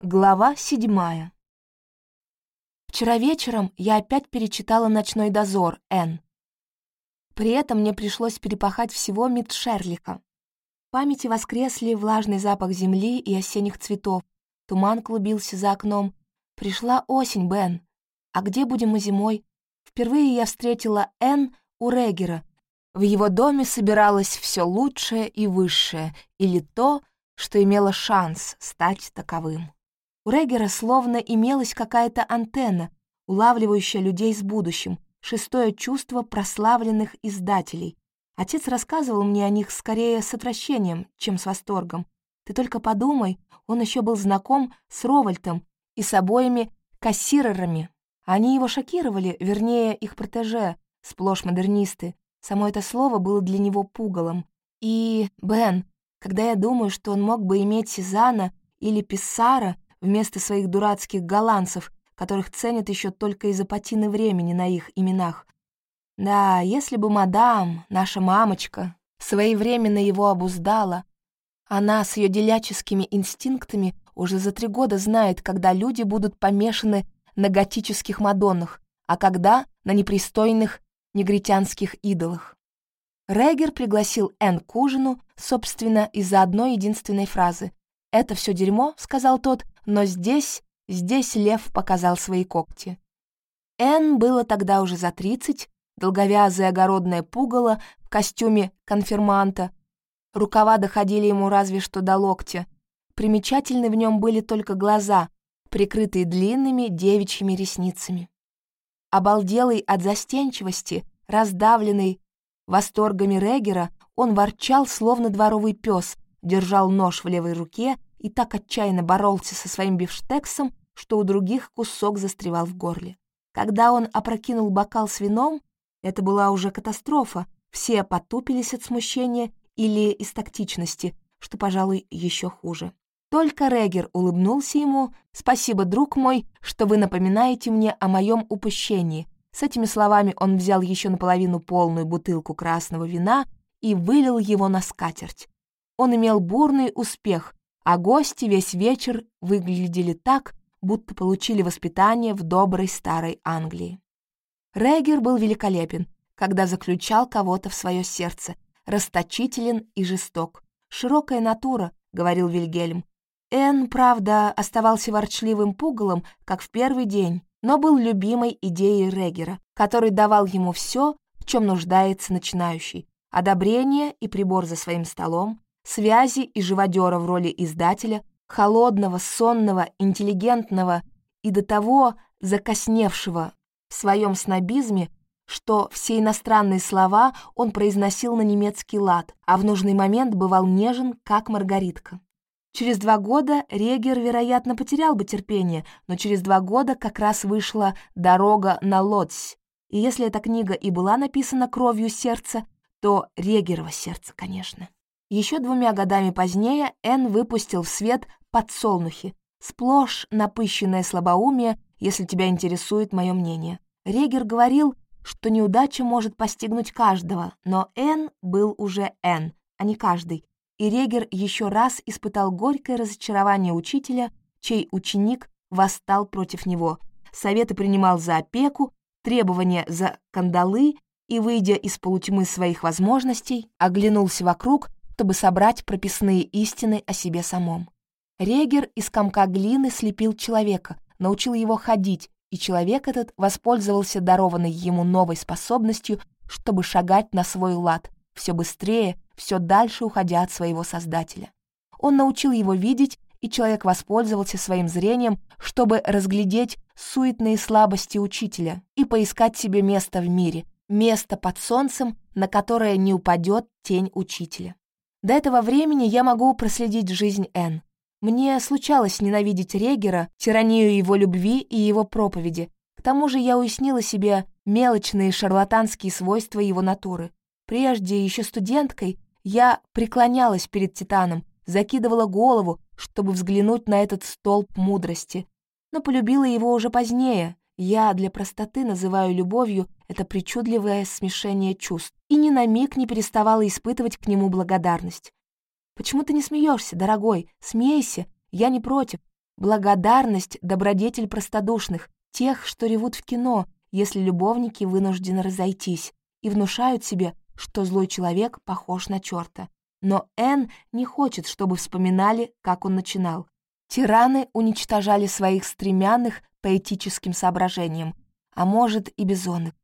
Глава седьмая. Вчера вечером я опять перечитала «Ночной дозор» Н. При этом мне пришлось перепахать всего Мит Шерлика. В памяти воскресли влажный запах земли и осенних цветов. Туман клубился за окном. Пришла осень, Бен. А где будем мы зимой? Впервые я встретила Н у Регера. В его доме собиралось все лучшее и высшее, или то, что имело шанс стать таковым. У Регера словно имелась какая-то антенна, улавливающая людей с будущим, шестое чувство прославленных издателей. Отец рассказывал мне о них скорее с отвращением, чем с восторгом. Ты только подумай, он еще был знаком с Ровальтом и с обоими кассирерами. Они его шокировали, вернее, их протеже, сплошь модернисты. Само это слово было для него пугалом. И, Бен, когда я думаю, что он мог бы иметь Сезана или Писсара — вместо своих дурацких голландцев, которых ценят еще только из-за патины времени на их именах. Да, если бы мадам, наша мамочка, своевременно его обуздала, она с ее деляческими инстинктами уже за три года знает, когда люди будут помешаны на готических мадоннах, а когда на непристойных негритянских идолах. Регер пригласил Энн к ужину, собственно, из-за одной единственной фразы. «Это все дерьмо», — сказал тот, но здесь, здесь лев показал свои когти. Энн было тогда уже за тридцать, долговязое огородное пугало в костюме конфирманта. Рукава доходили ему разве что до локтя. Примечательны в нем были только глаза, прикрытые длинными девичьими ресницами. Обалделый от застенчивости, раздавленный восторгами Регера, он ворчал, словно дворовый пес, держал нож в левой руке и так отчаянно боролся со своим бифштексом, что у других кусок застревал в горле. Когда он опрокинул бокал с вином, это была уже катастрофа, все потупились от смущения или из тактичности, что, пожалуй, еще хуже. Только Регер улыбнулся ему. «Спасибо, друг мой, что вы напоминаете мне о моем упущении». С этими словами он взял еще наполовину полную бутылку красного вина и вылил его на скатерть. Он имел бурный успех, а гости весь вечер выглядели так, будто получили воспитание в доброй старой Англии. Регер был великолепен, когда заключал кого-то в свое сердце, расточителен и жесток. «Широкая натура», — говорил Вильгельм. Энн, правда, оставался ворчливым пугалом, как в первый день, но был любимой идеей Регера, который давал ему все, в чем нуждается начинающий. Одобрение и прибор за своим столом, связи и живодера в роли издателя, холодного, сонного, интеллигентного и до того закосневшего в своем снобизме, что все иностранные слова он произносил на немецкий лад, а в нужный момент бывал нежен, как маргаритка. Через два года Регер, вероятно, потерял бы терпение, но через два года как раз вышла «Дорога на Лодзь», и если эта книга и была написана кровью сердца, то Регерова сердце, конечно. Еще двумя годами позднее Энн выпустил в свет «Подсолнухи», сплошь напыщенное слабоумие, если тебя интересует мое мнение. Регер говорил, что неудача может постигнуть каждого, но Энн был уже Энн, а не каждый. И Регер еще раз испытал горькое разочарование учителя, чей ученик восстал против него. Советы принимал за опеку, требования за кандалы и, выйдя из полутьмы своих возможностей, оглянулся вокруг чтобы собрать прописные истины о себе самом. Регер из комка глины слепил человека, научил его ходить, и человек этот воспользовался дарованной ему новой способностью, чтобы шагать на свой лад, все быстрее, все дальше уходя от своего Создателя. Он научил его видеть, и человек воспользовался своим зрением, чтобы разглядеть суетные слабости учителя и поискать себе место в мире, место под солнцем, на которое не упадет тень учителя. До этого времени я могу проследить жизнь Энн. Мне случалось ненавидеть Регера, тиранию его любви и его проповеди. К тому же я уяснила себе мелочные шарлатанские свойства его натуры. Прежде, еще студенткой, я преклонялась перед Титаном, закидывала голову, чтобы взглянуть на этот столб мудрости. Но полюбила его уже позднее. Я для простоты называю любовью это причудливое смешение чувств и ни на миг не переставала испытывать к нему благодарность. «Почему ты не смеешься, дорогой? Смейся, я не против. Благодарность — добродетель простодушных, тех, что ревут в кино, если любовники вынуждены разойтись, и внушают себе, что злой человек похож на черта. Но Энн не хочет, чтобы вспоминали, как он начинал. Тираны уничтожали своих стремянных поэтическим соображением, а может и бизонных.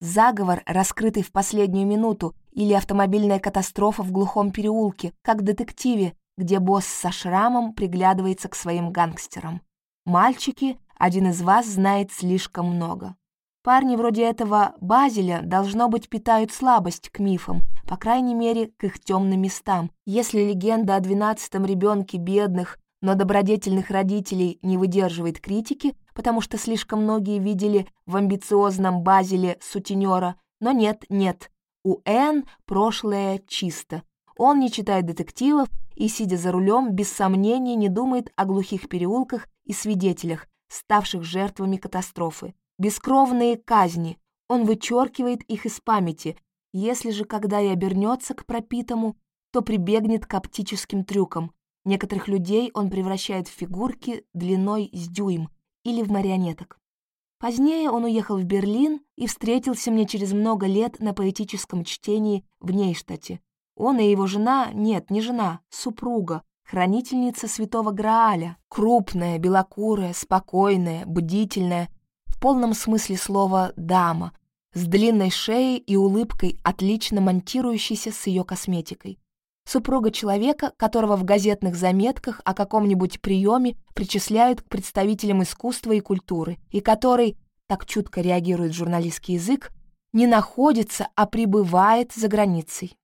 Заговор, раскрытый в последнюю минуту, или автомобильная катастрофа в глухом переулке, как в детективе, где босс со шрамом приглядывается к своим гангстерам. Мальчики, один из вас знает слишком много. Парни вроде этого Базеля, должно быть, питают слабость к мифам, по крайней мере, к их темным местам. Если легенда о двенадцатом ребенке бедных, но добродетельных родителей не выдерживает критики, потому что слишком многие видели в амбициозном Базеле сутенера, но нет, нет, у Энн прошлое чисто. Он не читает детективов и, сидя за рулем, без сомнения не думает о глухих переулках и свидетелях, ставших жертвами катастрофы. Бескровные казни. Он вычеркивает их из памяти. Если же когда и обернется к пропитому, то прибегнет к оптическим трюкам. Некоторых людей он превращает в фигурки длиной с дюйм или в марионеток. Позднее он уехал в Берлин и встретился мне через много лет на поэтическом чтении в Нейштате. Он и его жена, нет, не жена, супруга, хранительница святого Грааля, крупная, белокурая, спокойная, бдительная, в полном смысле слова «дама», с длинной шеей и улыбкой, отлично монтирующейся с ее косметикой. Супруга человека, которого в газетных заметках о каком-нибудь приеме причисляют к представителям искусства и культуры, и который, так чутко реагирует журналистский язык, не находится, а пребывает за границей.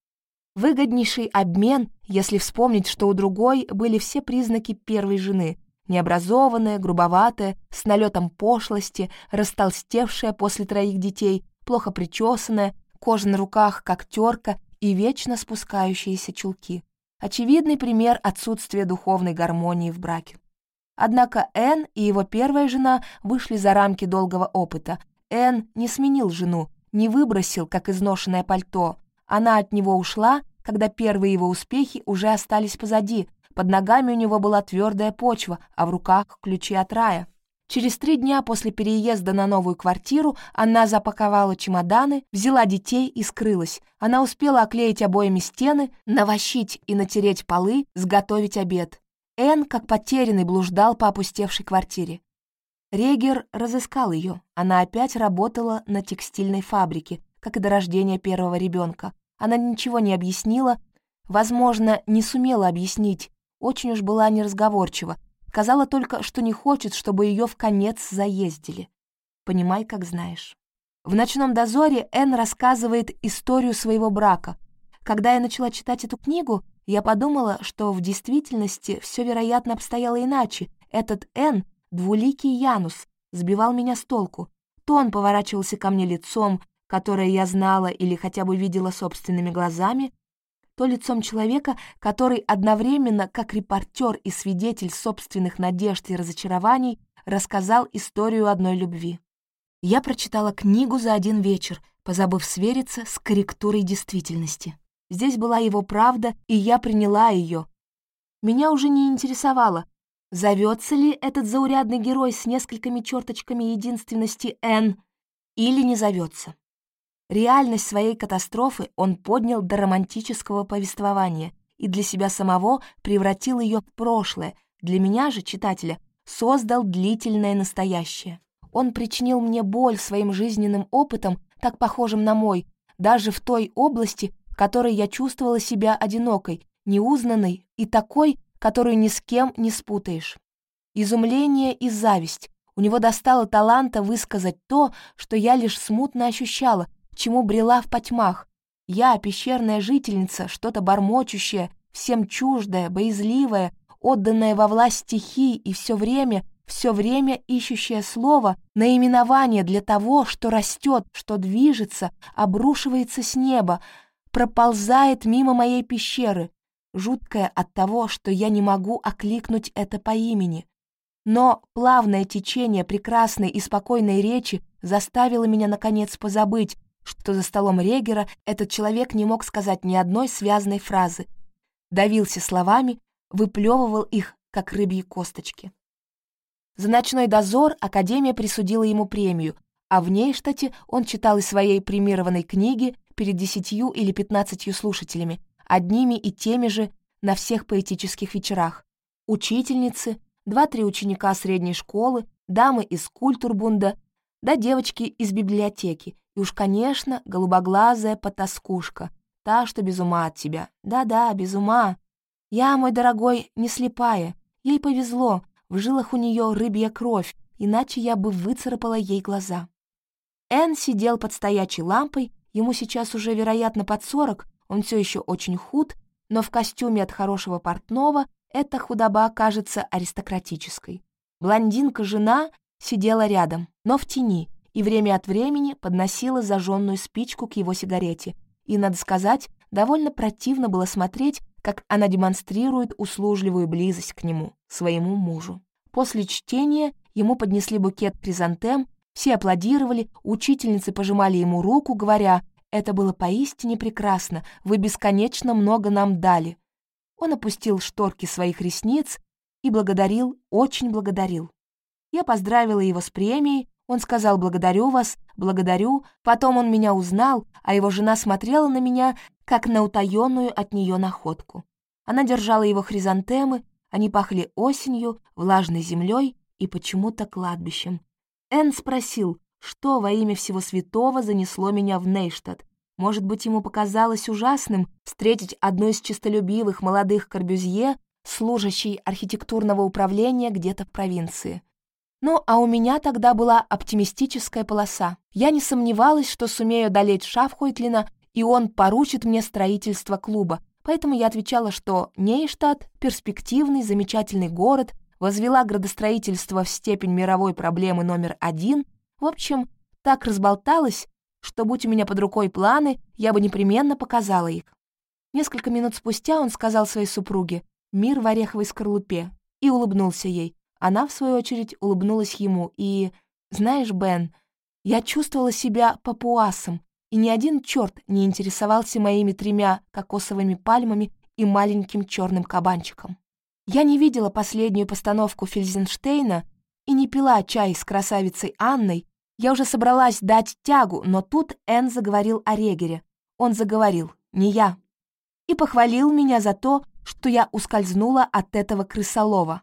Выгоднейший обмен, если вспомнить, что у другой были все признаки первой жены, необразованная, грубоватая, с налетом пошлости, растолстевшая после троих детей, плохо причесанная, кожа на руках, как терка и вечно спускающиеся чулки. Очевидный пример отсутствия духовной гармонии в браке. Однако Энн и его первая жена вышли за рамки долгого опыта. Энн не сменил жену, не выбросил, как изношенное пальто, она от него ушла, когда первые его успехи уже остались позади. Под ногами у него была твердая почва, а в руках ключи от рая. Через три дня после переезда на новую квартиру она запаковала чемоданы, взяла детей и скрылась. Она успела оклеить обоями стены, навощить и натереть полы, сготовить обед. Эн, как потерянный, блуждал по опустевшей квартире. Регер разыскал ее. Она опять работала на текстильной фабрике, как и до рождения первого ребенка. Она ничего не объяснила, возможно, не сумела объяснить, очень уж была неразговорчива, сказала только, что не хочет, чтобы ее в конец заездили. Понимай, как знаешь. В «Ночном дозоре» Энн рассказывает историю своего брака. Когда я начала читать эту книгу, я подумала, что в действительности все, вероятно, обстояло иначе. Этот Энн, двуликий Янус, сбивал меня с толку. То он поворачивался ко мне лицом, которое я знала или хотя бы видела собственными глазами, то лицом человека, который одновременно, как репортер и свидетель собственных надежд и разочарований, рассказал историю одной любви. Я прочитала книгу за один вечер, позабыв свериться с корректурой действительности. Здесь была его правда, и я приняла ее. Меня уже не интересовало, зовется ли этот заурядный герой с несколькими черточками единственности Н или не зовется. Реальность своей катастрофы он поднял до романтического повествования и для себя самого превратил ее в прошлое, для меня же, читателя, создал длительное настоящее. Он причинил мне боль своим жизненным опытом, так похожим на мой, даже в той области, в которой я чувствовала себя одинокой, неузнанной и такой, которую ни с кем не спутаешь. Изумление и зависть. У него достало таланта высказать то, что я лишь смутно ощущала, чему брела в потьмах. Я, пещерная жительница, что-то бормочущее, всем чуждое, боязливое, отданное во власть стихий и все время, все время ищущее слово, наименование для того, что растет, что движется, обрушивается с неба, проползает мимо моей пещеры, жуткое от того, что я не могу окликнуть это по имени. Но плавное течение прекрасной и спокойной речи заставило меня, наконец, позабыть, что за столом Регера этот человек не мог сказать ни одной связанной фразы, давился словами, выплевывал их, как рыбьи косточки. За ночной дозор Академия присудила ему премию, а в Нейштате он читал из своей премированной книги перед десятью или пятнадцатью слушателями, одними и теми же на всех поэтических вечерах. Учительницы, два-три ученика средней школы, дамы из культурбунда, да девочки из библиотеки, и уж, конечно, голубоглазая потаскушка, та, что без ума от тебя. Да-да, без ума. Я, мой дорогой, не слепая. Ей повезло, в жилах у нее рыбья кровь, иначе я бы выцарапала ей глаза. Эн сидел под стоячей лампой, ему сейчас уже, вероятно, под сорок, он все еще очень худ, но в костюме от хорошего портного эта худоба кажется аристократической. Блондинка-жена сидела рядом, но в тени, и время от времени подносила зажженную спичку к его сигарете. И, надо сказать, довольно противно было смотреть, как она демонстрирует услужливую близость к нему, своему мужу. После чтения ему поднесли букет хризантем, все аплодировали, учительницы пожимали ему руку, говоря, «Это было поистине прекрасно, вы бесконечно много нам дали». Он опустил шторки своих ресниц и благодарил, очень благодарил. Я поздравила его с премией, он сказал «благодарю вас», «благодарю», потом он меня узнал, а его жена смотрела на меня, как на утаенную от нее находку. Она держала его хризантемы, они пахли осенью, влажной землей и почему-то кладбищем. Энн спросил, что во имя всего святого занесло меня в Нейштадт. Может быть, ему показалось ужасным встретить одну из честолюбивых молодых Корбюзье, служащей архитектурного управления где-то в провинции. Ну, а у меня тогда была оптимистическая полоса. Я не сомневалась, что сумею одолеть Шафхойтлина, и он поручит мне строительство клуба. Поэтому я отвечала, что Нейштадт — перспективный, замечательный город, возвела градостроительство в степень мировой проблемы номер один. В общем, так разболталась, что, будь у меня под рукой планы, я бы непременно показала их. Несколько минут спустя он сказал своей супруге «Мир в ореховой скорлупе» и улыбнулся ей. Она, в свою очередь, улыбнулась ему, и... Знаешь, Бен, я чувствовала себя папуасом, и ни один черт не интересовался моими тремя кокосовыми пальмами и маленьким черным кабанчиком. Я не видела последнюю постановку Фельзенштейна и не пила чай с красавицей Анной, я уже собралась дать тягу, но тут Энн заговорил о Регере. Он заговорил, не я. И похвалил меня за то, что я ускользнула от этого крысолова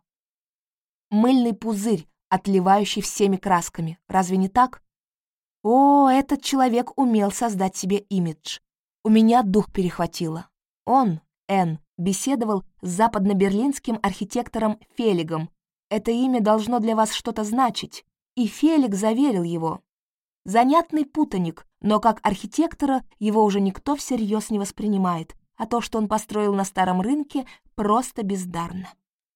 мыльный пузырь, отливающий всеми красками. Разве не так? О, этот человек умел создать себе имидж. У меня дух перехватило. Он, Н, беседовал с западно-берлинским архитектором Фелигом. Это имя должно для вас что-то значить. И Фелик заверил его. Занятный путаник, но как архитектора его уже никто всерьез не воспринимает, а то, что он построил на старом рынке, просто бездарно.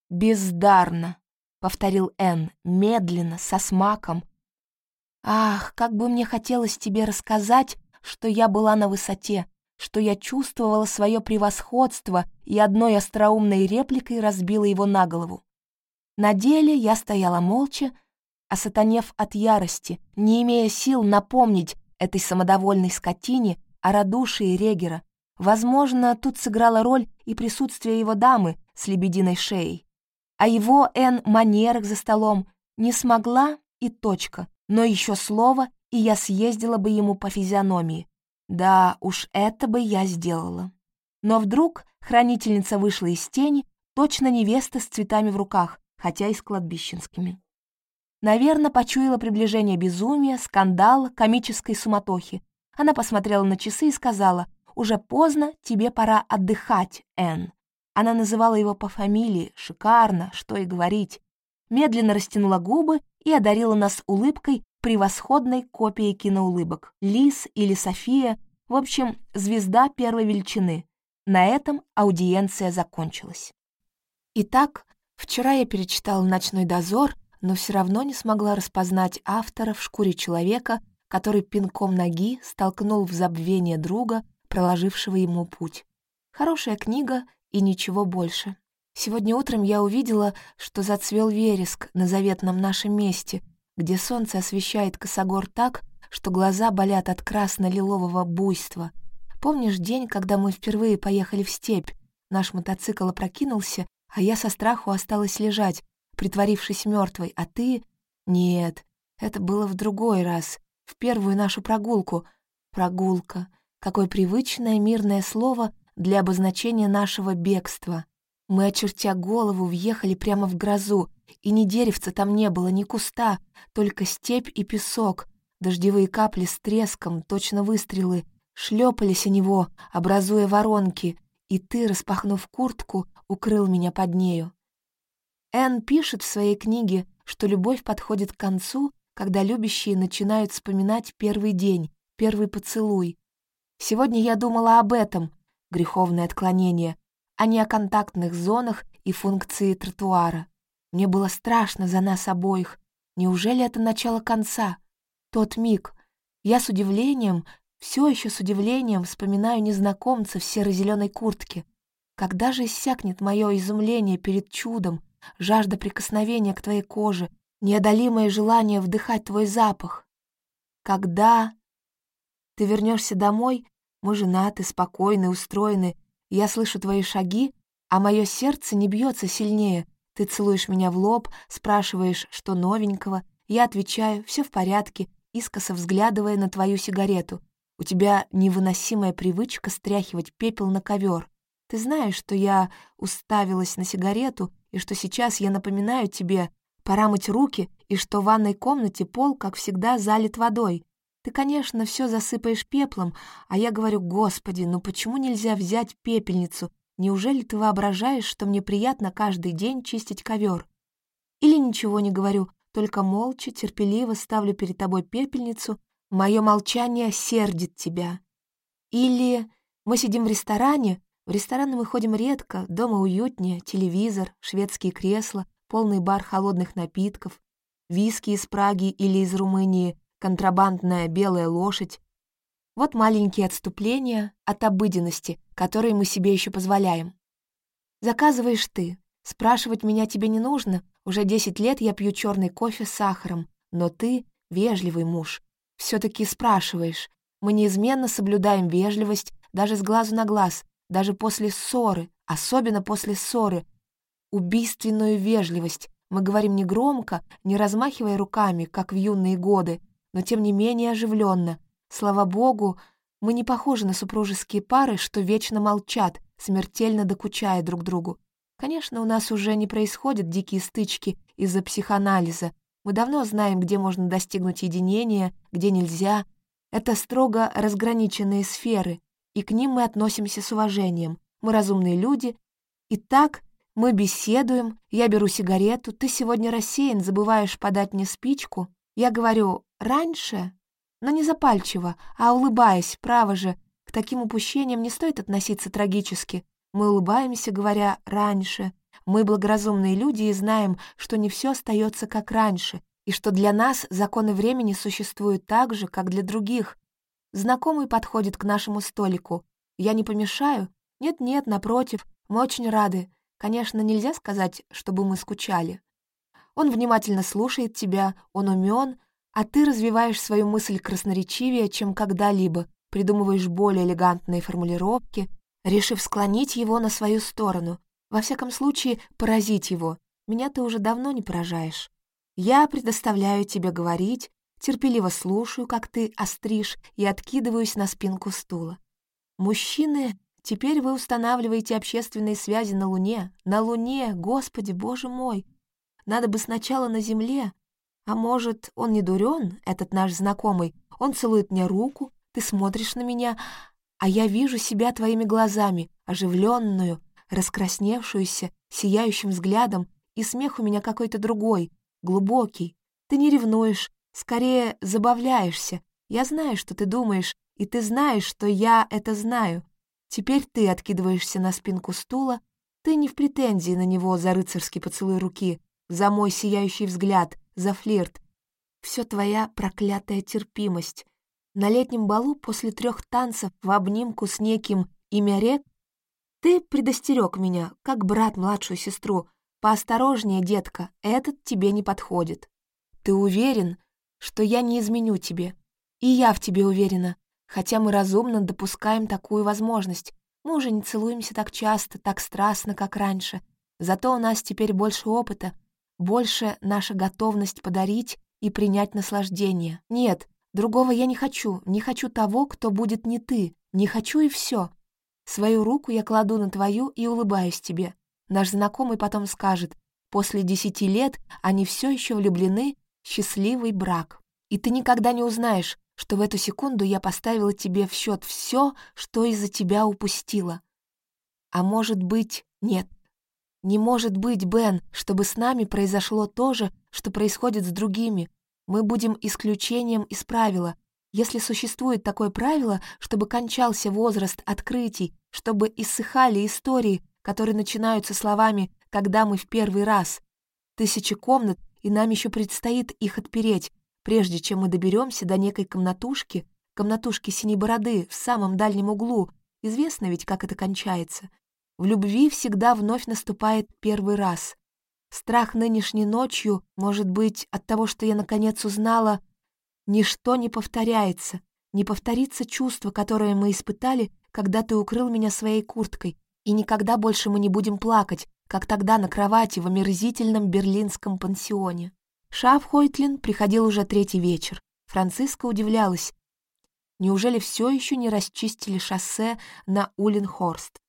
Бездарно повторил Энн, медленно, со смаком. «Ах, как бы мне хотелось тебе рассказать, что я была на высоте, что я чувствовала свое превосходство и одной остроумной репликой разбила его на голову. На деле я стояла молча, осатанев от ярости, не имея сил напомнить этой самодовольной скотине о радушии Регера. Возможно, тут сыграла роль и присутствие его дамы с лебединой шеей а его Н манерах за столом не смогла и точка, но еще слово, и я съездила бы ему по физиономии. Да, уж это бы я сделала. Но вдруг хранительница вышла из тени, точно невеста с цветами в руках, хотя и с кладбищенскими. Наверное, почуяла приближение безумия, скандала, комической суматохи. Она посмотрела на часы и сказала, «Уже поздно, тебе пора отдыхать, Энн». Она называла его по фамилии, шикарно, что и говорить. Медленно растянула губы и одарила нас улыбкой превосходной копией киноулыбок. Лис или София, в общем, звезда первой величины. На этом аудиенция закончилась. Итак, вчера я перечитала «Ночной дозор», но все равно не смогла распознать автора в шкуре человека, который пинком ноги столкнул в забвение друга, проложившего ему путь. Хорошая книга и ничего больше. Сегодня утром я увидела, что зацвел вереск на заветном нашем месте, где солнце освещает косогор так, что глаза болят от красно-лилового буйства. Помнишь день, когда мы впервые поехали в степь? Наш мотоцикл опрокинулся, а я со страху осталась лежать, притворившись мертвой, а ты... Нет, это было в другой раз, в первую нашу прогулку. Прогулка. Какое привычное мирное слово для обозначения нашего бегства. Мы, очертя голову, въехали прямо в грозу, и ни деревца там не было, ни куста, только степь и песок. Дождевые капли с треском, точно выстрелы, шлепались о него, образуя воронки, и ты, распахнув куртку, укрыл меня под нею. Энн пишет в своей книге, что любовь подходит к концу, когда любящие начинают вспоминать первый день, первый поцелуй. Сегодня я думала об этом, греховное отклонение, а не о контактных зонах и функции тротуара. Мне было страшно за нас обоих. Неужели это начало конца? Тот миг. Я с удивлением, все еще с удивлением вспоминаю незнакомца в серо-зеленой куртке. Когда же иссякнет мое изумление перед чудом, жажда прикосновения к твоей коже, неодолимое желание вдыхать твой запах? Когда ты вернешься домой, мы женаты, спокойны, устроены, я слышу твои шаги, а мое сердце не бьется сильнее. Ты целуешь меня в лоб, спрашиваешь, что новенького. Я отвечаю, все в порядке, искоса взглядывая на твою сигарету. У тебя невыносимая привычка стряхивать пепел на ковер. Ты знаешь, что я уставилась на сигарету, и что сейчас я напоминаю тебе, пора мыть руки, и что в ванной комнате пол, как всегда, залит водой. Ты, конечно, все засыпаешь пеплом, а я говорю, «Господи, ну почему нельзя взять пепельницу? Неужели ты воображаешь, что мне приятно каждый день чистить ковер? Или ничего не говорю, только молча, терпеливо ставлю перед тобой пепельницу, мое молчание сердит тебя. Или мы сидим в ресторане, в рестораны мы ходим редко, дома уютнее, телевизор, шведские кресла, полный бар холодных напитков, виски из Праги или из Румынии, контрабандная белая лошадь. Вот маленькие отступления от обыденности, которые мы себе еще позволяем. Заказываешь ты. Спрашивать меня тебе не нужно. Уже десять лет я пью черный кофе с сахаром. Но ты — вежливый муж. все таки спрашиваешь. Мы неизменно соблюдаем вежливость даже с глазу на глаз, даже после ссоры, особенно после ссоры, убийственную вежливость. Мы говорим не громко, не размахивая руками, как в юные годы, но тем не менее оживленно. Слава богу, мы не похожи на супружеские пары, что вечно молчат, смертельно докучая друг другу. Конечно, у нас уже не происходят дикие стычки из-за психоанализа. Мы давно знаем, где можно достигнуть единения, где нельзя. Это строго разграниченные сферы, и к ним мы относимся с уважением. Мы разумные люди. И так мы беседуем, я беру сигарету, ты сегодня рассеян, забываешь подать мне спичку. Я говорю «раньше», но не запальчиво, а улыбаясь, право же, к таким упущениям не стоит относиться трагически. Мы улыбаемся, говоря «раньше». Мы благоразумные люди и знаем, что не все остается как раньше, и что для нас законы времени существуют так же, как для других, Знакомый подходит к нашему столику. Я не помешаю? Нет-нет, напротив, мы очень рады. Конечно, нельзя сказать, чтобы мы скучали. Он внимательно слушает тебя, он умен, а ты развиваешь свою мысль красноречивее, чем когда-либо, придумываешь более элегантные формулировки, решив склонить его на свою сторону, во всяком случае поразить его. Меня ты уже давно не поражаешь. Я предоставляю тебе говорить, терпеливо слушаю, как ты остришь, и откидываюсь на спинку стула. Мужчины, теперь вы устанавливаете общественные связи на Луне. На Луне, Господи, Боже мой! Надо бы сначала на Земле. А может, он не дурен, этот наш знакомый? Он целует мне руку, ты смотришь на меня, а я вижу себя твоими глазами, оживленную, раскрасневшуюся, сияющим взглядом, и смех у меня какой-то другой, глубокий. Ты не ревнуешь, Скорее, забавляешься. Я знаю, что ты думаешь, и ты знаешь, что я это знаю. Теперь ты откидываешься на спинку стула, ты не в претензии на него за рыцарский поцелуй руки, за мой сияющий взгляд, за флирт. Все твоя проклятая терпимость. На летнем балу после трех танцев в обнимку с неким имя рек ты предостерег меня, как брат младшую сестру. Поосторожнее, детка, этот тебе не подходит. Ты уверен, что я не изменю тебе. И я в тебе уверена, хотя мы разумно допускаем такую возможность. Мы уже не целуемся так часто, так страстно, как раньше. Зато у нас теперь больше опыта. Больше наша готовность подарить и принять наслаждение. Нет, другого я не хочу, не хочу того, кто будет не ты, не хочу и все. Свою руку я кладу на твою и улыбаюсь тебе. Наш знакомый потом скажет, после десяти лет они все еще влюблены, счастливый брак. И ты никогда не узнаешь, что в эту секунду я поставила тебе в счет все, что из-за тебя упустила. А может быть, нет. Не может быть, Бен, чтобы с нами произошло то же, что происходит с другими. Мы будем исключением из правила. Если существует такое правило, чтобы кончался возраст открытий, чтобы иссыхали истории, которые начинаются словами «когда мы в первый раз», тысячи комнат, и нам еще предстоит их отпереть, прежде чем мы доберемся до некой комнатушки, комнатушки синей бороды в самом дальнем углу. Известно ведь, как это кончается. В любви всегда вновь наступает первый раз. Страх нынешней ночью, может быть, от того, что я наконец узнала, ничто не повторяется, не повторится чувство, которое мы испытали, когда ты укрыл меня своей курткой, и никогда больше мы не будем плакать, как тогда на кровати в омерзительном берлинском пансионе. Шафхойтлин приходил уже третий вечер. Франциска удивлялась. Неужели все еще не расчистили шоссе на Улинхорст?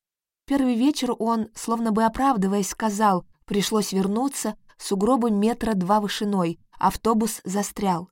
Первый вечер он, словно бы оправдываясь, сказал, пришлось вернуться, сугробы метра два вышиной, автобус застрял.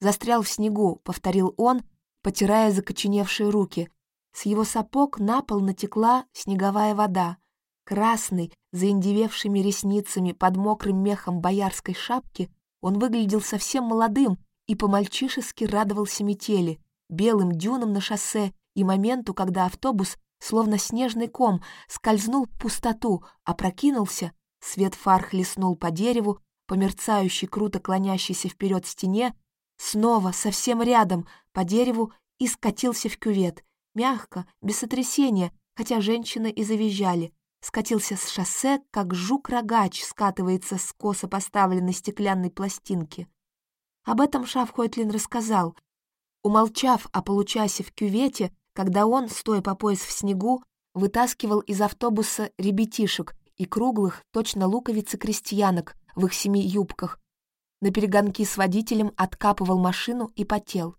«Застрял в снегу», — повторил он, потирая закоченевшие руки. С его сапог на пол натекла снеговая вода. Красный, заиндевевшими ресницами под мокрым мехом боярской шапки, он выглядел совсем молодым и по-мальчишески радовался метели, белым дюнам на шоссе и моменту, когда автобус, словно снежный ком, скользнул в пустоту, опрокинулся, свет фар хлестнул по дереву, по мерцающей, круто клонящейся вперед стене, снова совсем рядом, по дереву, и скатился в кювет, мягко, без сотрясения, хотя женщины и завизжали, скатился с шоссе, как жук-рогач скатывается с косо поставленной стеклянной пластинки. Об этом Шафхойтлин рассказал, умолчав о получасе в кювете, когда он, стоя по пояс в снегу, вытаскивал из автобуса ребятишек и круглых, точно луковицы крестьянок в их семи юбках, на перегонки с водителем откапывал машину и потел.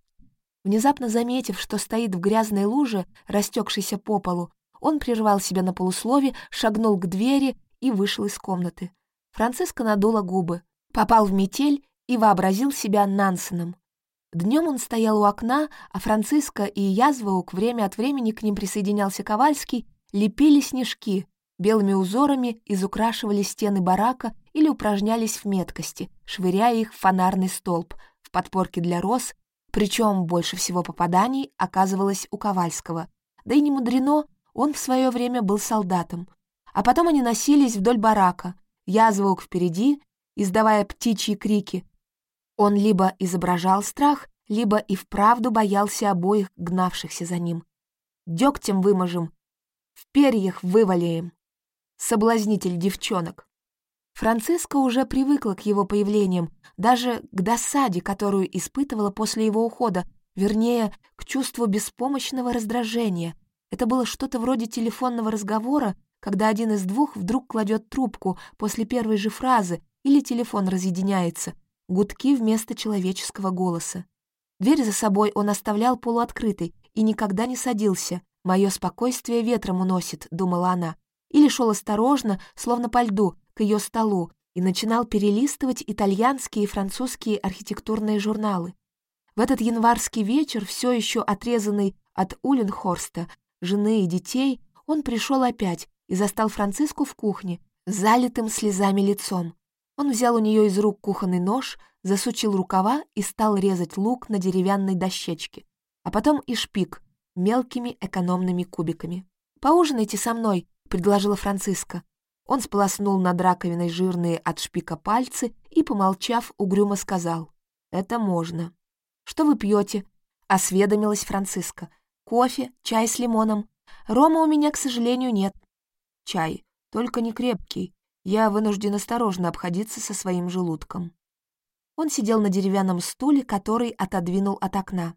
Внезапно заметив, что стоит в грязной луже, растекшейся по полу, он прервал себя на полуслове, шагнул к двери и вышел из комнаты. Франциска надула губы, попал в метель и вообразил себя Нансеном. Днем он стоял у окна, а Франциска и Язваук время от времени к ним присоединялся Ковальский, лепили снежки, белыми узорами изукрашивали стены барака или упражнялись в меткости, швыряя их в фонарный столб, в подпорке для роз, причем больше всего попаданий оказывалось у Ковальского. Да и не мудрено, он в свое время был солдатом. А потом они носились вдоль барака, я звук впереди, издавая птичьи крики. Он либо изображал страх, либо и вправду боялся обоих гнавшихся за ним. Дегтем выможем, в перьях вывалием. Соблазнитель девчонок. Франциска уже привыкла к его появлениям, даже к досаде, которую испытывала после его ухода, вернее, к чувству беспомощного раздражения — это было что-то вроде телефонного разговора, когда один из двух вдруг кладет трубку после первой же фразы или телефон разъединяется, гудки вместо человеческого голоса. Дверь за собой он оставлял полуоткрытой и никогда не садился. «Мое спокойствие ветром уносит», — думала она. Или шел осторожно, словно по льду, к ее столу и начинал перелистывать итальянские и французские архитектурные журналы. В этот январский вечер, все еще отрезанный от Улленхорста, жены и детей, он пришел опять и застал Франциску в кухне, залитым слезами лицом. Он взял у нее из рук кухонный нож, засучил рукава и стал резать лук на деревянной дощечке, а потом и шпик мелкими экономными кубиками. «Поужинайте со мной», — предложила Франциска. Он сполоснул над раковиной жирные от шпика пальцы и, помолчав, угрюмо сказал. «Это можно». «Что вы пьете?» — осведомилась Франциска. Кофе, чай с лимоном. Рома у меня, к сожалению, нет. Чай, только не крепкий. Я вынужден осторожно обходиться со своим желудком. Он сидел на деревянном стуле, который отодвинул от окна.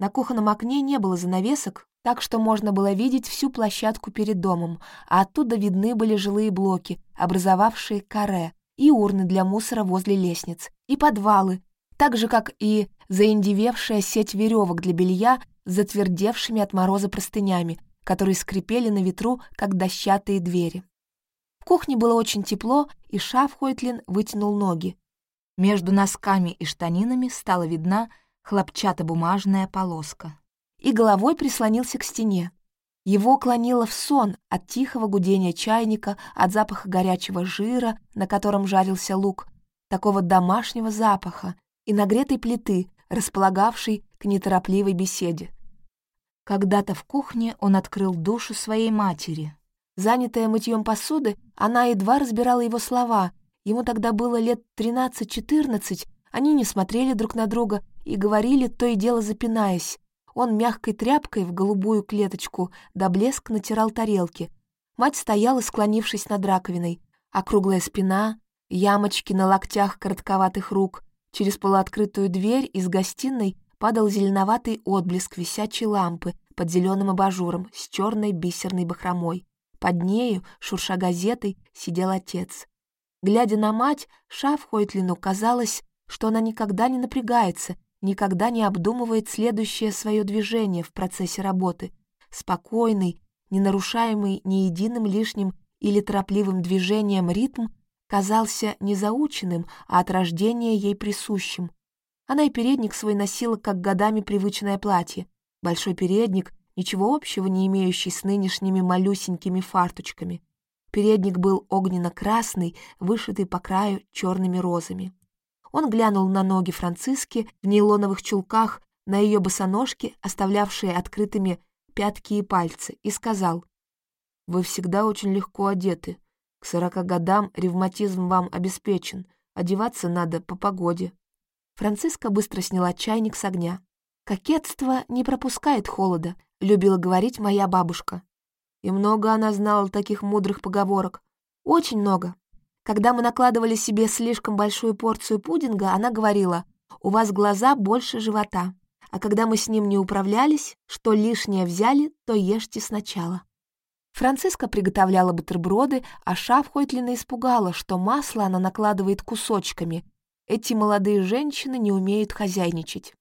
На кухонном окне не было занавесок, так что можно было видеть всю площадку перед домом, а оттуда видны были жилые блоки, образовавшие каре, и урны для мусора возле лестниц, и подвалы, так же, как и заиндевевшая сеть веревок для белья с затвердевшими от мороза простынями, которые скрипели на ветру, как дощатые двери. Кухне было очень тепло, и Шафхойтлин вытянул ноги. Между носками и штанинами стала видна хлопчатобумажная полоска. И головой прислонился к стене. Его клонило в сон от тихого гудения чайника, от запаха горячего жира, на котором жарился лук, такого домашнего запаха, и нагретой плиты, располагавшей к неторопливой беседе. Когда-то в кухне он открыл душу своей матери. Занятая мытьем посуды, она едва разбирала его слова. Ему тогда было лет 13-14, они не смотрели друг на друга и говорили, то и дело запинаясь. Он мягкой тряпкой в голубую клеточку до блеск натирал тарелки. Мать стояла, склонившись над раковиной. Округлая спина, ямочки на локтях коротковатых рук. Через полуоткрытую дверь из гостиной падал зеленоватый отблеск висячей лампы под зеленым абажуром с черной бисерной бахромой. Под нею, шурша газетой, сидел отец. Глядя на мать, Шафхойтлину казалось, что она никогда не напрягается, никогда не обдумывает следующее свое движение в процессе работы. Спокойный, не нарушаемый ни единым лишним или торопливым движением ритм казался не заученным, а от рождения ей присущим. Она и передник свой носила, как годами привычное платье. Большой передник, ничего общего не имеющий с нынешними малюсенькими фарточками. Передник был огненно-красный, вышитый по краю черными розами. Он глянул на ноги Франциски в нейлоновых чулках, на ее босоножки, оставлявшие открытыми пятки и пальцы, и сказал, «Вы всегда очень легко одеты. К сорока годам ревматизм вам обеспечен. Одеваться надо по погоде». Франциска быстро сняла чайник с огня. «Кокетство не пропускает холода», — любила говорить моя бабушка. И много она знала таких мудрых поговорок. Очень много. Когда мы накладывали себе слишком большую порцию пудинга, она говорила, «У вас глаза больше живота». А когда мы с ним не управлялись, что лишнее взяли, то ешьте сначала. Франциска приготовляла бутерброды, а Шафхойтлина испугала, что масло она накладывает кусочками, эти молодые женщины не умеют хозяйничать.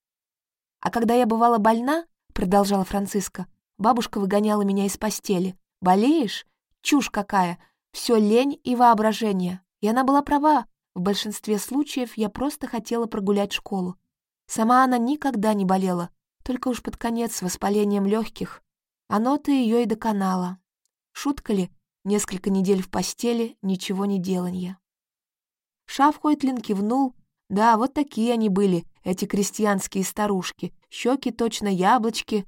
А когда я бывала больна, продолжала Франциска, бабушка выгоняла меня из постели. Болеешь? Чушь какая! Все лень и воображение. И она была права. В большинстве случаев я просто хотела прогулять школу. Сама она никогда не болела, только уж под конец с воспалением легких. Оно-то ее и доконало. Шутка ли? Несколько недель в постели, ничего не деланья. Шафхойтлин кивнул. Да, вот такие они были, эти крестьянские старушки. Щеки точно яблочки.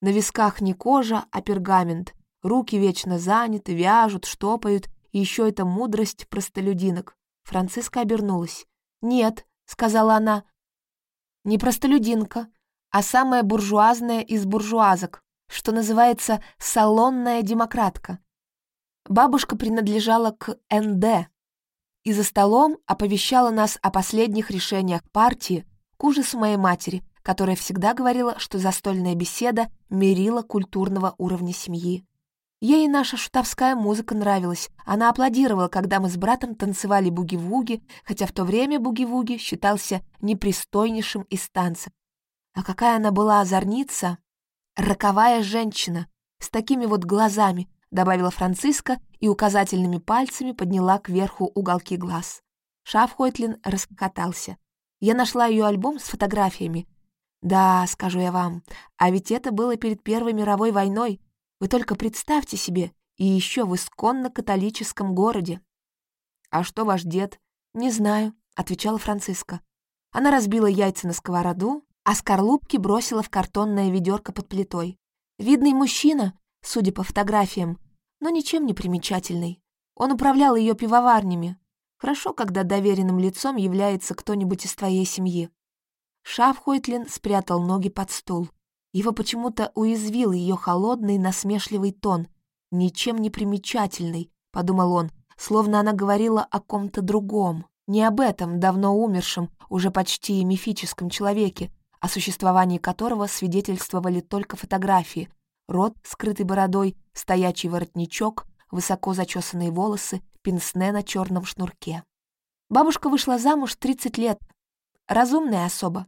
На висках не кожа, а пергамент. Руки вечно заняты, вяжут, штопают. И еще эта мудрость простолюдинок. Франциска обернулась. «Нет», — сказала она, — «не простолюдинка, а самая буржуазная из буржуазок, что называется салонная демократка. Бабушка принадлежала к НД, и за столом оповещала нас о последних решениях партии к ужасу моей матери, которая всегда говорила, что застольная беседа мерила культурного уровня семьи. Ей наша шутовская музыка нравилась. Она аплодировала, когда мы с братом танцевали буги-вуги, хотя в то время буги-вуги считался непристойнейшим из танцев. А какая она была озорница! Роковая женщина, с такими вот глазами, добавила Франциска и указательными пальцами подняла кверху уголки глаз. Шафхойтлин раскатался. Я нашла ее альбом с фотографиями. Да, скажу я вам, а ведь это было перед Первой мировой войной. Вы только представьте себе, и еще в исконно католическом городе. «А что ваш дед?» «Не знаю», — отвечала Франциска. Она разбила яйца на сковороду, а скорлупки бросила в картонное ведерко под плитой. Видный мужчина, судя по фотографиям, но ничем не примечательный. Он управлял ее пивоварнями. Хорошо, когда доверенным лицом является кто-нибудь из твоей семьи. Шафхойтлин спрятал ноги под стул. Его почему-то уязвил ее холодный, насмешливый тон. «Ничем не примечательный», — подумал он, словно она говорила о ком-то другом. Не об этом давно умершем, уже почти мифическом человеке, о существовании которого свидетельствовали только фотографии, рот, скрытый бородой, стоячий воротничок, высоко зачесанные волосы, пенсне на черном шнурке. Бабушка вышла замуж 30 лет. Разумная особа.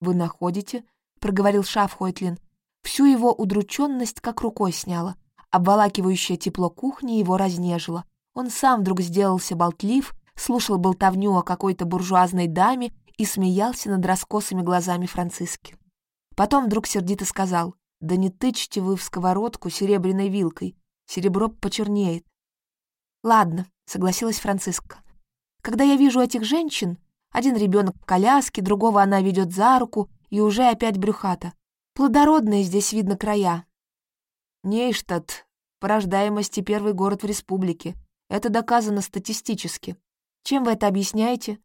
«Вы находите?» — проговорил Шафхойтлин. Всю его удрученность как рукой сняла. Обволакивающее тепло кухни его разнежило. Он сам вдруг сделался болтлив, слушал болтовню о какой-то буржуазной даме и смеялся над раскосыми глазами Франциски. Потом вдруг сердито сказал, «Да не тычьте вы в сковородку серебряной вилкой, серебро почернеет». «Ладно», — согласилась Франциска. «Когда я вижу этих женщин, один ребенок в коляске, другого она ведет за руку, и уже опять брюхата. Плодородные здесь видно края. Нейштадт, порождаемости первый город в республике. Это доказано статистически. Чем вы это объясняете?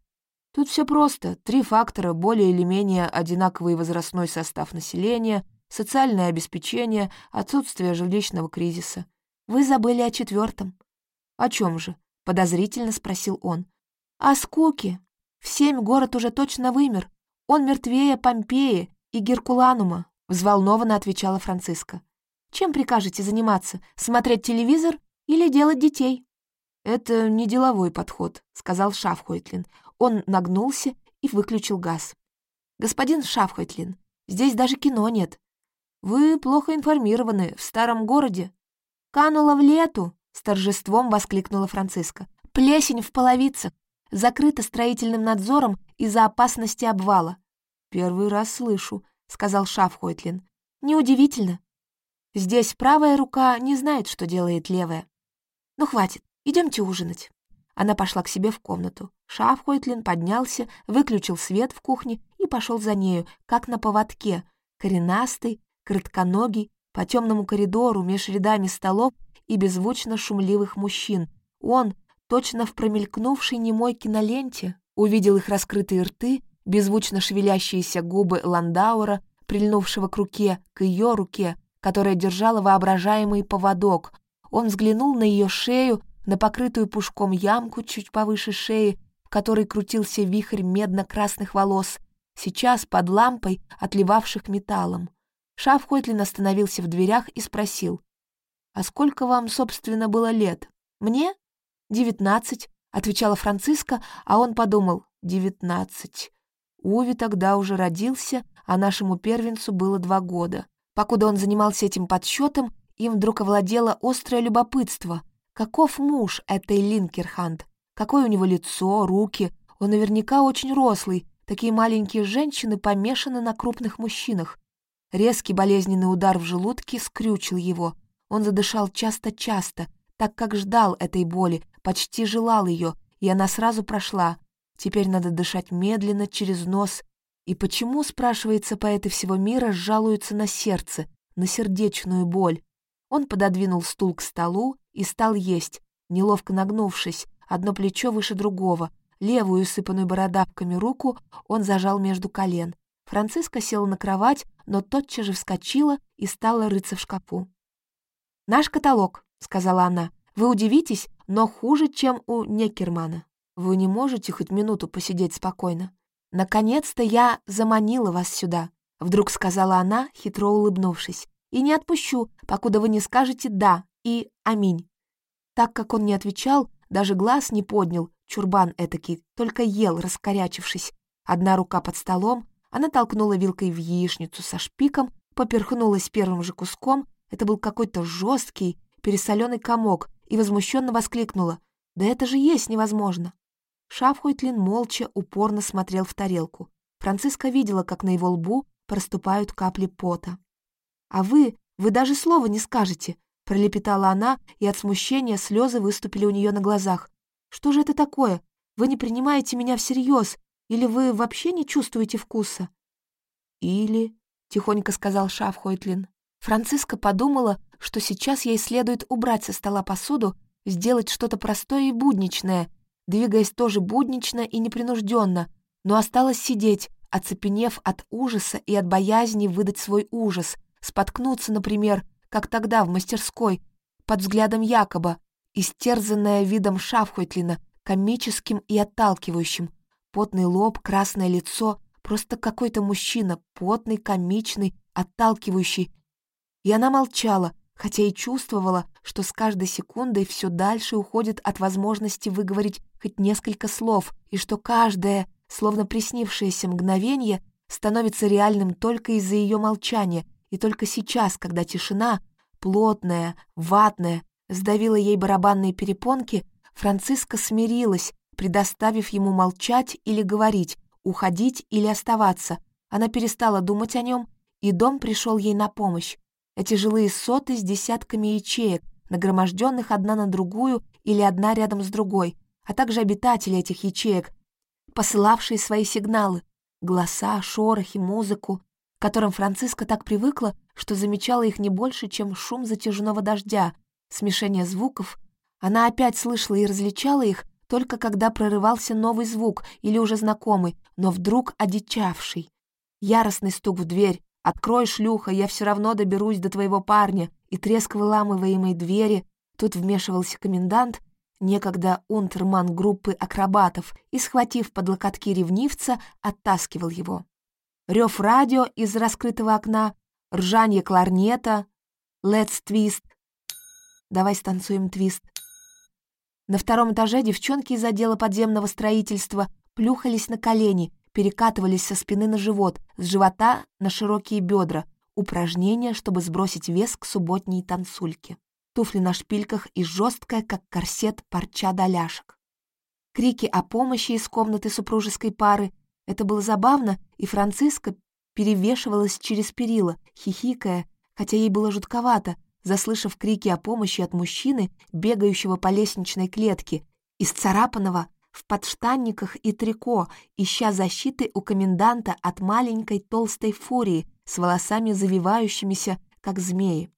Тут все просто. Три фактора, более или менее одинаковый возрастной состав населения, социальное обеспечение, отсутствие жилищного кризиса. Вы забыли о четвертом. О чем же? Подозрительно спросил он. О скуке. В семь город уже точно вымер. Он мертвее Помпеи и Геркуланума, взволнованно отвечала Франциска. Чем прикажете заниматься? Смотреть телевизор или делать детей? Это не деловой подход, сказал Шафхойтлин. Он нагнулся и выключил газ. Господин Шафхойтлин, здесь даже кино нет. Вы плохо информированы, в старом городе. Канула в лету, с торжеством воскликнула Франциска. Плесень в половицах закрыто строительным надзором из-за опасности обвала. «Первый раз слышу», — сказал Шафхойтлин. «Неудивительно. Здесь правая рука не знает, что делает левая. Ну, хватит, идемте ужинать». Она пошла к себе в комнату. Шафхойтлин поднялся, выключил свет в кухне и пошел за нею, как на поводке, коренастый, коротконогий, по темному коридору меж рядами столов и беззвучно шумливых мужчин. Он, точно в промелькнувшей немой киноленте, увидел их раскрытые рты, беззвучно шевелящиеся губы Ландаура, прильнувшего к руке, к ее руке, которая держала воображаемый поводок. Он взглянул на ее шею, на покрытую пушком ямку чуть повыше шеи, в которой крутился вихрь медно-красных волос, сейчас под лампой, отливавших металлом. Шафхойтлин остановился в дверях и спросил, «А сколько вам, собственно, было лет? Мне?» «Девятнадцать», — отвечала Франциска, а он подумал, «девятнадцать». Уви тогда уже родился, а нашему первенцу было два года. Покуда он занимался этим подсчетом, им вдруг овладело острое любопытство. Каков муж этой Линкерханд? Какое у него лицо, руки? Он наверняка очень рослый. Такие маленькие женщины помешаны на крупных мужчинах. Резкий болезненный удар в желудке скрючил его. Он задышал часто-часто, так как ждал этой боли, почти желал ее, и она сразу прошла. Теперь надо дышать медленно, через нос. И почему, спрашивается, поэты всего мира жалуются на сердце, на сердечную боль? Он пододвинул стул к столу и стал есть, неловко нагнувшись, одно плечо выше другого, левую, усыпанную бородавками руку, он зажал между колен. Франциска села на кровать, но тотчас же вскочила и стала рыться в шкафу. «Наш каталог», — сказала она, — «вы удивитесь, но хуже, чем у Некермана. Вы не можете хоть минуту посидеть спокойно? Наконец-то я заманила вас сюда», — вдруг сказала она, хитро улыбнувшись. «И не отпущу, покуда вы не скажете «да» и «аминь». Так как он не отвечал, даже глаз не поднял, чурбан этакий, только ел, раскорячившись. Одна рука под столом, она толкнула вилкой в яичницу со шпиком, поперхнулась первым же куском, это был какой-то жесткий, пересоленный комок, и возмущенно воскликнула. «Да это же есть невозможно!» Шафхойтлин молча, упорно смотрел в тарелку. Франциска видела, как на его лбу проступают капли пота. «А вы, вы даже слова не скажете!» — пролепетала она, и от смущения слезы выступили у нее на глазах. «Что же это такое? Вы не принимаете меня всерьез, или вы вообще не чувствуете вкуса?» «Или...» — тихонько сказал Шафхойтлин. Франциска подумала, что сейчас ей следует убрать со стола посуду, сделать что-то простое и будничное, двигаясь тоже буднично и непринужденно, но осталось сидеть, оцепенев от ужаса и от боязни выдать свой ужас, споткнуться, например, как тогда в мастерской, под взглядом Якоба, истерзанная видом Шафхойтлина, комическим и отталкивающим. Потный лоб, красное лицо, просто какой-то мужчина, потный, комичный, отталкивающий. И она молчала, хотя и чувствовала, что с каждой секундой все дальше уходит от возможности выговорить хоть несколько слов, и что каждое, словно приснившееся мгновение, становится реальным только из-за ее молчания, и только сейчас, когда тишина, плотная, ватная, сдавила ей барабанные перепонки, Франциска смирилась, предоставив ему молчать или говорить, уходить или оставаться. Она перестала думать о нем, и дом пришел ей на помощь. Эти жилые соты с десятками ячеек, нагроможденных одна на другую или одна рядом с другой, а также обитатели этих ячеек, посылавшие свои сигналы, голоса, шорохи, музыку, к которым Франциска так привыкла, что замечала их не больше, чем шум затяжного дождя, смешение звуков. Она опять слышала и различала их, только когда прорывался новый звук или уже знакомый, но вдруг одичавший. Яростный стук в дверь. «Открой, шлюха, я все равно доберусь до твоего парня!» И треск выламываемой двери. Тут вмешивался комендант, некогда унтерман группы акробатов, и, схватив под локотки ревнивца, оттаскивал его. Рев радио из раскрытого окна, ржанье кларнета, «Let's twist!» «Давай станцуем твист!» На втором этаже девчонки из отдела подземного строительства плюхались на колени, перекатывались со спины на живот, с живота на широкие бедра. Упражнение, чтобы сбросить вес к субботней танцульке. Туфли на шпильках и жесткая, как корсет, парча доляшек. Крики о помощи из комнаты супружеской пары. Это было забавно, и Франциска перевешивалась через перила, хихикая, хотя ей было жутковато, заслышав крики о помощи от мужчины, бегающего по лестничной клетке, исцарапанного в подштанниках и трико, ища защиты у коменданта от маленькой толстой фурии с волосами завивающимися, как змеи.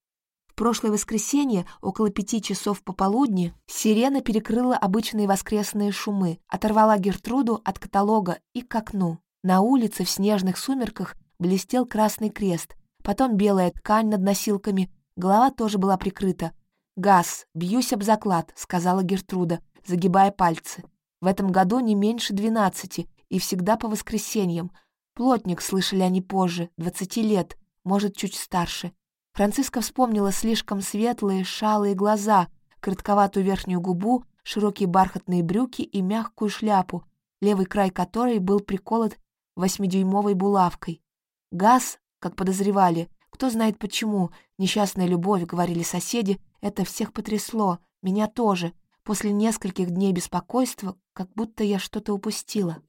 В прошлое воскресенье, около пяти часов пополудни, сирена перекрыла обычные воскресные шумы, оторвала Гертруду от каталога и к окну. На улице в снежных сумерках блестел красный крест, потом белая ткань над носилками, Голова тоже была прикрыта. «Газ, бьюсь об заклад», — сказала Гертруда, загибая пальцы. «В этом году не меньше двенадцати, и всегда по воскресеньям. Плотник, слышали они позже, двадцати лет, может, чуть старше». Франциска вспомнила слишком светлые, шалые глаза, коротковатую верхнюю губу, широкие бархатные брюки и мягкую шляпу, левый край которой был приколот восьмидюймовой булавкой. Газ, как подозревали, кто знает почему, несчастная любовь, говорили соседи, это всех потрясло, меня тоже. После нескольких дней беспокойства, как будто я что-то упустила.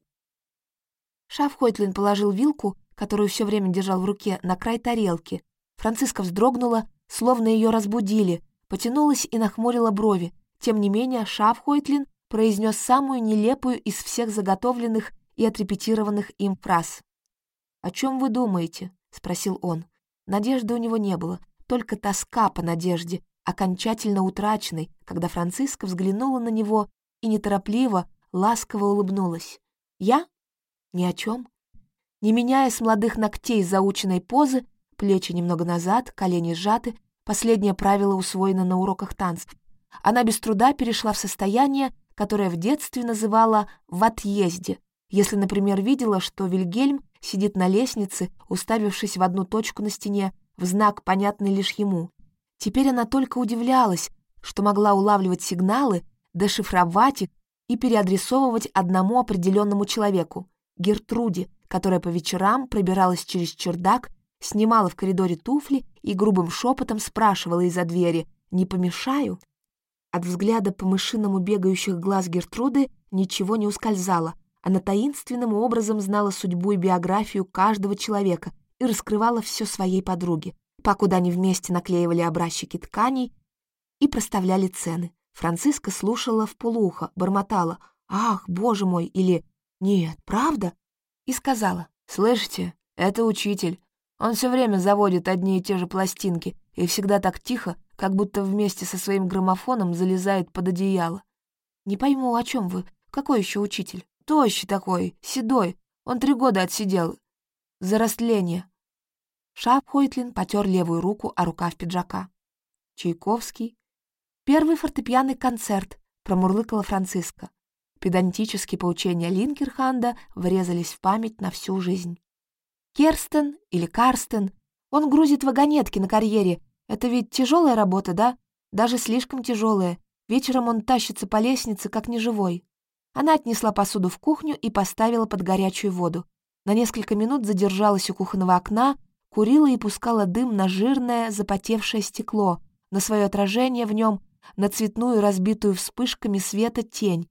Шафхойтлин положил вилку, которую все время держал в руке, на край тарелки. Франциска вздрогнула, словно ее разбудили, потянулась и нахмурила брови. Тем не менее, Шафхойтлин произнес самую нелепую из всех заготовленных и отрепетированных им фраз. «О чем вы думаете?» — спросил он. Надежды у него не было, только тоска по надежде, окончательно утраченной, когда Франциска взглянула на него и неторопливо, ласково улыбнулась. «Я? Ни о чем». Не меняя с молодых ногтей заученной позы, плечи немного назад, колени сжаты, последнее правило усвоено на уроках танцев, она без труда перешла в состояние, которое в детстве называла «в отъезде», если, например, видела, что Вильгельм сидит на лестнице, уставившись в одну точку на стене, в знак, понятный лишь ему. Теперь она только удивлялась, что могла улавливать сигналы, дешифровать их и переадресовывать одному определенному человеку — Гертруде, которая по вечерам пробиралась через чердак, снимала в коридоре туфли и грубым шепотом спрашивала из-за двери «Не помешаю?». От взгляда по мышиному бегающих глаз Гертруды ничего не ускользало — она таинственным образом знала судьбу и биографию каждого человека и раскрывала все своей подруге, покуда они вместе наклеивали образчики тканей и проставляли цены. Франциска слушала в полухо, бормотала «Ах, боже мой!» или «Нет, правда?» и сказала «Слышите, это учитель. Он все время заводит одни и те же пластинки и всегда так тихо, как будто вместе со своим граммофоном залезает под одеяло. Не пойму, о чем вы. Какой еще учитель? Тощий такой, седой. Он три года отсидел. За растление. Шапхойтлин потер левую руку о рукав пиджака. Чайковский. Первый фортепианный концерт, промурлыкала Франциска. Педантические поучения Линкерханда врезались в память на всю жизнь. Керстен или Карстен, он грузит вагонетки на карьере, Это ведь тяжелая работа, да? Даже слишком тяжелая. Вечером он тащится по лестнице, как неживой. Она отнесла посуду в кухню и поставила под горячую воду. На несколько минут задержалась у кухонного окна, курила и пускала дым на жирное, запотевшее стекло, на свое отражение в нем, на цветную, разбитую вспышками света тень,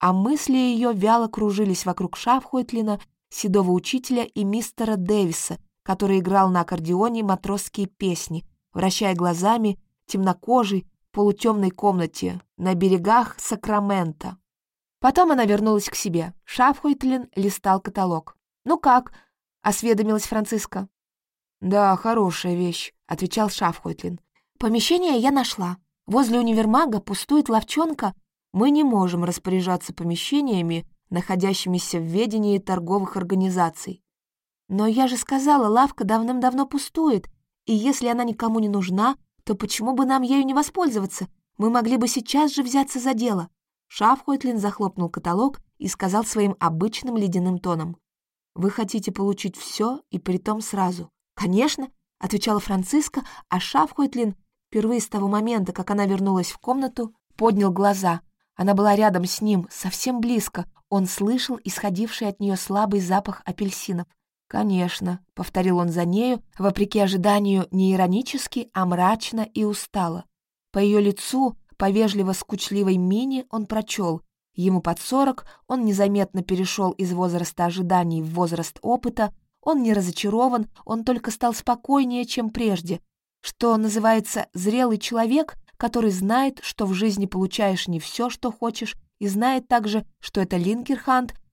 а мысли ее вяло кружились вокруг Шафхойтлина, седого учителя и мистера Дэвиса, который играл на аккордеоне матросские песни, вращая глазами, темнокожий, полутемной комнате на берегах Сакрамента. Потом она вернулась к себе. Шафхойтлин листал каталог. «Ну как?» — осведомилась Франциска. «Да, хорошая вещь», — отвечал Шафхойтлин. «Помещение я нашла. Возле универмага пустует ловчонка. Мы не можем распоряжаться помещениями, находящимися в ведении торговых организаций. Но я же сказала, лавка давным-давно пустует, и если она никому не нужна, то почему бы нам ею не воспользоваться? Мы могли бы сейчас же взяться за дело». Шафхойтлин захлопнул каталог и сказал своим обычным ледяным тоном. «Вы хотите получить все и притом сразу?» «Конечно», — отвечала Франциска, а Шафхойтлин впервые с того момента, как она вернулась в комнату, поднял глаза. Она была рядом с ним, совсем близко. Он слышал исходивший от нее слабый запах апельсинов. «Конечно», — повторил он за нею, вопреки ожиданию не иронически, а мрачно и устало. По ее лицу, по вежливо-скучливой мине он прочел. Ему под сорок, он незаметно перешел из возраста ожиданий в возраст опыта, он не разочарован, он только стал спокойнее, чем прежде. Что называется «зрелый человек», который знает, что в жизни получаешь не все, что хочешь, и знает также, что это Линкерхант —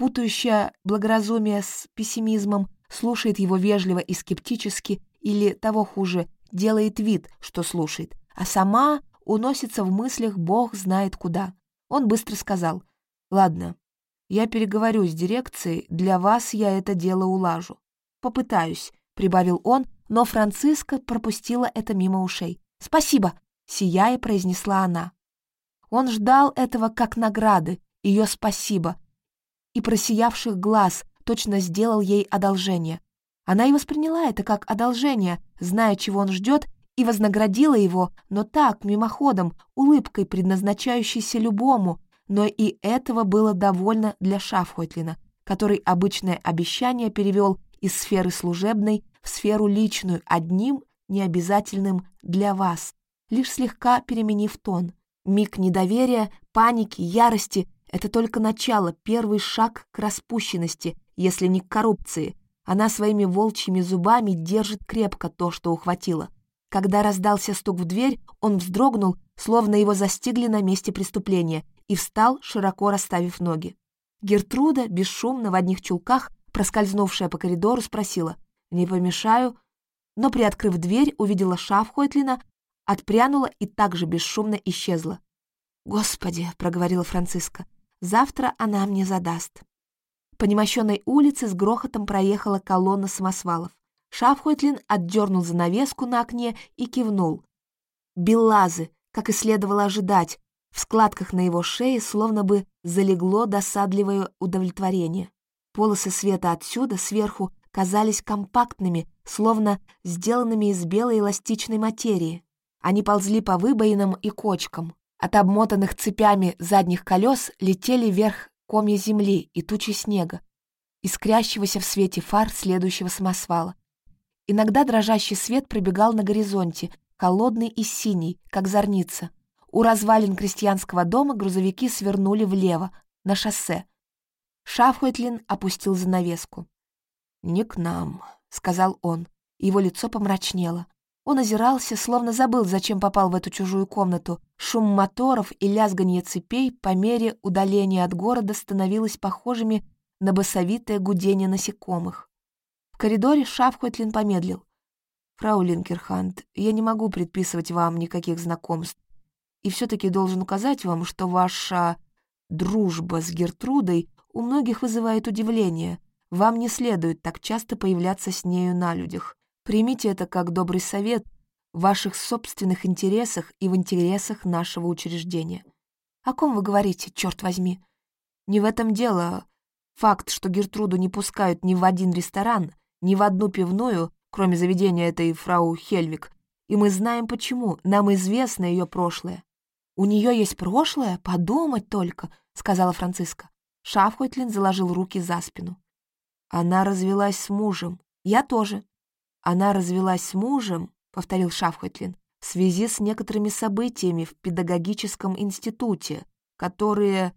путающая благоразумие с пессимизмом, слушает его вежливо и скептически или, того хуже, делает вид, что слушает, а сама уносится в мыслях бог знает куда. Он быстро сказал, «Ладно, я переговорю с дирекцией, для вас я это дело улажу. Попытаюсь», — прибавил он, но Франциска пропустила это мимо ушей. «Спасибо», — сияя произнесла она. Он ждал этого как награды, ее спасибо, и просиявших глаз, точно сделал ей одолжение. Она и восприняла это как одолжение, зная, чего он ждет, и вознаградила его, но так, мимоходом, улыбкой, предназначающейся любому, но и этого было довольно для Шафхойтлина, который обычное обещание перевел из сферы служебной в сферу личную одним необязательным для вас, лишь слегка переменив тон. Миг недоверия, паники, ярости это только начало, первый шаг к распущенности, если не к коррупции. Она своими волчьими зубами держит крепко то, что ухватила. Когда раздался стук в дверь, он вздрогнул, словно его застигли на месте преступления, и встал, широко расставив ноги. Гертруда, бесшумно, в одних чулках, проскользнувшая по коридору, спросила «Не помешаю?», но, приоткрыв дверь, увидела Шафхойтлина, отпрянула и также бесшумно исчезла. «Господи!» — проговорила Франциска. Завтра она мне задаст. По немощенной улице с грохотом проехала колонна самосвалов. Шафхойтлин отдернул занавеску на окне и кивнул. Беллазы, как и следовало ожидать, в складках на его шее словно бы залегло досадливое удовлетворение. Полосы света отсюда, сверху, казались компактными, словно сделанными из белой эластичной материи. Они ползли по выбоинам и кочкам. От обмотанных цепями задних колес летели вверх комья земли и тучи снега, искрящегося в свете фар следующего самосвала. Иногда дрожащий свет пробегал на горизонте, холодный и синий, как зорница. У развалин крестьянского дома грузовики свернули влево, на шоссе. Шафхойтлин опустил занавеску. «Не к нам», — сказал он. Его лицо помрачнело. Он озирался, словно забыл, зачем попал в эту чужую комнату. Шум моторов и лязганье цепей по мере удаления от города становилось похожими на басовитое гудение насекомых. Коридоре Шафхойтлин помедлил. «Фрау Линкерхант, я не могу предписывать вам никаких знакомств. И все-таки должен указать вам, что ваша дружба с Гертрудой у многих вызывает удивление. Вам не следует так часто появляться с нею на людях. Примите это как добрый совет в ваших собственных интересах и в интересах нашего учреждения. О ком вы говорите, черт возьми? Не в этом дело. Факт, что Гертруду не пускают ни в один ресторан, ни в одну пивную, кроме заведения этой фрау Хельвик, И мы знаем почему, нам известно ее прошлое. «У нее есть прошлое? Подумать только», — сказала Франциска. Шафхойтлин заложил руки за спину. Она развелась с мужем. Я тоже. Она развелась с мужем, повторил Шафхойтлин, в связи с некоторыми событиями в педагогическом институте, которые,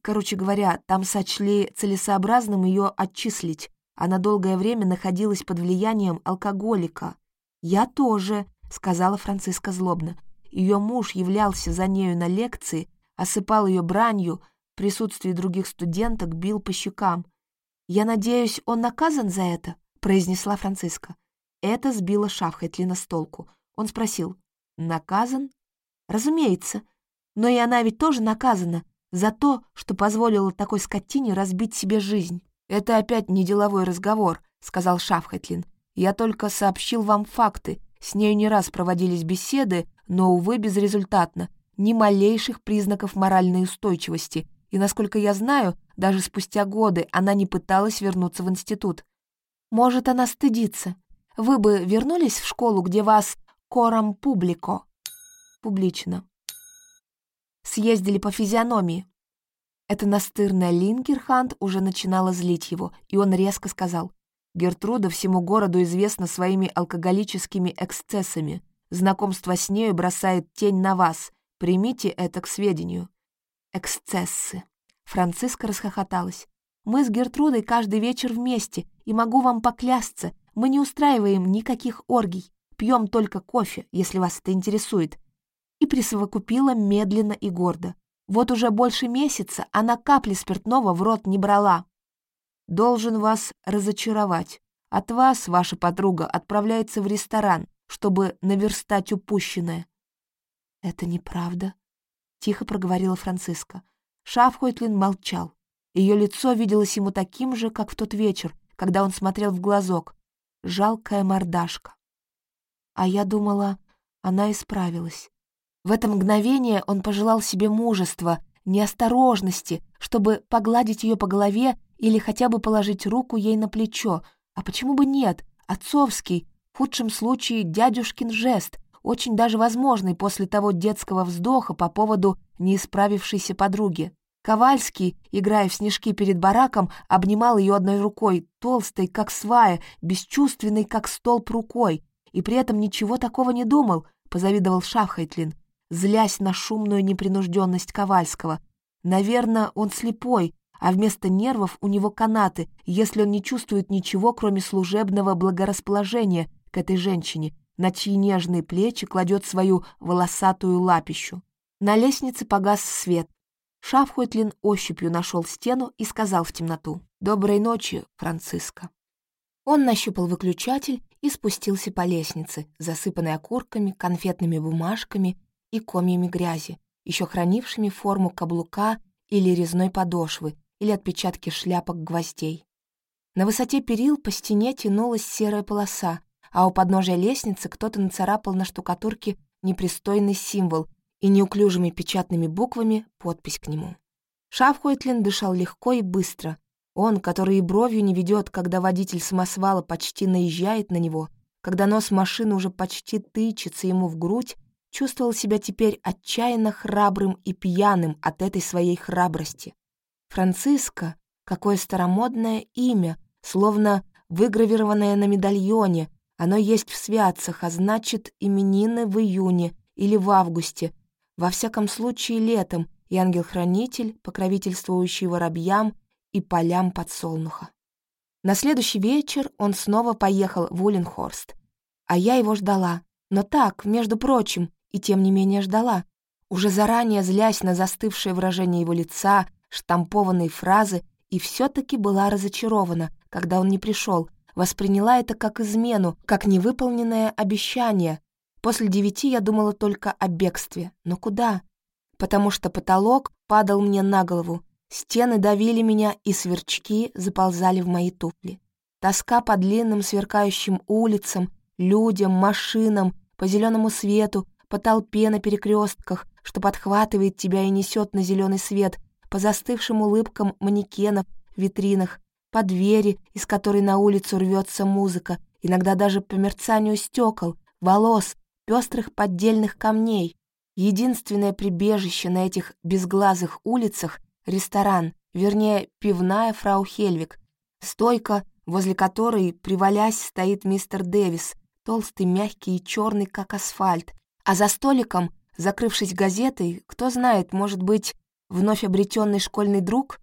короче говоря, там сочли целесообразным ее отчислить. Она долгое время находилась под влиянием алкоголика. «Я тоже», — сказала Франциска злобно. Ее муж являлся за нею на лекции, осыпал ее бранью, в присутствии других студенток бил по щекам. «Я надеюсь, он наказан за это?» — произнесла Франциска. Это сбило Шафхайтлина с толку. Он спросил, «Наказан?» «Разумеется. Но и она ведь тоже наказана за то, что позволила такой скотине разбить себе жизнь». «Это опять не деловой разговор», — сказал Шафхайтлин. «Я только сообщил вам факты. С нею не раз проводились беседы, но, увы, безрезультатно. Ни малейших признаков моральной устойчивости, и, насколько я знаю, даже спустя годы она не пыталась вернуться в институт. Может, она стыдится. Вы бы вернулись в школу, где вас кором публико? Публично. Съездили по физиономии. Эта настырная Лингерхант уже начинала злить его, и он резко сказал, «Гертруда всему городу известна своими алкоголическими эксцессами. Знакомство с нею бросает тень на вас. Примите это к сведению эксцессы. Франциска расхохоталась. «Мы с Гертрудой каждый вечер вместе, и могу вам поклясться, мы не устраиваем никаких оргий, пьем только кофе, если вас это интересует». И присовокупила медленно и гордо. Вот уже больше месяца она капли спиртного в рот не брала. «Должен вас разочаровать. От вас ваша подруга отправляется в ресторан, чтобы наверстать упущенное». «Это неправда», тихо проговорила Франциска. Шафхойтлин молчал. Ее лицо виделось ему таким же, как в тот вечер, когда он смотрел в глазок. Жалкая мордашка. А я думала, она исправилась. В это мгновение он пожелал себе мужества, неосторожности, чтобы погладить ее по голове или хотя бы положить руку ей на плечо. А почему бы нет? Отцовский, в худшем случае дядюшкин жест, очень даже возможный после того детского вздоха по поводу неисправившейся подруги. Ковальский, играя в снежки перед бараком, обнимал ее одной рукой, толстой, как свая, бесчувственной, как столб рукой, и при этом ничего такого не думал, позавидовал Шафхайтлин, злясь на шумную непринужденность Ковальского. Наверное, он слепой, а вместо нервов у него канаты, если он не чувствует ничего, кроме служебного благорасположения к этой женщине, на чьи нежные плечи кладет свою волосатую лапищу. На лестнице погас свет. Шафхойтлин ощупью нашел стену и сказал в темноту «Доброй ночи, Франциско». Он нащупал выключатель и спустился по лестнице, засыпанной окурками, конфетными бумажками и комьями грязи, еще хранившими форму каблука или резной подошвы, или отпечатки шляпок гвоздей. На высоте перил по стене тянулась серая полоса, а у подножия лестницы кто-то нацарапал на штукатурке непристойный символ и неуклюжими печатными буквами подпись к нему. Шафхойтлин дышал легко и быстро. Он, который и бровью не ведет, когда водитель самосвала почти наезжает на него, когда нос машины уже почти тычется ему в грудь, чувствовал себя теперь отчаянно храбрым и пьяным от этой своей храбрости. Франциско, какое старомодное имя, словно выгравированное на медальоне, оно есть в святцах, а значит, именины в июне или в августе, во всяком случае летом, и ангел-хранитель, покровительствующий воробьям и полям подсолнуха. На следующий вечер он снова поехал в Улленхорст, а я его ждала, но так, между прочим, и тем не менее ждала, уже заранее злясь на застывшее выражение его лица, штампованные фразы, и все таки была разочарована, когда он не пришел, восприняла это как измену, как невыполненное обещание. После девяти я думала только о бегстве. Но куда? Потому что потолок падал мне на голову, стены давили меня, и сверчки заползали в мои туфли. Тоска по длинным сверкающим улицам, людям, машинам, по зеленому свету, по толпе на перекрестках, что подхватывает тебя и несет на зеленый свет, по застывшим улыбкам манекенов в витринах, по двери, из которой на улицу рвется музыка, иногда даже по мерцанию стекол, волос, пестрых поддельных камней. Единственное прибежище на этих безглазых улицах — ресторан, вернее, пивная фрау Хельвик, стойка, возле которой, привалясь, стоит мистер Дэвис, толстый, мягкий и черный, как асфальт, а за столиком, закрывшись газетой, кто знает, может быть, вновь обретенный школьный друг?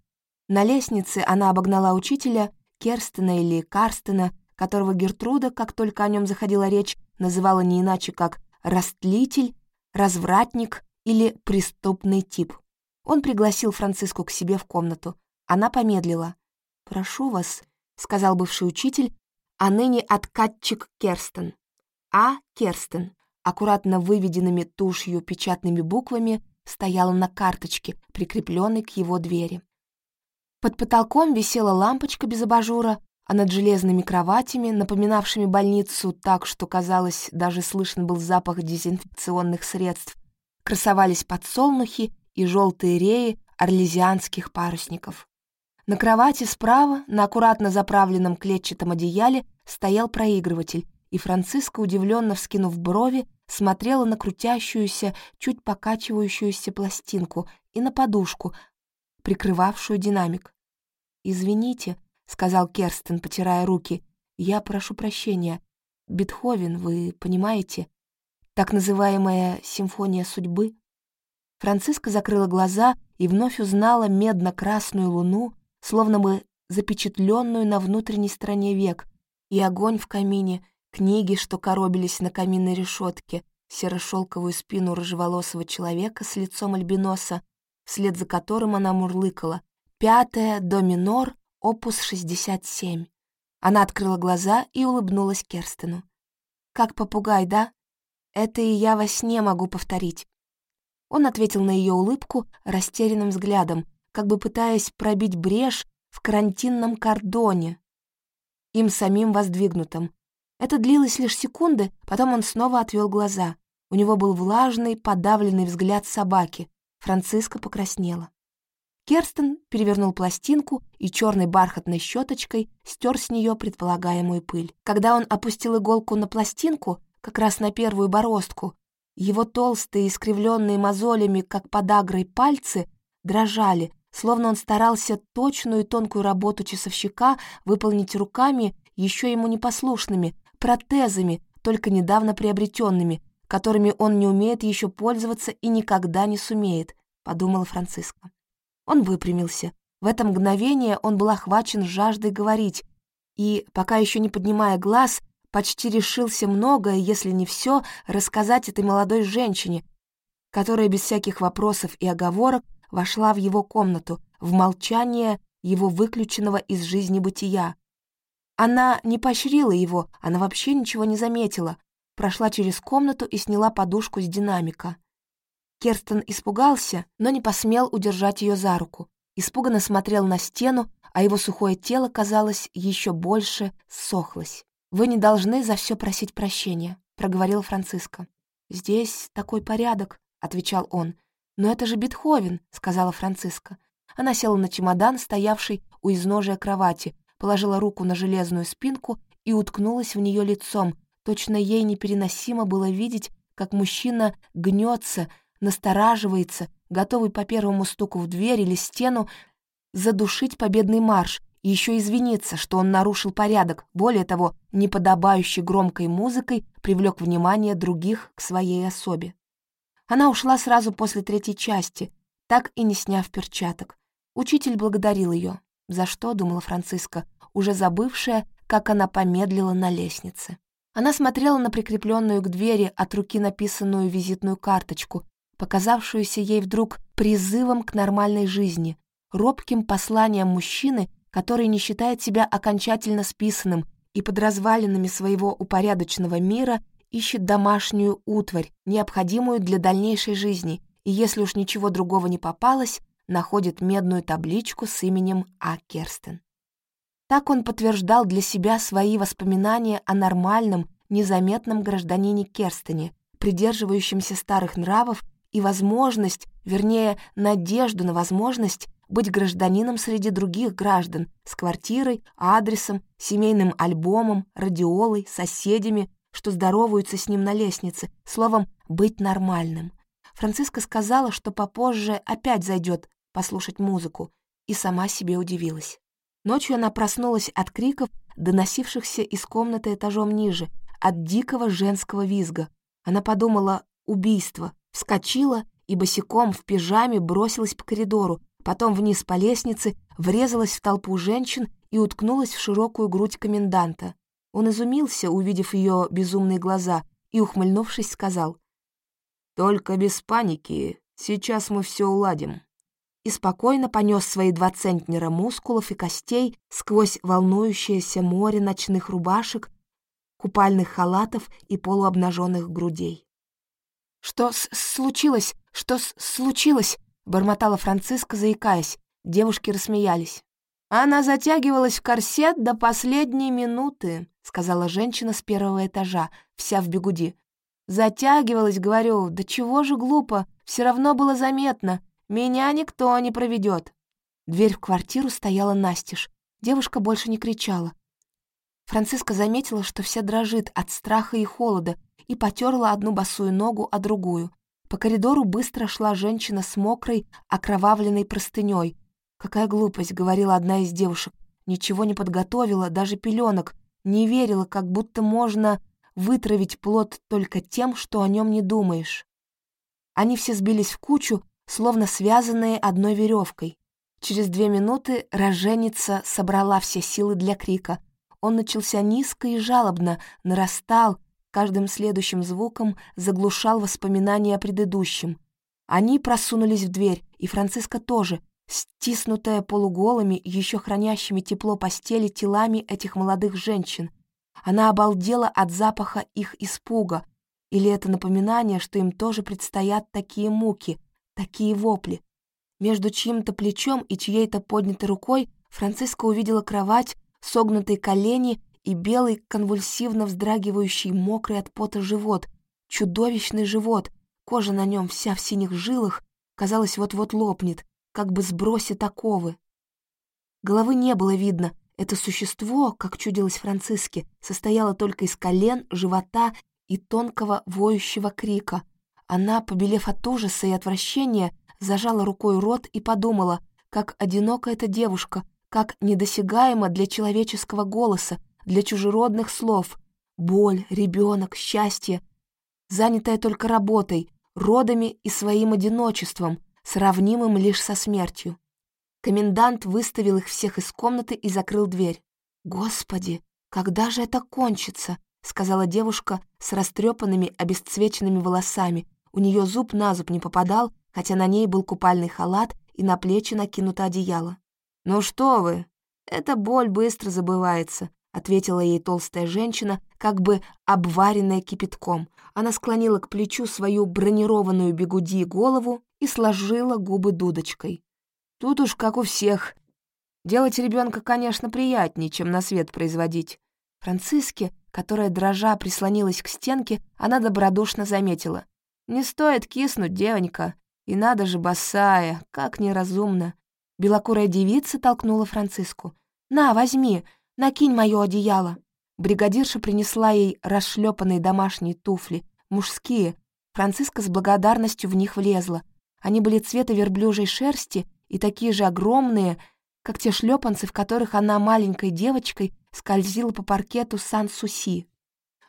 На лестнице она обогнала учителя, Керстена или Карстена, которого Гертруда, как только о нем заходила речь, называла не иначе как «растлитель», «развратник» или «преступный тип». Он пригласил Франциску к себе в комнату. Она помедлила. «Прошу вас», — сказал бывший учитель, а ныне откатчик Керстен. А. Керстен, аккуратно выведенными тушью печатными буквами, стояла на карточке, прикрепленной к его двери. Под потолком висела лампочка без абажура, а над железными кроватями, напоминавшими больницу так, что, казалось, даже слышен был запах дезинфекционных средств, красовались подсолнухи и желтые реи орлезианских парусников. На кровати справа, на аккуратно заправленном клетчатом одеяле, стоял проигрыватель, и Франциска, удивленно вскинув брови, смотрела на крутящуюся, чуть покачивающуюся пластинку и на подушку, прикрывавшую динамик. «Извините», — сказал Керстен, потирая руки, — «я прошу прощения. Бетховен, вы понимаете? Так называемая «симфония судьбы». Франциска закрыла глаза и вновь узнала медно-красную луну, словно бы запечатленную на внутренней стороне век, и огонь в камине, книги, что коробились на каминной решетке, серо-шелковую спину рыжеволосого человека с лицом альбиноса, вслед за которым она мурлыкала. Пятая, до минор, опус 67. Она открыла глаза и улыбнулась Керстену. «Как попугай, да? Это и я во сне могу повторить». Он ответил на ее улыбку растерянным взглядом, как бы пытаясь пробить брешь в карантинном кордоне, им самим воздвигнутом, это длилось лишь секунды, потом он снова отвел глаза. У него был влажный, подавленный взгляд собаки. Франциска покраснела. Керстен перевернул пластинку и черной бархатной щеточкой стер с нее предполагаемую пыль. Когда он опустил иголку на пластинку, как раз на первую бороздку, его толстые, искривленные мозолями, как подагрой пальцы, дрожали, словно он старался точную и тонкую работу часовщика выполнить руками, еще ему непослушными, протезами, только недавно приобретенными, которыми он не умеет еще пользоваться и никогда не сумеет, подумала Франциска. Он выпрямился. В это мгновение он был охвачен жаждой говорить, и, пока еще не поднимая глаз, почти решился многое, если не все, рассказать этой молодой женщине, которая без всяких вопросов и оговорок вошла в его комнату, в молчание его выключенного из жизни бытия, она не поощрила его, она вообще ничего не заметила. Прошла через комнату и сняла подушку с динамика. Керстен испугался, но не посмел удержать ее за руку. Испуганно смотрел на стену, а его сухое тело, казалось, еще больше сохлось. «Вы не должны за все просить прощения», — проговорил Франциско. «Здесь такой порядок», — отвечал он. «Но это же Бетховен», — сказала Франциска. Она села на чемодан, стоявший у изножия кровати, положила руку на железную спинку и уткнулась в нее лицом. Точно ей непереносимо было видеть, как мужчина гнется, настораживается, готовый по первому стуку в дверь или стену задушить победный марш и еще извиниться, что он нарушил порядок, более того, неподобающий громкой музыкой привлек внимание других к своей особе. Она ушла сразу после третьей части, так и не сняв перчаток. Учитель благодарил ее. За что, думала Франциска, уже забывшая, как она помедлила на лестнице. Она смотрела на прикрепленную к двери от руки написанную визитную карточку, показавшуюся ей вдруг призывом к нормальной жизни, робким посланием мужчины, который не считает себя окончательно списанным и под развалинами своего упорядоченного мира ищет домашнюю утварь, необходимую для дальнейшей жизни, и если уж ничего другого не попалось, находит медную табличку с именем А. Керстен. Так он подтверждал для себя свои воспоминания о нормальном, незаметном гражданине Керстене, придерживающемся старых нравов и возможность, вернее, надежду на возможность быть гражданином среди других граждан с квартирой, адресом, семейным альбомом, радиолой, соседями, что здороваются с ним на лестнице, словом, быть нормальным. Франциска сказала, что попозже опять зайдет послушать музыку, и сама себе удивилась. Ночью она проснулась от криков, доносившихся из комнаты этажом ниже, от дикого женского визга. Она подумала «убийство», вскочила и босиком в пижаме бросилась по коридору, потом вниз по лестнице, врезалась в толпу женщин и уткнулась в широкую грудь коменданта. Он изумился, увидев ее безумные глаза, и, ухмыльнувшись, сказал, «Только без паники, сейчас мы все уладим». И спокойно понес свои два центнера мускулов и костей сквозь волнующееся море ночных рубашек, купальных халатов и полуобнаженных грудей. «Что случилось? Что случилось?» — бормотала Франциска, заикаясь. Девушки рассмеялись. «Она затягивалась в корсет до последней минуты», — сказала женщина с первого этажа, вся в бегуди. «Затягивалась, говорю, да чего же глупо, все равно было заметно. Меня никто не проведет. Дверь в квартиру стояла настежь. Девушка больше не кричала. Франциска заметила, что вся дрожит от страха и холода, и потерла одну босую ногу, а другую. По коридору быстро шла женщина с мокрой, окровавленной простыней. «Какая глупость», — говорила одна из девушек. «Ничего не подготовила, даже пеленок. Не верила, как будто можно вытравить плод только тем, что о нем не думаешь». Они все сбились в кучу, словно связанные одной веревкой. Через две минуты роженица собрала все силы для крика. Он начался низко и жалобно, нарастал, каждым следующим звуком заглушал воспоминания о предыдущем. Они просунулись в дверь, и Франциска тоже, стиснутая полуголыми, еще хранящими тепло постели телами этих молодых женщин. Она обалдела от запаха их испуга, или это напоминание, что им тоже предстоят такие муки — Такие вопли. Между чьим-то плечом и чьей-то поднятой рукой Франциска увидела кровать, согнутые колени и белый, конвульсивно вздрагивающий, мокрый от пота живот. Чудовищный живот, кожа на нем вся в синих жилах, казалось, вот-вот лопнет, как бы сбросит оковы. Головы не было видно. Это существо, как чудилось Франциске, состояло только из колен, живота и тонкого воющего крика. Она, побелев от ужаса и отвращения, зажала рукой рот и подумала, как одинока эта девушка, как недосягаема для человеческого голоса, для чужеродных слов. Боль, ребенок, счастье, занятая только работой, родами и своим одиночеством, сравнимым лишь со смертью. Комендант выставил их всех из комнаты и закрыл дверь. «Господи, когда же это кончится?» — сказала девушка с растрепанными, обесцвеченными волосами, у нее зуб на зуб не попадал, хотя на ней был купальный халат и на плечи накинуто одеяло. «Ну что вы, эта боль быстро забывается», — ответила ей толстая женщина, как бы обваренная кипятком. Она склонила к плечу свою бронированную бегуди голову и сложила губы дудочкой. «Тут уж как у всех. Делать ребенка, конечно, приятнее, чем на свет производить». Франциске, которая дрожа прислонилась к стенке, она добродушно заметила. «Не стоит киснуть, девонька. И надо же, босая, как неразумно». Белокурая девица толкнула Франциску. «На, возьми, накинь моё одеяло». Бригадирша принесла ей расшлепанные домашние туфли, мужские. Франциска с благодарностью в них влезла. Они были цвета верблюжьей шерсти и такие же огромные, как те шлепанцы, в которых она маленькой девочкой скользила по паркету Сан-Суси.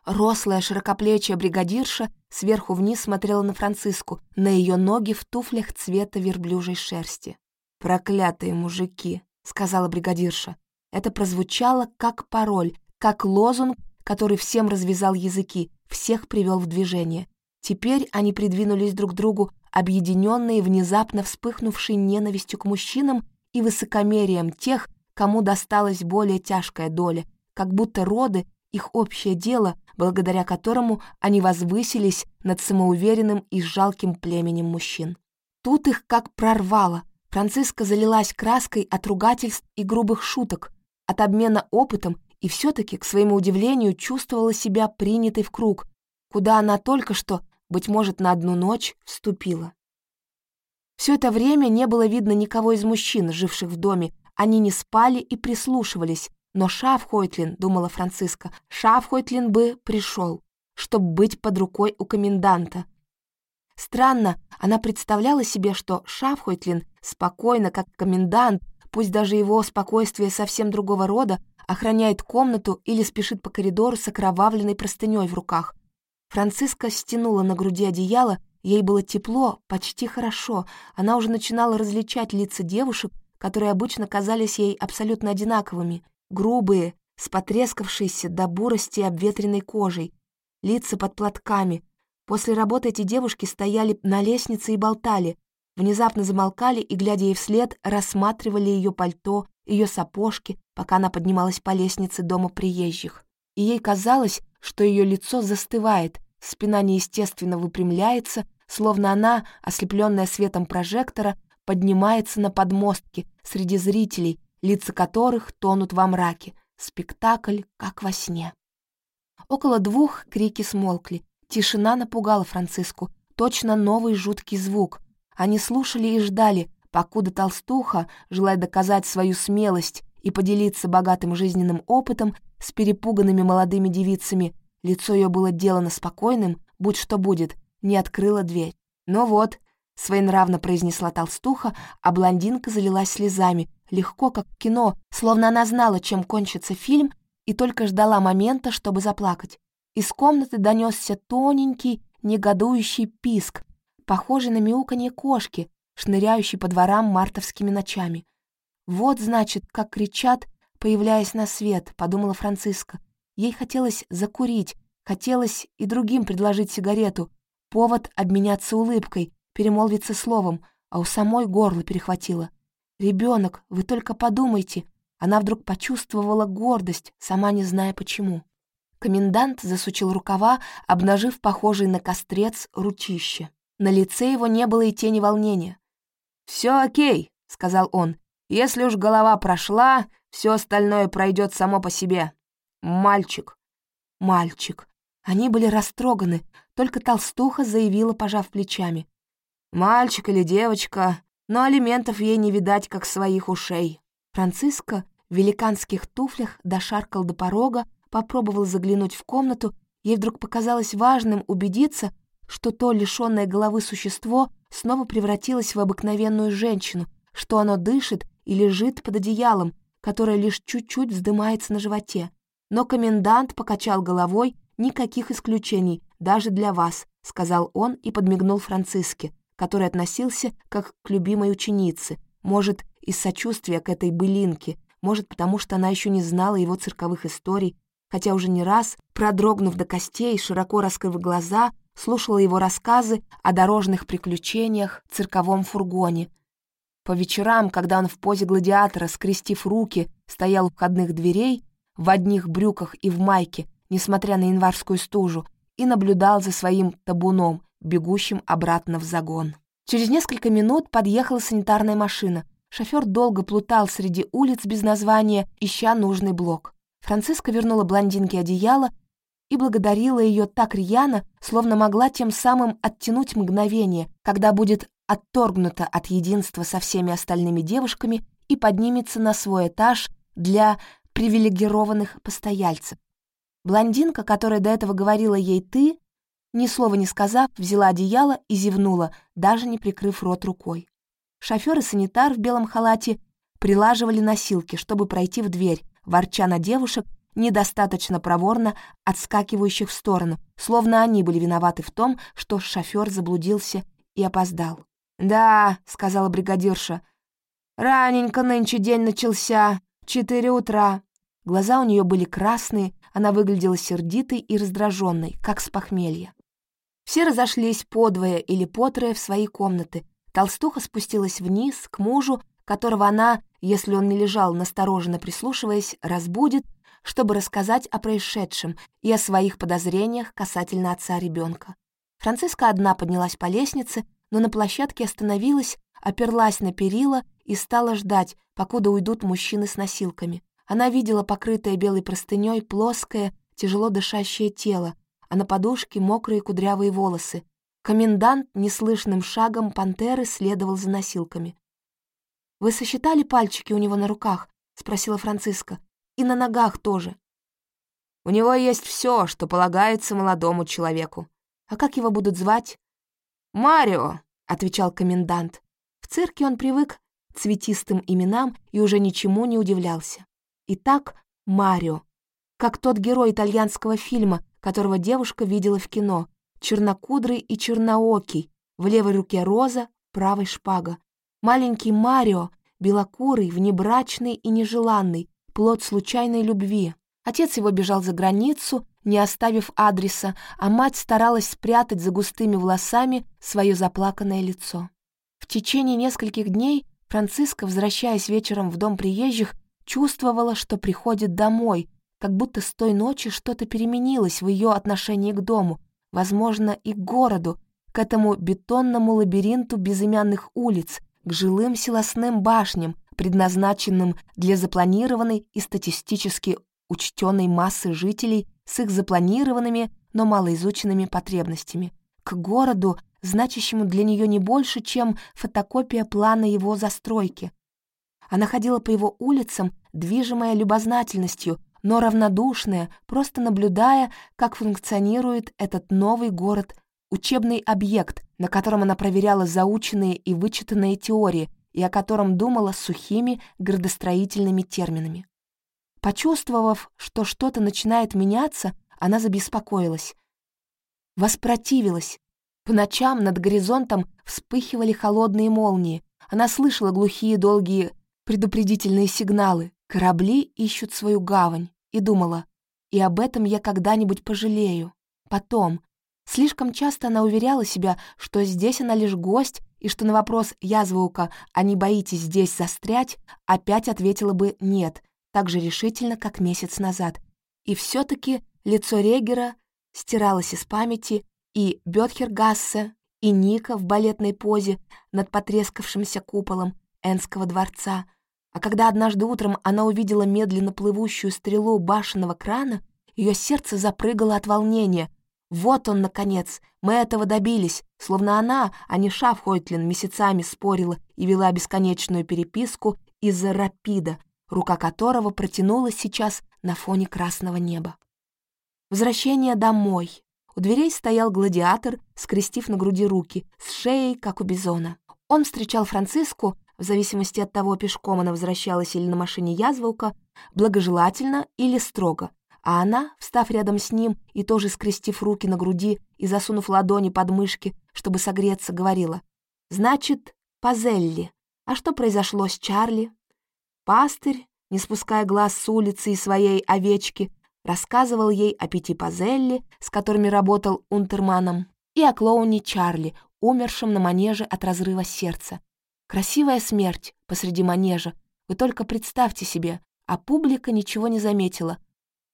Рослая широкоплечья бригадирша сверху вниз смотрела на Франциску, на ее ноги в туфлях цвета верблюжьей шерсти. «Проклятые мужики», — сказала бригадирша. Это прозвучало как пароль, как лозунг, который всем развязал языки, всех привел в движение. Теперь они придвинулись друг к другу, объединенные внезапно вспыхнувшей ненавистью к мужчинам и высокомерием тех, кому досталась более тяжкая доля, как будто роды их общее дело, благодаря которому они возвысились над самоуверенным и жалким племенем мужчин. Тут их как прорвало. Франциска залилась краской от ругательств и грубых шуток, от обмена опытом и все-таки, к своему удивлению, чувствовала себя принятой в круг, куда она только что, быть может, на одну ночь вступила. Все это время не было видно никого из мужчин, живших в доме, они не спали и прислушивались, но Шафхойтлин, думала Франциска, Шафхойтлин бы пришел. чтобы быть под рукой у коменданта. Странно, она представляла себе, что Шафхойтлин спокойно, как комендант, пусть даже его спокойствие совсем другого рода, охраняет комнату или спешит по коридору с окровавленной простыней в руках. Франциска стянула на груди одеяло, ей было тепло, почти хорошо, она уже начинала различать лица девушек, которые обычно казались ей абсолютно одинаковыми, грубые, с потрескавшейся до бурости обветренной кожей, лица под платками. После работы эти девушки стояли на лестнице и болтали, внезапно замолкали и, глядя ей вслед, рассматривали ее пальто, ее сапожки, пока она поднималась по лестнице дома приезжих. И ей казалось, что ее лицо застывает, спина неестественно выпрямляется, словно она, ослепленная светом прожектора, поднимается на подмостки среди зрителей, лица которых тонут во мраке. Спектакль, как во сне. Около двух крики смолкли. Тишина напугала Франциску. Точно новый жуткий звук. Они слушали и ждали, покуда толстуха, желая доказать свою смелость и поделиться богатым жизненным опытом с перепуганными молодыми девицами, лицо ее было делано спокойным, будь что будет, не открыла дверь. «Ну вот», — своенравно произнесла толстуха, а блондинка залилась слезами, легко, как в кино, словно она знала, чем кончится фильм, и только ждала момента, чтобы заплакать. Из комнаты донесся тоненький, негодующий писк, похожий на мяуканье кошки, шныряющий по дворам мартовскими ночами. «Вот, значит, как кричат, появляясь на свет», — подумала Франциска. Ей хотелось закурить, хотелось и другим предложить сигарету, повод обменяться улыбкой, перемолвиться словом, а у самой горло перехватило. «Ребенок, вы только подумайте!» Она вдруг почувствовала гордость, сама не зная почему. Комендант засучил рукава, обнажив похожий на кострец ручище. На лице его не было и тени волнения. «Все окей», — сказал он. «Если уж голова прошла, все остальное пройдет само по себе. Мальчик». «Мальчик». Они были растроганы, только толстуха заявила, пожав плечами. «Мальчик или девочка, но алиментов ей не видать, как своих ушей». Франциска в великанских туфлях дошаркал до порога, попробовал заглянуть в комнату, ей вдруг показалось важным убедиться, что то лишённое головы существо снова превратилось в обыкновенную женщину, что оно дышит и лежит под одеялом, которое лишь чуть-чуть вздымается на животе. Но комендант покачал головой, никаких исключений, даже для вас, сказал он и подмигнул Франциске, который относился как к любимой ученице, может, из сочувствия к этой былинке, может, потому что она еще не знала его цирковых историй, хотя уже не раз, продрогнув до костей, широко раскрыв глаза, слушала его рассказы о дорожных приключениях в цирковом фургоне. По вечерам, когда он в позе гладиатора, скрестив руки, стоял у входных дверей, в одних брюках и в майке, несмотря на январскую стужу, и наблюдал за своим табуном, бегущим обратно в загон. Через несколько минут подъехала санитарная машина. Шофер долго плутал среди улиц без названия, ища нужный блок. Франциска вернула блондинке одеяло и благодарила ее так рьяно, словно могла тем самым оттянуть мгновение, когда будет отторгнута от единства со всеми остальными девушками и поднимется на свой этаж для привилегированных постояльцев. Блондинка, которая до этого говорила ей «ты», ни слова не сказав, взяла одеяло и зевнула, даже не прикрыв рот рукой. Шофер и санитар в белом халате прилаживали носилки, чтобы пройти в дверь, ворча на девушек, недостаточно проворно отскакивающих в сторону, словно они были виноваты в том, что шофер заблудился и опоздал. «Да», — сказала бригадирша, — «раненько нынче день начался, четыре утра». Глаза у нее были красные, она выглядела сердитой и раздраженной, как с похмелья. Все разошлись подвое или потрое в свои комнаты. Толстуха спустилась вниз, к мужу, которого она, если он не лежал настороженно прислушиваясь, разбудит, чтобы рассказать о происшедшем и о своих подозрениях касательно отца ребенка. Франциска одна поднялась по лестнице, но на площадке остановилась, оперлась на перила и стала ждать, покуда уйдут мужчины с носилками. Она видела покрытое белой простыней плоское, тяжело дышащее тело, а на подушке мокрые кудрявые волосы. Комендант неслышным шагом пантеры следовал за носилками. «Вы сосчитали пальчики у него на руках?» — спросила Франциска. «И на ногах тоже». У него есть все, что полагается молодому человеку. А как его будут звать? «Марио», — отвечал комендант. В цирке он привык к цветистым именам и уже ничему не удивлялся. Итак, Марио, как тот герой итальянского фильма, которого девушка видела в кино, чернокудрый и черноокий, в левой руке роза, правой шпага. Маленький Марио, белокурый, внебрачный и нежеланный, плод случайной любви. Отец его бежал за границу, не оставив адреса, а мать старалась спрятать за густыми волосами свое заплаканное лицо. В течение нескольких дней Франциска, возвращаясь вечером в дом приезжих, чувствовала, что приходит домой, как будто с той ночи что-то переменилось в ее отношении к дому, возможно, и к городу, к этому бетонному лабиринту безымянных улиц, к жилым силосным башням, предназначенным для запланированной и статистически учтенной массы жителей с их запланированными, но малоизученными потребностями, к городу, значащему для нее не больше, чем фотокопия плана его застройки. Она ходила по его улицам, движимая любознательностью, но равнодушная, просто наблюдая, как функционирует этот новый город, учебный объект, на котором она проверяла заученные и вычитанные теории и о котором думала сухими градостроительными терминами. Почувствовав, что что-то начинает меняться, она забеспокоилась. Воспротивилась. По ночам над горизонтом вспыхивали холодные молнии. Она слышала глухие долгие предупредительные сигналы. Корабли ищут свою гавань. И думала, и об этом я когда-нибудь пожалею. Потом. Слишком часто она уверяла себя, что здесь она лишь гость, и что на вопрос «Язваука, а не боитесь здесь застрять?» опять ответила бы «нет», так же решительно, как месяц назад. И все таки лицо Регера стиралось из памяти, и Бетхергассе, и Ника в балетной позе над потрескавшимся куполом Энского дворца — а когда однажды утром она увидела медленно плывущую стрелу башенного крана, ее сердце запрыгало от волнения. Вот он, наконец, мы этого добились, словно она, а не Шафхойтлин, месяцами спорила и вела бесконечную переписку из-за рапида, рука которого протянулась сейчас на фоне красного неба. Возвращение домой. У дверей стоял гладиатор, скрестив на груди руки, с шеей, как у бизона. Он встречал Франциску, в зависимости от того, пешком она возвращалась или на машине язволка, благожелательно или строго, а она, встав рядом с ним и тоже скрестив руки на груди и засунув ладони под мышки, чтобы согреться, говорила, «Значит, Пазелли. А что произошло с Чарли?» Пастырь, не спуская глаз с улицы и своей овечки, рассказывал ей о пяти Пазелли, с которыми работал Унтерманом, и о клоуне Чарли, умершем на манеже от разрыва сердца, Красивая смерть посреди манежа. Вы только представьте себе, а публика ничего не заметила.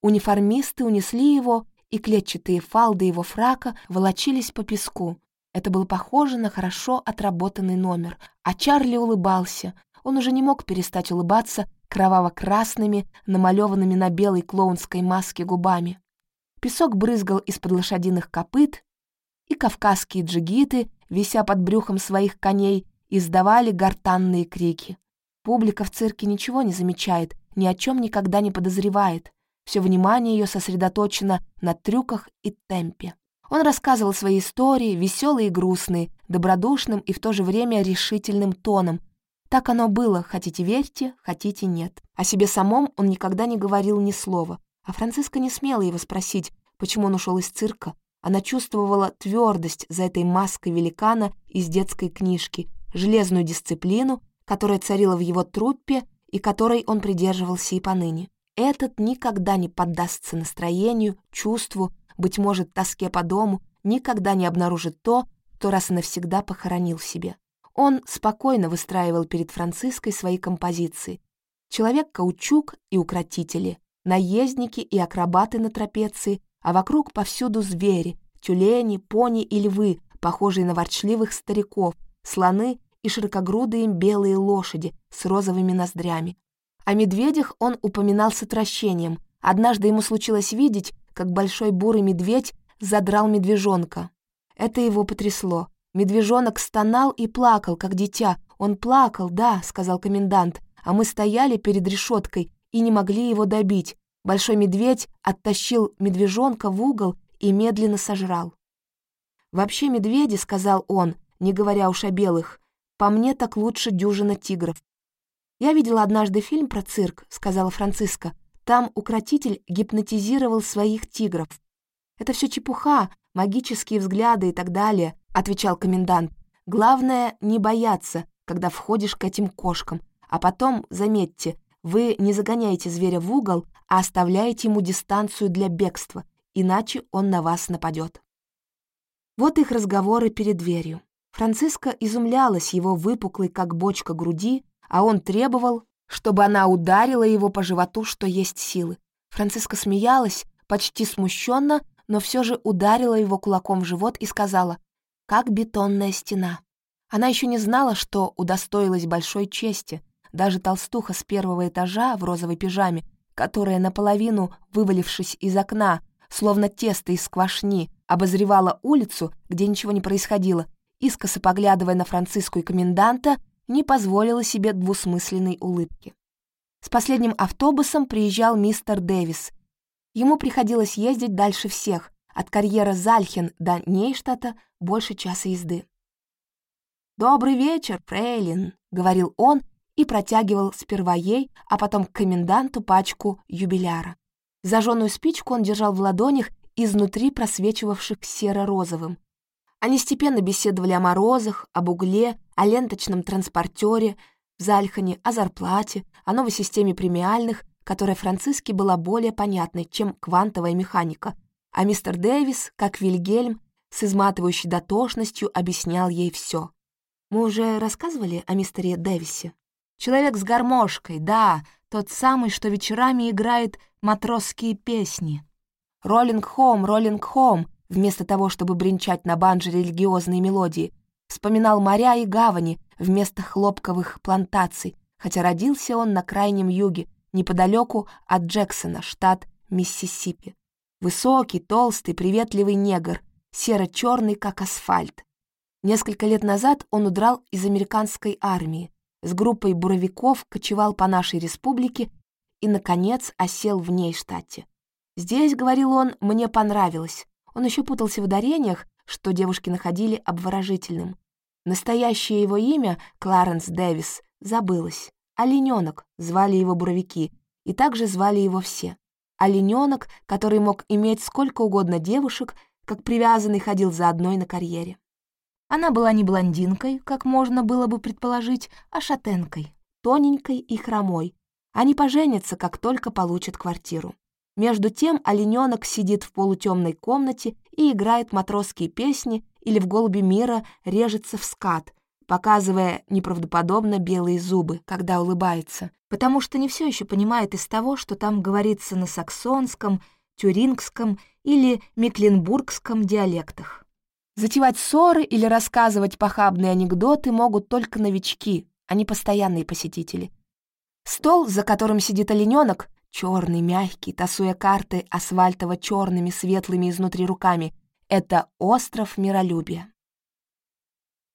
Униформисты унесли его, и клетчатые фалды его фрака волочились по песку. Это было похоже на хорошо отработанный номер. А Чарли улыбался. Он уже не мог перестать улыбаться кроваво-красными, намалеванными на белой клоунской маске губами. Песок брызгал из-под лошадиных копыт, и кавказские джигиты, вися под брюхом своих коней, издавали гортанные крики. Публика в цирке ничего не замечает, ни о чем никогда не подозревает. Все внимание ее сосредоточено на трюках и темпе. Он рассказывал свои истории, веселые и грустные, добродушным и в то же время решительным тоном. Так оно было, хотите верьте, хотите нет. О себе самом он никогда не говорил ни слова. А Франциска не смела его спросить, почему он ушел из цирка. Она чувствовала твердость за этой маской великана из детской книжки железную дисциплину, которая царила в его труппе и которой он придерживался и поныне. Этот никогда не поддастся настроению, чувству, быть может, тоске по дому, никогда не обнаружит то, что раз и навсегда похоронил в себе. Он спокойно выстраивал перед Франциской свои композиции. Человек-каучук и укротители, наездники и акробаты на трапеции, а вокруг повсюду звери, тюлени, пони и львы, похожие на ворчливых стариков, слоны и широкогрудые белые лошади с розовыми ноздрями. О медведях он упоминал с отвращением. Однажды ему случилось видеть, как большой бурый медведь задрал медвежонка. Это его потрясло. Медвежонок стонал и плакал, как дитя. Он плакал, да, сказал комендант, а мы стояли перед решеткой и не могли его добить. Большой медведь оттащил медвежонка в угол и медленно сожрал. «Вообще медведи», — сказал он, не говоря уж о белых, «по мне так лучше дюжина тигров». «Я видела однажды фильм про цирк», — сказала Франциска. «Там укротитель гипнотизировал своих тигров». «Это все чепуха, магические взгляды и так далее», — отвечал комендант. «Главное — не бояться, когда входишь к этим кошкам. А потом, заметьте, вы не загоняете зверя в угол, а оставляете ему дистанцию для бегства, иначе он на вас нападет». Вот их разговоры перед дверью. Франциска изумлялась его выпуклой, как бочка груди, а он требовал, чтобы она ударила его по животу, что есть силы. Франциска смеялась, почти смущенно, но все же ударила его кулаком в живот и сказала «как бетонная стена». Она еще не знала, что удостоилась большой чести. Даже толстуха с первого этажа в розовой пижаме, которая наполовину, вывалившись из окна, словно тесто из сквашни, обозревала улицу, где ничего не происходило, искоса поглядывая на Франциску и коменданта, не позволила себе двусмысленной улыбки. С последним автобусом приезжал мистер Дэвис. Ему приходилось ездить дальше всех, от карьера Зальхен до Нейштата больше часа езды. «Добрый вечер, Фрейлин», — говорил он и протягивал сперва ей, а потом к коменданту пачку юбиляра. Зажженную спичку он держал в ладонях, изнутри просвечивавших серо-розовым. Они степенно беседовали о морозах, об угле, о ленточном транспортере в Зальхане, о зарплате, о новой системе премиальных, которая Франциске была более понятной, чем квантовая механика, а мистер Дэвис, как Вильгельм, с изматывающей дотошностью объяснял ей все. Мы уже рассказывали о мистере Дэвисе? Человек с гармошкой, да, тот самый, что вечерами играет матросские песни. «Роллинг Хоум, Роллинг Хоум», вместо того, чтобы бренчать на банже религиозные мелодии, вспоминал моря и гавани вместо хлопковых плантаций, хотя родился он на крайнем юге, неподалеку от Джексона, штат Миссисипи. Высокий, толстый, приветливый негр, серо-черный, как асфальт. Несколько лет назад он удрал из американской армии, с группой буровиков кочевал по нашей республике и, наконец, осел в ней штате. Здесь, говорил он, мне понравилось. Он еще путался в ударениях, что девушки находили обворожительным. Настоящее его имя, Кларенс Дэвис, забылось. Олененок звали его буровики, и также звали его все. Олененок, который мог иметь сколько угодно девушек, как привязанный ходил за одной на карьере. Она была не блондинкой, как можно было бы предположить, а шатенкой, тоненькой и хромой. Они поженятся, как только получат квартиру. Между тем олененок сидит в полутемной комнате и играет матросские песни или в «Голуби мира» режется в скат, показывая неправдоподобно белые зубы, когда улыбается, потому что не все еще понимает из того, что там говорится на саксонском, тюрингском или мекленбургском диалектах. Затевать ссоры или рассказывать похабные анекдоты могут только новички, а не постоянные посетители. Стол, за которым сидит олененок, черный, мягкий, тасуя карты асфальтово-черными светлыми изнутри руками. Это остров миролюбия.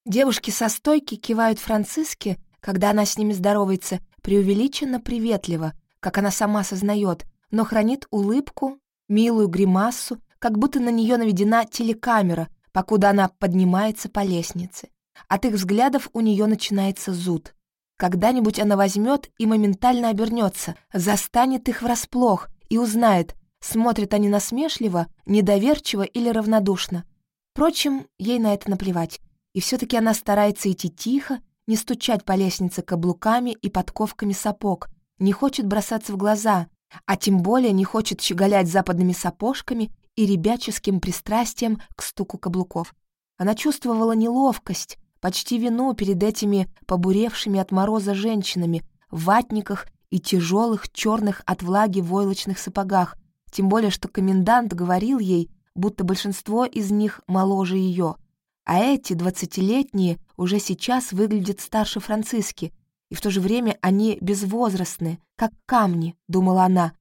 Девушки со стойки кивают Франциске, когда она с ними здоровается, преувеличенно приветливо, как она сама сознает, но хранит улыбку, милую гримассу, как будто на нее наведена телекамера, покуда она поднимается по лестнице. От их взглядов у нее начинается зуд. Когда-нибудь она возьмет и моментально обернется, застанет их врасплох и узнает, смотрят они насмешливо, недоверчиво или равнодушно. Впрочем, ей на это наплевать. И все-таки она старается идти тихо, не стучать по лестнице каблуками и подковками сапог, не хочет бросаться в глаза, а тем более не хочет щеголять западными сапожками и ребяческим пристрастием к стуку каблуков. Она чувствовала неловкость, почти вину перед этими побуревшими от мороза женщинами в ватниках и тяжелых черных от влаги войлочных сапогах, тем более что комендант говорил ей, будто большинство из них моложе ее, а эти, двадцатилетние, уже сейчас выглядят старше Франциски, и в то же время они безвозрастны, как камни, думала она,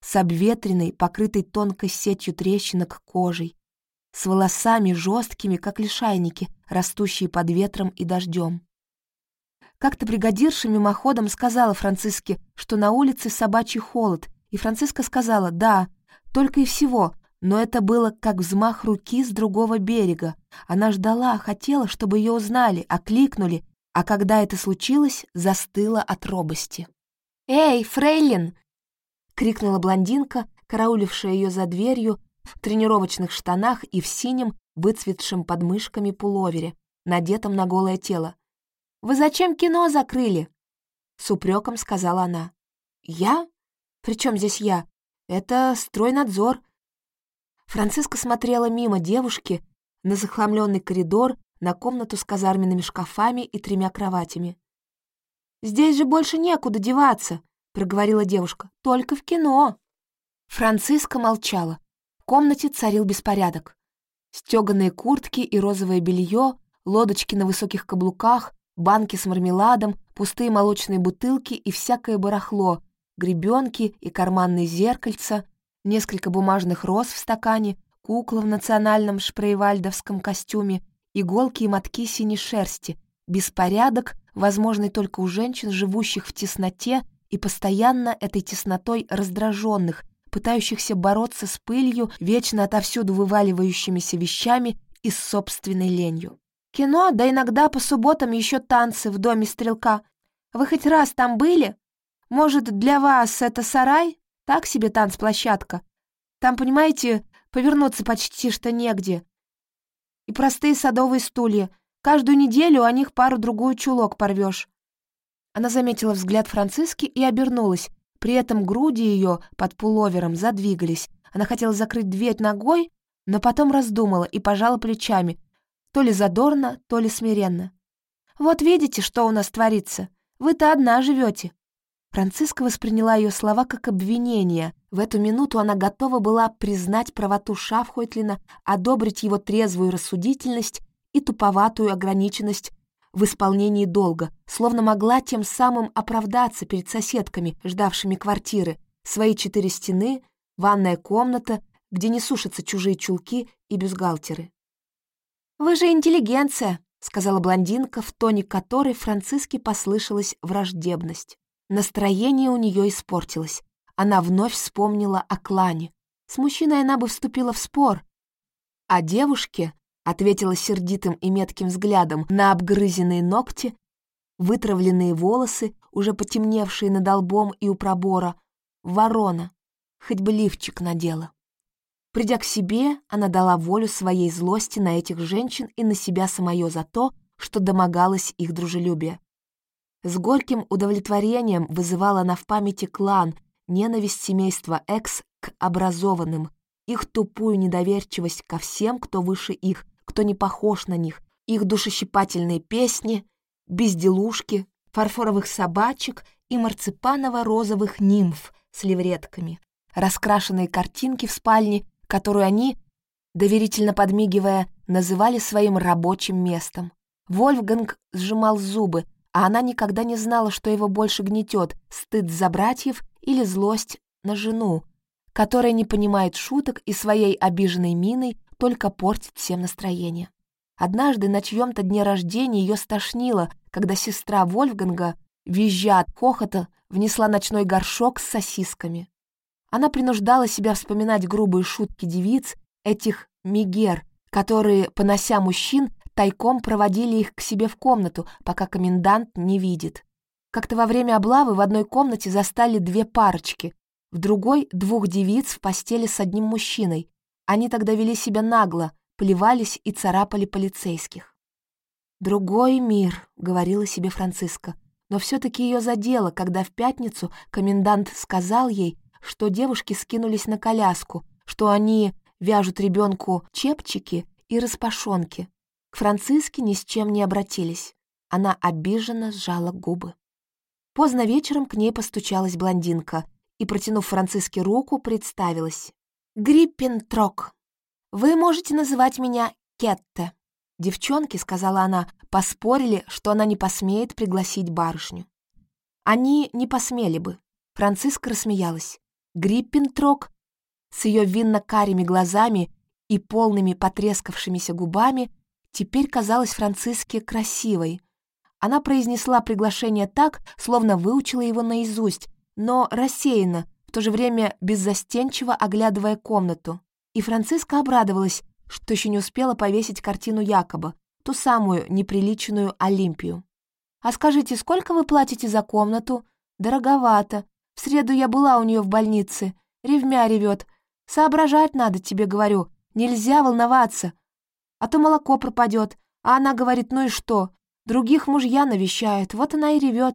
с обветренной, покрытой тонкой сетью трещинок кожей, с волосами жесткими, как лишайники, растущие под ветром и дождем. Как-то бригадирша мимоходом сказала Франциске, что на улице собачий холод, И Франциска сказала «да», только и всего, но это было как взмах руки с другого берега. Она ждала, хотела, чтобы ее узнали, окликнули, а когда это случилось, застыла от робости. «Эй, фрейлин!» — крикнула блондинка, караулившая ее за дверью, в тренировочных штанах и в синем, выцветшем подмышками пуловере, надетом на голое тело. «Вы зачем кино закрыли?» С упреком сказала она. «Я? Причем здесь я? Это стройнадзор». Франциска смотрела мимо девушки на захламленный коридор, на комнату с казарменными шкафами и тремя кроватями. «Здесь же больше некуда деваться», — проговорила девушка. «Только в кино». Франциска молчала. Комнате царил беспорядок. Стёганые куртки и розовое белье, лодочки на высоких каблуках, банки с мармеладом, пустые молочные бутылки и всякое барахло, гребенки и карманные зеркальца, несколько бумажных роз в стакане, кукла в национальном шпрейвальдовском костюме, иголки и мотки синей шерсти, беспорядок, возможный только у женщин, живущих в тесноте и постоянно этой теснотой раздраженных, пытающихся бороться с пылью, вечно отовсюду вываливающимися вещами и с собственной ленью. Кино, да иногда по субботам еще танцы в доме стрелка. Вы хоть раз там были? Может, для вас это сарай? Так себе танцплощадка. Там, понимаете, повернуться почти что негде. И простые садовые стулья. Каждую неделю о них пару-другую чулок порвешь. Она заметила взгляд Франциски и обернулась. При этом груди ее под пуловером задвигались. Она хотела закрыть дверь ногой, но потом раздумала и пожала плечами, то ли задорно, то ли смиренно. «Вот видите, что у нас творится. Вы-то одна живете. Франциска восприняла ее слова как обвинение. В эту минуту она готова была признать правоту Шафхойтлина, одобрить его трезвую рассудительность и туповатую ограниченность в исполнении долга, словно могла тем самым оправдаться перед соседками, ждавшими квартиры, свои четыре стены, ванная комната, где не сушатся чужие чулки и бюстгальтеры. «Вы же интеллигенция», — сказала блондинка, в тоне которой Франциске послышалась враждебность. Настроение у нее испортилось. Она вновь вспомнила о клане. С мужчиной она бы вступила в спор. А девушке ответила сердитым и метким взглядом на обгрызенные ногти, вытравленные волосы, уже потемневшие над лбом и у пробора. Ворона, хоть бы лифчик надела. Придя к себе, она дала волю своей злости на этих женщин и на себя самое за то, что домогалась их дружелюбия. С горьким удовлетворением вызывала она в памяти клан, ненависть семейства Экс к образованным, их тупую недоверчивость ко всем, кто выше их, кто не похож на них, их душещипательные песни, безделушки, фарфоровых собачек и марципаново-розовых нимф с левретками, раскрашенные картинки в спальне, которую они, доверительно подмигивая, называли своим рабочим местом. Вольфганг сжимал зубы, а она никогда не знала, что его больше гнетет — стыд за братьев или злость на жену, которая не понимает шуток и своей обиженной миной только портит всем настроение. Однажды на чьем-то дне рождения ее стошнило, когда сестра Вольфганга, визжа от хохота, внесла ночной горшок с сосисками. Она принуждала себя вспоминать грубые шутки девиц, этих мигер, которые, понося мужчин, тайком проводили их к себе в комнату, пока комендант не видит. Как-то во время облавы в одной комнате застали две парочки, в другой — двух девиц в постели с одним мужчиной. Они тогда вели себя нагло, плевались и царапали полицейских. «Другой мир», — говорила себе Франциска, но все-таки ее задело, когда в пятницу комендант сказал ей, что девушки скинулись на коляску, что они вяжут ребенку чепчики и распашонки, к Франциске ни с чем не обратились. Она обиженно сжала губы. Поздно вечером к ней постучалась блондинка и, протянув Франциске руку, представилась. «Гриппентрок. Вы можете называть меня Кетте». Девчонки, сказала она, поспорили, что она не посмеет пригласить барышню. Они не посмели бы. Франциска рассмеялась. Гриппентрок с ее винно-карими глазами и полными потрескавшимися губами теперь казалась Франциске красивой. Она произнесла приглашение так, словно выучила его наизусть, но рассеянно, в то же время беззастенчиво оглядывая комнату. И Франциска обрадовалась, что еще не успела повесить картину Якоба, ту самую неприличную Олимпию. «А скажите, сколько вы платите за комнату?» «Дороговато. В среду я была у нее в больнице. Ревмя ревет. Соображать надо, тебе говорю. Нельзя волноваться. А то молоко пропадет. А она говорит, ну и что? Других мужья навещает, вот она и ревет.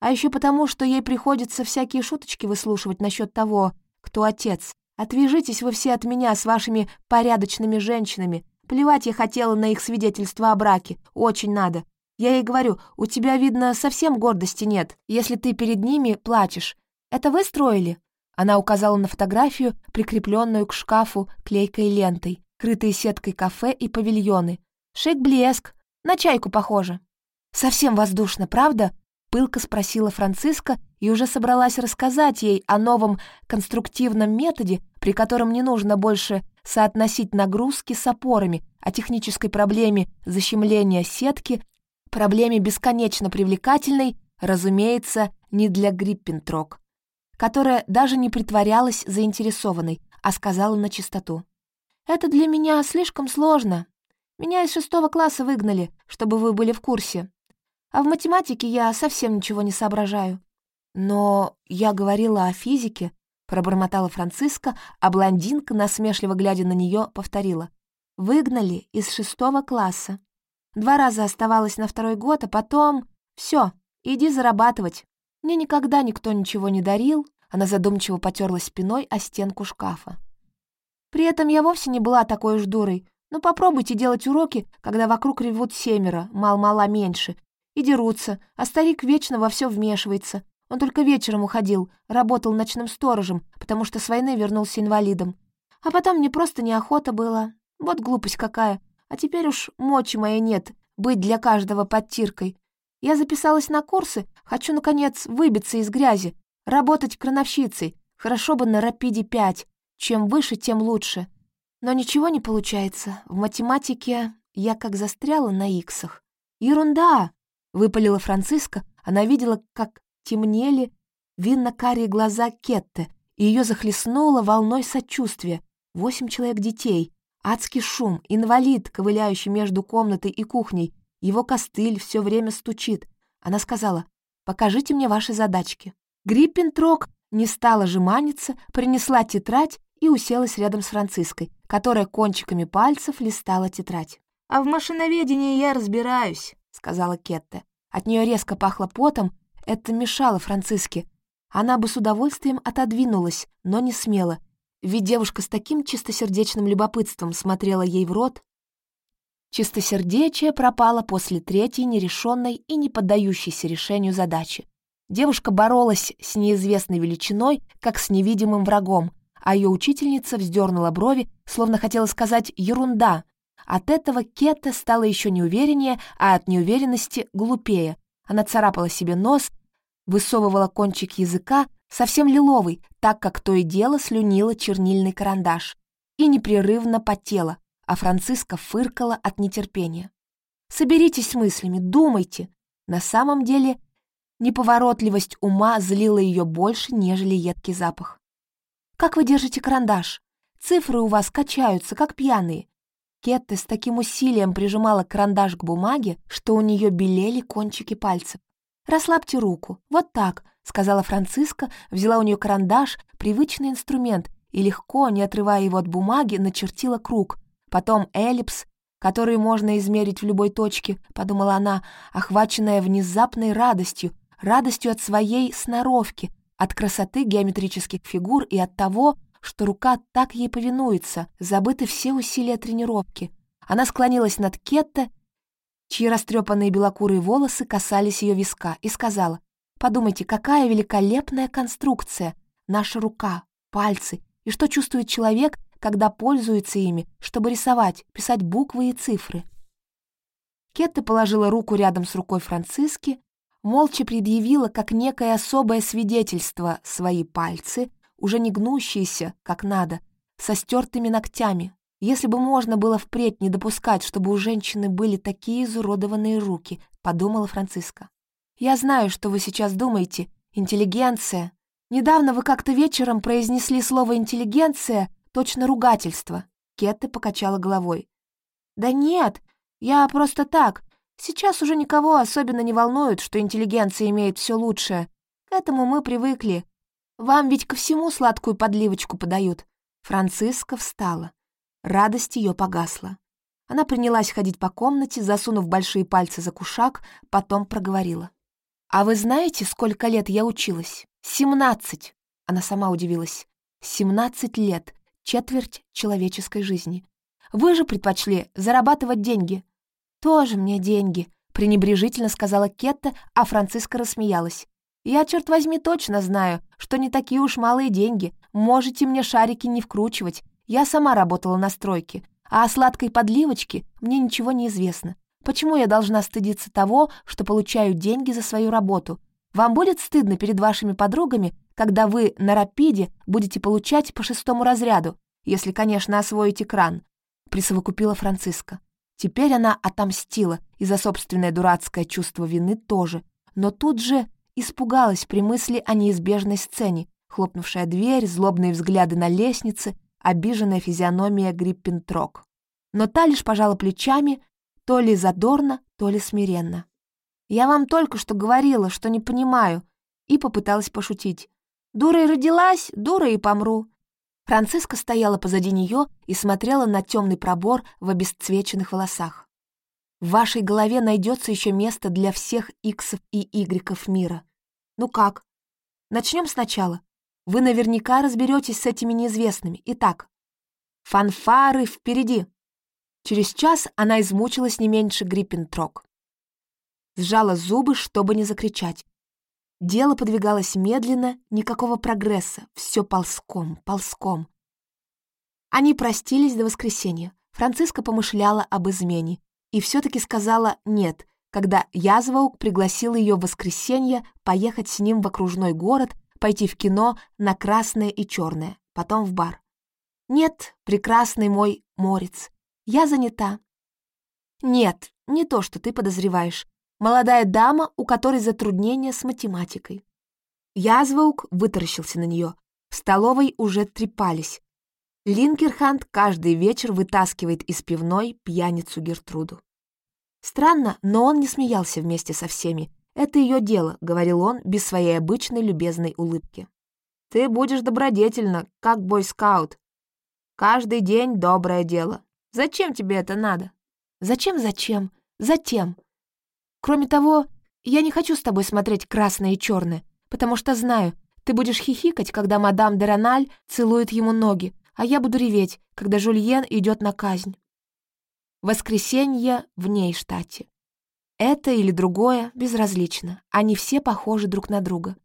А еще потому, что ей приходится всякие шуточки выслушивать насчет того, кто отец. Отвяжитесь вы все от меня с вашими порядочными женщинами. Плевать я хотела на их свидетельство о браке. Очень надо. Я ей говорю, у тебя, видно, совсем гордости нет, если ты перед ними плачешь. Это вы строили?» Она указала на фотографию, прикрепленную к шкафу клейкой лентой, крытые сеткой кафе и павильоны. Шик-блеск, на чайку похоже. «Совсем воздушно, правда?» — пылко спросила Франциска и уже собралась рассказать ей о новом конструктивном методе, при котором не нужно больше соотносить нагрузки с опорами, о технической проблеме защемления сетки, проблеме бесконечно привлекательной, разумеется, не для Гриппентрок, которая даже не притворялась заинтересованной, а сказала на чистоту. «Это для меня слишком сложно. Меня из шестого класса выгнали, чтобы вы были в курсе. А в математике я совсем ничего не соображаю. Но я говорила о физике, пробормотала Франциска, а блондинка, насмешливо глядя на нее, повторила. Выгнали из шестого класса. Два раза оставалась на второй год, а потом... все, иди зарабатывать. Мне никогда никто ничего не дарил. Она задумчиво потерлась спиной о стенку шкафа. При этом я вовсе не была такой уж дурой. Ну попробуйте делать уроки, когда вокруг ревут семеро, мал-мала меньше, и дерутся, а старик вечно во все вмешивается. Он только вечером уходил, работал ночным сторожем, потому что с войны вернулся инвалидом. А потом мне просто неохота было. Вот глупость какая. А теперь уж мочи моей нет быть для каждого подтиркой. Я записалась на курсы, хочу, наконец, выбиться из грязи, работать крановщицей. Хорошо бы на Рапиде 5. Чем выше, тем лучше. Но ничего не получается. В математике я как застряла на иксах. «Ерунда!» — выпалила Франциска. Она видела, как темнели винно-карие глаза Кетте, и ее захлестнуло волной сочувствия. Восемь человек детей, адский шум, инвалид, ковыляющий между комнатой и кухней. Его костыль все время стучит. Она сказала, «Покажите мне ваши задачки». Гриппентрок не стала жеманиться, принесла тетрадь и уселась рядом с Франциской, которая кончиками пальцев листала тетрадь. «А в машиноведении я разбираюсь», — сказала Кетте. От нее резко пахло потом, это мешало Франциске. Она бы с удовольствием отодвинулась, но не смела, ведь девушка с таким чистосердечным любопытством смотрела ей в рот. Чистосердечие пропало после третьей нерешенной и не поддающейся решению задачи. Девушка боролась с неизвестной величиной, как с невидимым врагом, а ее учительница вздернула брови, словно хотела сказать «ерунда». От этого Кетта стала еще неувереннее, а от неуверенности глупее. Она царапала себе нос, высовывала кончик языка, совсем лиловый, так как то и дело слюнила чернильный карандаш, и непрерывно потела, а Франциска фыркала от нетерпения. «Соберитесь с мыслями, думайте!» На самом деле, неповоротливость ума злила ее больше, нежели едкий запах. «Как вы держите карандаш? Цифры у вас качаются, как пьяные». Кетта с таким усилием прижимала карандаш к бумаге, что у нее белели кончики пальцев. «Расслабьте руку. Вот так», — сказала Франциска, взяла у нее карандаш, привычный инструмент, и легко, не отрывая его от бумаги, начертила круг. Потом эллипс, который можно измерить в любой точке, подумала она, охваченная внезапной радостью, радостью от своей сноровки, от красоты геометрических фигур и от того, что рука так ей повинуется, забыты все усилия тренировки. Она склонилась над Кетте чьи растрепанные белокурые волосы касались ее виска, и сказала, «Подумайте, какая великолепная конструкция! Наша рука, пальцы, и что чувствует человек, когда пользуется ими, чтобы рисовать, писать буквы и цифры». Кетта положила руку рядом с рукой Франциски, молча предъявила как некое особое свидетельство свои пальцы, уже не гнущиеся, как надо, со стертыми ногтями, если бы можно было впредь не допускать, чтобы у женщины были такие изуродованные руки, подумала Франциска. Я знаю, что вы сейчас думаете. Интеллигенция. Недавно вы как-то вечером произнесли слово «интеллигенция», точно ругательство. Кетта покачала головой. «Да нет, я просто так. Сейчас уже никого особенно не волнует, что интеллигенция имеет все лучшее. К этому мы привыкли. Вам ведь ко всему сладкую подливочку подают». Франциска встала. Радость ее погасла. Она принялась ходить по комнате, засунув большие пальцы за кушак, потом проговорила. «А вы знаете, сколько лет я училась? Семнадцать!» Она сама удивилась. «Семнадцать лет, четверть человеческой жизни. Вы же предпочли зарабатывать деньги». «Тоже мне деньги», — пренебрежительно сказала Кетта, а Франциска рассмеялась. «Я, черт возьми, точно знаю, что не такие уж малые деньги. Можете мне шарики не вкручивать. Я сама работала на стройке. А о сладкой подливочке мне ничего не известно. Почему я должна стыдиться того, что получаю деньги за свою работу? Вам будет стыдно перед вашими подругами, когда вы на рапиде будете получать по шестому разряду, если, конечно, освоите кран», — присовокупила Франциска. Теперь она отомстила, и за собственное дурацкое чувство вины тоже, но тут же испугалась при мысли о неизбежной сцене, хлопнувшая дверь, злобные взгляды на лестнице, обиженная физиономия Гриппентрок. Но та лишь пожала плечами, то ли задорно, то ли смиренно. «Я вам только что говорила, что не понимаю», и попыталась пошутить. Дурой родилась, дура и помру». Франциска стояла позади нее и смотрела на темный пробор в обесцвеченных волосах. «В вашей голове найдется еще место для всех иксов и игреков мира. Ну как? Начнем сначала. Вы наверняка разберетесь с этими неизвестными. Итак, фанфары впереди!» Через час она измучилась не меньше Гриппентрок. Сжала зубы, чтобы не закричать. Дело подвигалось медленно, никакого прогресса, все ползком, ползком. Они простились до воскресенья. Франциска помышляла об измене и все-таки сказала «нет», когда Язваук пригласил ее в воскресенье поехать с ним в окружной город, пойти в кино на красное и черное, потом в бар. «Нет, прекрасный мой морец, я занята». «Нет, не то, что ты подозреваешь. Молодая дама, у которой затруднения с математикой. Язваук вытаращился на нее. В столовой уже трепались. Линкерхант каждый вечер вытаскивает из пивной пьяницу Гертруду. Странно, но он не смеялся вместе со всеми. «Это ее дело», — говорил он без своей обычной любезной улыбки. «Ты будешь добродетельна, как бойскаут. Каждый день доброе дело. Зачем тебе это надо?» «Зачем-зачем? Затем. Кроме того, я не хочу с тобой смотреть красное и черное, потому что знаю, ты будешь хихикать, когда мадам де Рональ целует ему ноги, а я буду реветь, когда Жульен идет на казнь. Воскресенье в ней штате. Это или другое безразлично, они все похожи друг на друга.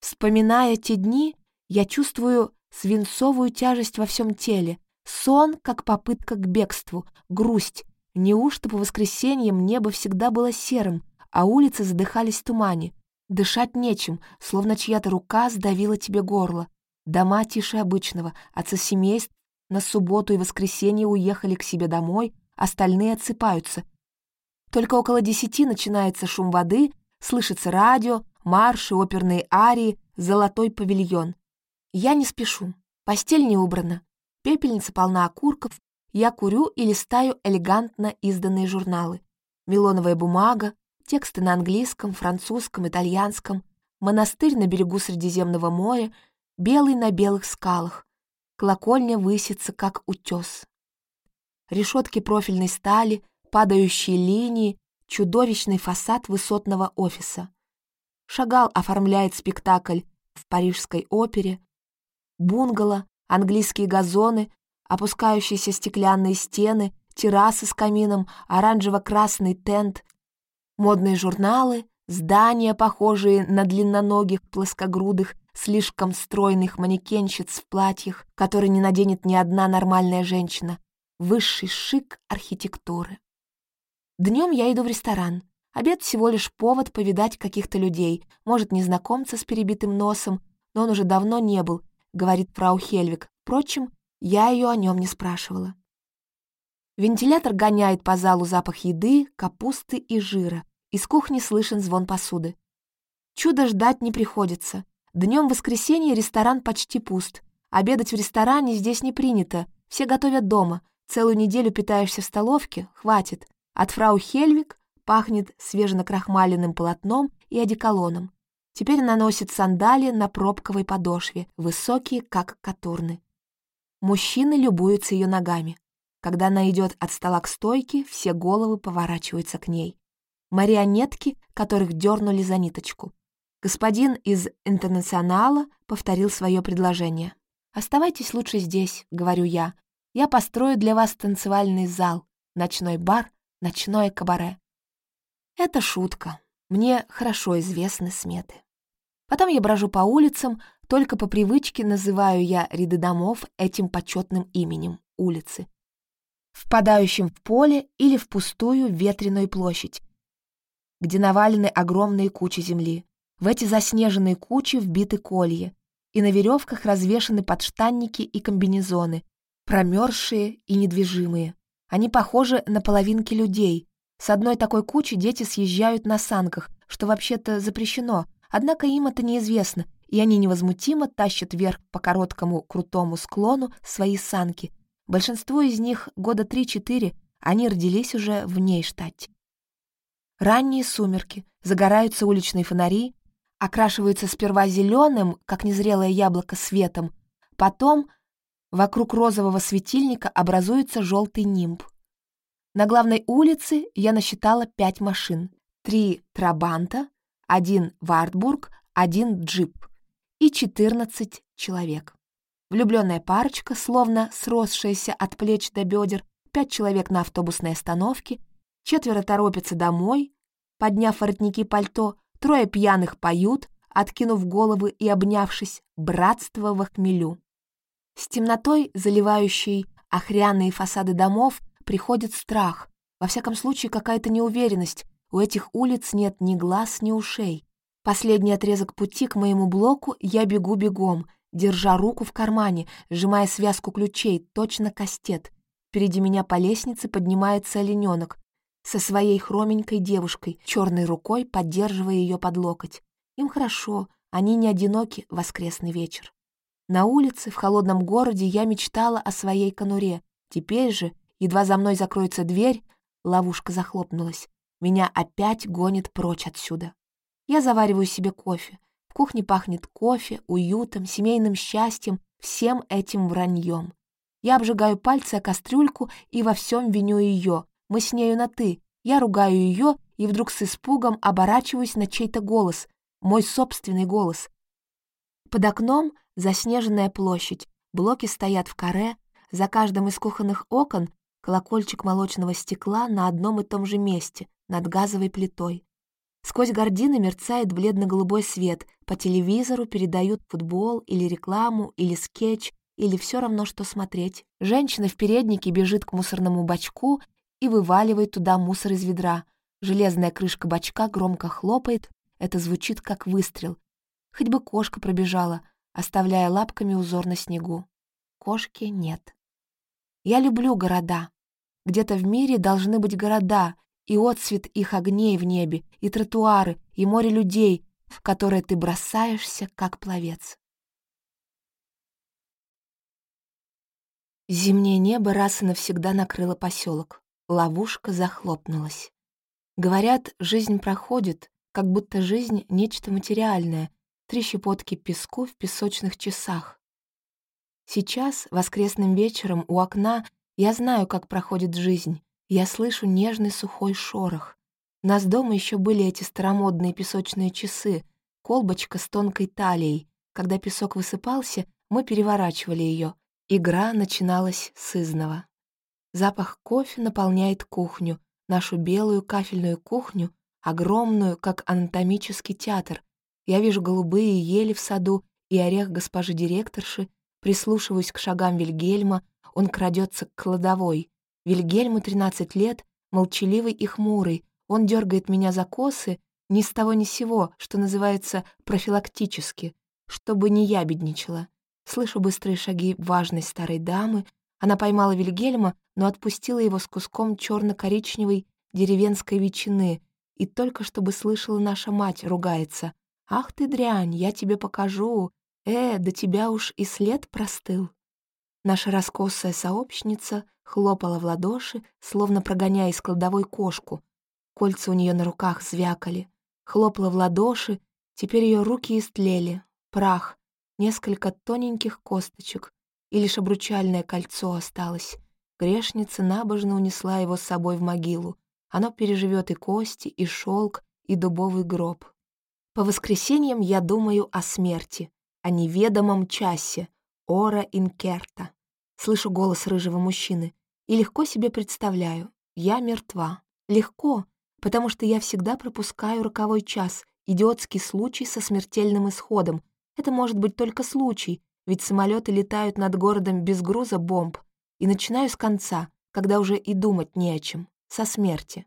Вспоминая те дни, я чувствую свинцовую тяжесть во всем теле, сон, как попытка к бегству, грусть, Неужто по воскресеньям небо всегда было серым, а улицы задыхались в тумане? Дышать нечем, словно чья-то рука сдавила тебе горло. Дома тише обычного, отцы семейств на субботу и воскресенье уехали к себе домой, остальные отсыпаются. Только около десяти начинается шум воды, слышится радио, марши, оперные арии, золотой павильон. Я не спешу, постель не убрана, пепельница полна окурков, я курю и листаю элегантно изданные журналы. Мелоновая бумага, тексты на английском, французском, итальянском, монастырь на берегу Средиземного моря, белый на белых скалах. Колокольня высится, как утес. Решетки профильной стали, падающие линии, чудовищный фасад высотного офиса. Шагал оформляет спектакль в Парижской опере. Бунгало, английские газоны, опускающиеся стеклянные стены, террасы с камином, оранжево-красный тент, модные журналы, здания, похожие на длинноногих, плоскогрудых, слишком стройных манекенщиц в платьях, которые не наденет ни одна нормальная женщина. Высший шик архитектуры. Днем я иду в ресторан. Обед всего лишь повод повидать каких-то людей, может, незнакомца с перебитым носом, но он уже давно не был, говорит фрау Хельвик. Впрочем, я ее о нем не спрашивала. Вентилятор гоняет по залу запах еды, капусты и жира. Из кухни слышен звон посуды. Чудо ждать не приходится. Днем воскресенья ресторан почти пуст. Обедать в ресторане здесь не принято. Все готовят дома. Целую неделю питаешься в столовке? Хватит. От фрау Хельвик пахнет свеженакрахмаленным полотном и одеколоном. Теперь она носит сандали на пробковой подошве, высокие, как катурны. Мужчины любуются ее ногами. Когда она идет от стола к стойке, все головы поворачиваются к ней. Марионетки, которых дернули за ниточку. Господин из «Интернационала» повторил свое предложение. «Оставайтесь лучше здесь», — говорю я. «Я построю для вас танцевальный зал, ночной бар, ночное кабаре». Это шутка. Мне хорошо известны сметы. Потом я брожу по улицам, только по привычке называю я ряды домов этим почетным именем — улицы, впадающим в поле или в пустую ветреную площадь, где навалены огромные кучи земли. В эти заснеженные кучи вбиты колья, и на веревках развешаны подштанники и комбинезоны, промерзшие и недвижимые. Они похожи на половинки людей, с одной такой кучи дети съезжают на санках, что вообще-то запрещено, однако им это неизвестно, и они невозмутимо тащат вверх по короткому крутому склону свои санки. Большинство из них года 3-4, они родились уже в Нейштадте. Ранние сумерки, загораются уличные фонари, окрашиваются сперва зеленым, как незрелое яблоко, светом, потом вокруг розового светильника образуется желтый нимб. На главной улице я насчитала пять машин. Три Трабанта, один Вартбург, один джип и 14 человек. Влюбленная парочка, словно сросшаяся от плеч до бедер, пять человек на автобусной остановке, четверо торопятся домой, подняв воротники пальто, трое пьяных поют, откинув головы и обнявшись, братство в хмелю. С темнотой, заливающей охряные фасады домов, приходит страх, во всяком случае какая-то неуверенность. У этих улиц нет ни глаз, ни ушей. Последний отрезок пути к моему блоку я бегу бегом, держа руку в кармане, сжимая связку ключей, точно кастет. Впереди меня по лестнице поднимается олененок со своей хроменькой девушкой, черной рукой поддерживая ее под локоть. Им хорошо, они не одиноки воскресный вечер. На улице, в холодном городе, я мечтала о своей конуре. Теперь же Едва за мной закроется дверь, ловушка захлопнулась. Меня опять гонит прочь отсюда. Я завариваю себе кофе. В кухне пахнет кофе, уютом, семейным счастьем, всем этим враньем. Я обжигаю пальцы о кастрюльку и во всем виню ее. Мы с нею на «ты». Я ругаю ее и вдруг с испугом оборачиваюсь на чей-то голос. Мой собственный голос. Под окном заснеженная площадь. Блоки стоят в каре. За каждым из кухонных окон колокольчик молочного стекла на одном и том же месте, над газовой плитой. Сквозь гардины мерцает бледно-голубой свет, по телевизору передают футбол или рекламу, или скетч, или все равно, что смотреть. Женщина в переднике бежит к мусорному бачку и вываливает туда мусор из ведра. Железная крышка бачка громко хлопает, это звучит как выстрел. Хоть бы кошка пробежала, оставляя лапками узор на снегу. Кошки нет. Я люблю города. Где-то в мире должны быть города, и отсвет их огней в небе, и тротуары, и море людей, в которые ты бросаешься, как пловец. Зимнее небо раз и навсегда накрыло поселок. Ловушка захлопнулась. Говорят, жизнь проходит, как будто жизнь — нечто материальное, три щепотки песку в песочных часах. Сейчас, воскресным вечером, у окна я знаю, как проходит жизнь. Я слышу нежный сухой шорох. У нас дома еще были эти старомодные песочные часы, колбочка с тонкой талией. Когда песок высыпался, мы переворачивали ее. Игра начиналась с изного. Запах кофе наполняет кухню, нашу белую кафельную кухню, огромную, как анатомический театр. Я вижу голубые ели в саду и орех госпожи директорши, Прислушиваюсь к шагам Вильгельма, он крадется к кладовой. Вильгельму 13 лет, молчаливый и хмурый. Он дергает меня за косы, ни с того ни сего, что называется профилактически, чтобы не ябедничала. Слышу быстрые шаги важной старой дамы. Она поймала Вильгельма, но отпустила его с куском черно коричневой деревенской ветчины, и только чтобы слышала наша мать ругается. «Ах ты дрянь, я тебе покажу! Э, до тебя уж и след простыл!» Наша раскосая сообщница хлопала в ладоши, словно прогоняя из кладовой кошку. Кольца у нее на руках звякали. Хлопала в ладоши, теперь ее руки истлели. Прах, несколько тоненьких косточек, и лишь обручальное кольцо осталось. Грешница набожно унесла его с собой в могилу. Оно переживет и кости, и шелк, и дубовый гроб. По воскресеньям я думаю о смерти, о неведомом часе, ора инкерта. Слышу голос рыжего мужчины и легко себе представляю, я мертва. Легко, потому что я всегда пропускаю роковой час, идиотский случай со смертельным исходом. Это может быть только случай, ведь самолеты летают над городом без груза бомб. И начинаю с конца, когда уже и думать не о чем, со смерти.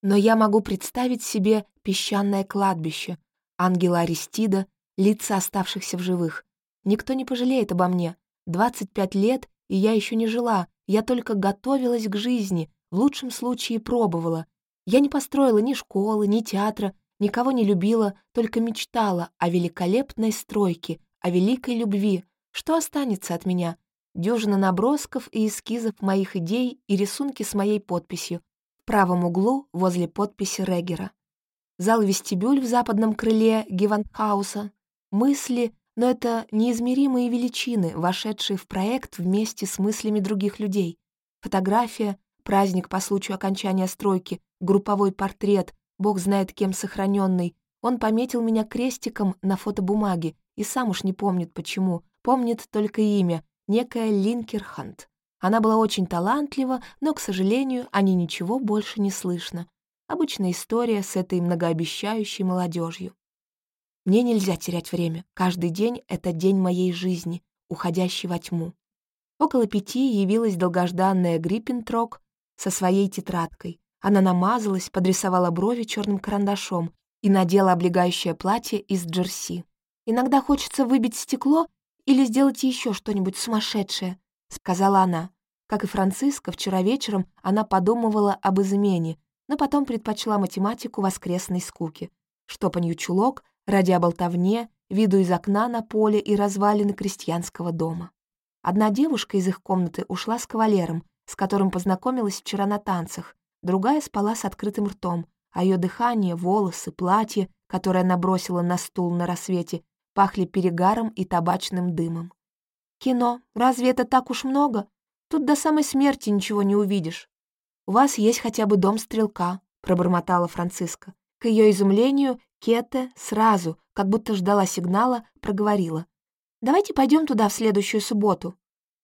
Но я могу представить себе песчаное кладбище, ангела Аристида, лица оставшихся в живых. Никто не пожалеет обо мне. 25 лет, и я еще не жила, я только готовилась к жизни, в лучшем случае пробовала. Я не построила ни школы, ни театра, никого не любила, только мечтала о великолепной стройке, о великой любви, что останется от меня? Дюжина набросков и эскизов моих идей и рисунки с моей подписью. В правом углу возле подписи Регера. Зал-вестибюль в западном крыле Гиванхауса. Мысли, но это неизмеримые величины, вошедшие в проект вместе с мыслями других людей. Фотография, праздник по случаю окончания стройки, групповой портрет, бог знает кем сохраненный. Он пометил меня крестиком на фотобумаге и сам уж не помнит почему, помнит только имя, некая Линкерхант. Она была очень талантлива, но, к сожалению, о ней ничего больше не слышно. Обычная история с этой многообещающей молодежью. Мне нельзя терять время. Каждый день — это день моей жизни, уходящий во тьму. Около пяти явилась долгожданная Гриппентрок со своей тетрадкой. Она намазалась, подрисовала брови черным карандашом и надела облегающее платье из джерси. Иногда хочется выбить стекло или сделать еще что-нибудь сумасшедшее», — сказала она. Как и Франциска, вчера вечером она подумывала об измене, но потом предпочла математику воскресной скуки. Штопанью чулок, ради болтовне, виду из окна на поле и развалины крестьянского дома. Одна девушка из их комнаты ушла с кавалером, с которым познакомилась вчера на танцах, другая спала с открытым ртом, а ее дыхание, волосы, платье, которое она бросила на стул на рассвете, пахли перегаром и табачным дымом. «Кино, разве это так уж много? Тут до самой смерти ничего не увидишь. У вас есть хотя бы дом стрелка», — пробормотала Франциска. К ее изумлению Кете сразу, как будто ждала сигнала, проговорила. «Давайте пойдем туда в следующую субботу».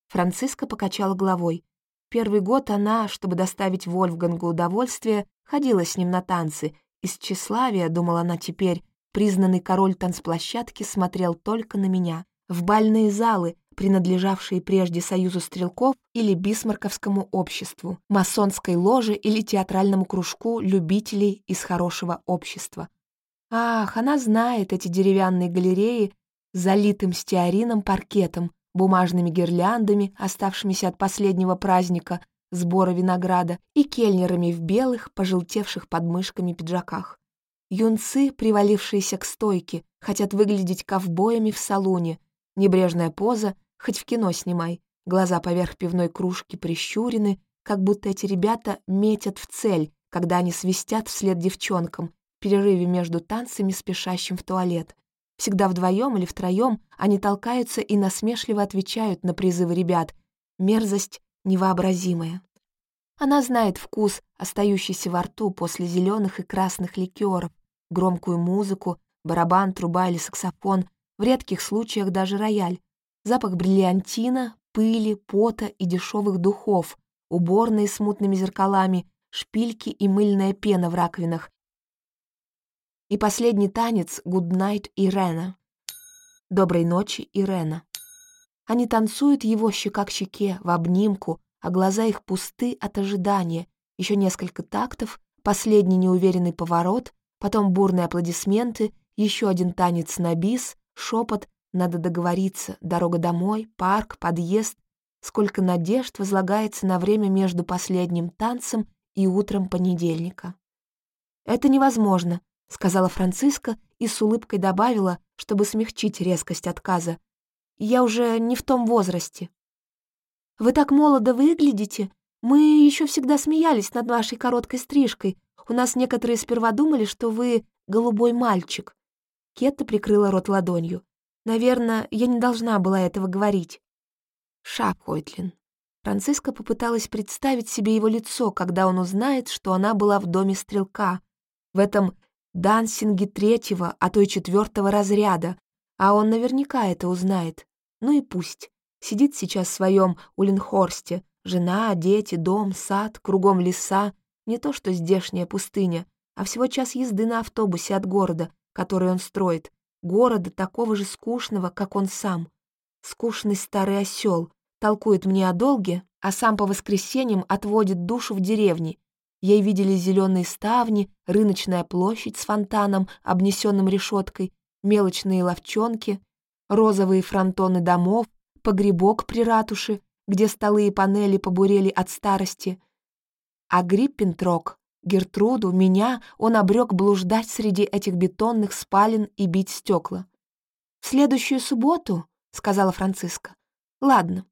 Франциска покачала головой. Первый год она, чтобы доставить Вольфгангу удовольствие, ходила с ним на танцы. Из тщеславия, думала она теперь, признанный король танцплощадки смотрел только на меня, в бальные залы, принадлежавшие прежде Союзу стрелков или Бисмарковскому обществу, масонской ложе или театральному кружку любителей из хорошего общества. Ах, она знает эти деревянные галереи с залитым стеарином паркетом, бумажными гирляндами, оставшимися от последнего праздника, сбора винограда, и кельнерами в белых, пожелтевших подмышками пиджаках. Юнцы, привалившиеся к стойке, хотят выглядеть ковбоями в салоне. Небрежная поза, хоть в кино снимай. Глаза поверх пивной кружки прищурены, как будто эти ребята метят в цель, когда они свистят вслед девчонкам, в перерыве между танцами, спешащим в туалет. Всегда вдвоем или втроем они толкаются и насмешливо отвечают на призывы ребят. Мерзость невообразимая. Она знает вкус, остающийся во рту после зеленых и красных ликеров, громкую музыку, барабан, труба или саксофон, в редких случаях даже рояль, запах бриллиантина, пыли, пота и дешевых духов, уборные с мутными зеркалами, шпильки и мыльная пена в раковинах. И последний танец «Good night, Ирена». «Доброй ночи, Ирена». Они танцуют его щека к щеке, в обнимку, а глаза их пусты от ожидания. Еще несколько тактов, последний неуверенный поворот, потом бурные аплодисменты, еще один танец на бис, шепот, надо договориться, дорога домой, парк, подъезд. Сколько надежд возлагается на время между последним танцем и утром понедельника. «Это невозможно», — сказала Франциска и с улыбкой добавила, чтобы смягчить резкость отказа. «Я уже не в том возрасте». «Вы так молодо выглядите. Мы еще всегда смеялись над вашей короткой стрижкой. У нас некоторые сперва думали, что вы голубой мальчик». Кетта прикрыла рот ладонью. «Наверное, я не должна была этого говорить». Шаг, Ойтлин. Франциска попыталась представить себе его лицо, когда он узнает, что она была в доме стрелка, в этом дансинге третьего, а то и четвертого разряда, а он наверняка это узнает. Ну и пусть. Сидит сейчас в своем Улинхорсте. Жена, дети, дом, сад, кругом леса. Не то что здешняя пустыня, а всего час езды на автобусе от города, который он строит. Города такого же скучного, как он сам. Скучный старый осел, толкует мне о долге, а сам по воскресеньям отводит душу в деревне. Ей видели зеленые ставни, рыночная площадь с фонтаном, обнесенным решеткой, мелочные ловчонки, розовые фронтоны домов, погребок при ратуше, где столы и панели побурели от старости. А Гриппентрок, Гертруду, меня он обрек блуждать среди этих бетонных спален и бить стекла. «В следующую субботу», — сказала Франциска. «Ладно,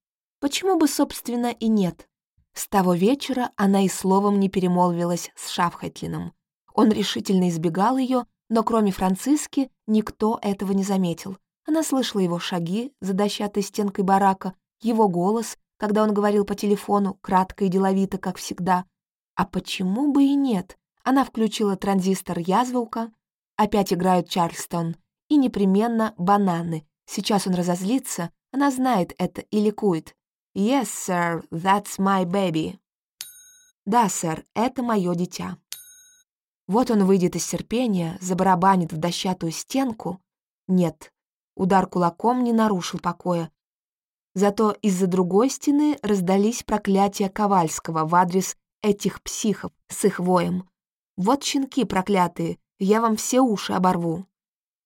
Почему бы, собственно, и нет? С того вечера она и словом не перемолвилась с Шафхайтлином. Он решительно избегал ее, но кроме Франциски никто этого не заметил. Она слышала его шаги за дощатой стенкой барака, его голос, когда он говорил по телефону, кратко и деловито, как всегда. А почему бы и нет? Она включила транзистор язвука, опять играют Чарльстон, и непременно бананы. Сейчас он разозлится, она знает это и ликует. «Yes, sir, that's my baby». «Да, сэр, это мое дитя». Вот он выйдет из терпения, забарабанит в дощатую стенку. Нет, удар кулаком не нарушил покоя. Зато из-за другой стены раздались проклятия Ковальского в адрес этих психов с их воем. «Вот щенки проклятые, я вам все уши оборву».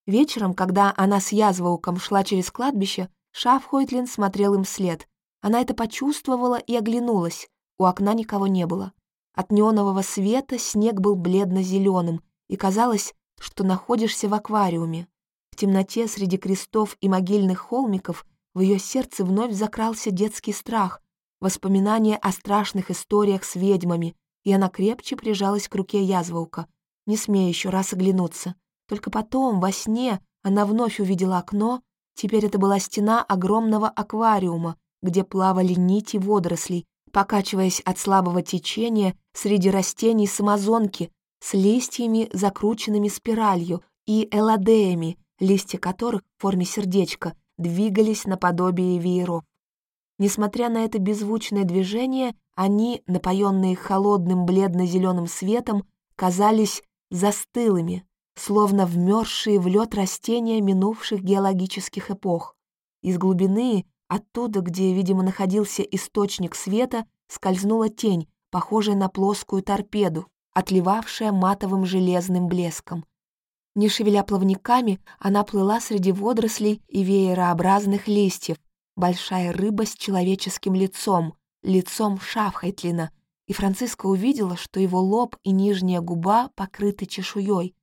Вечером, когда она с язвоуком шла через кладбище, Шафхойтлин смотрел им вслед, она это почувствовала и оглянулась. У окна никого не было. От неонового света снег был бледно-зеленым, и казалось, что находишься в аквариуме. В темноте среди крестов и могильных холмиков в ее сердце вновь закрался детский страх, воспоминания о страшных историях с ведьмами, и она крепче прижалась к руке язволка, не смея еще раз оглянуться. Только потом, во сне, она вновь увидела окно, теперь это была стена огромного аквариума, где плавали нити водорослей, покачиваясь от слабого течения среди растений самозонки с листьями, закрученными спиралью, и эладеями, листья которых в форме сердечка двигались наподобие вееров. Несмотря на это беззвучное движение, они, напоенные холодным бледно-зеленым светом, казались застылыми, словно вмерзшие в лед растения минувших геологических эпох. Из глубины Оттуда, где, видимо, находился источник света, скользнула тень, похожая на плоскую торпеду, отливавшая матовым железным блеском. Не шевеля плавниками, она плыла среди водорослей и веерообразных листьев, большая рыба с человеческим лицом, лицом Шафхайтлина, и Франциска увидела, что его лоб и нижняя губа покрыты чешуей.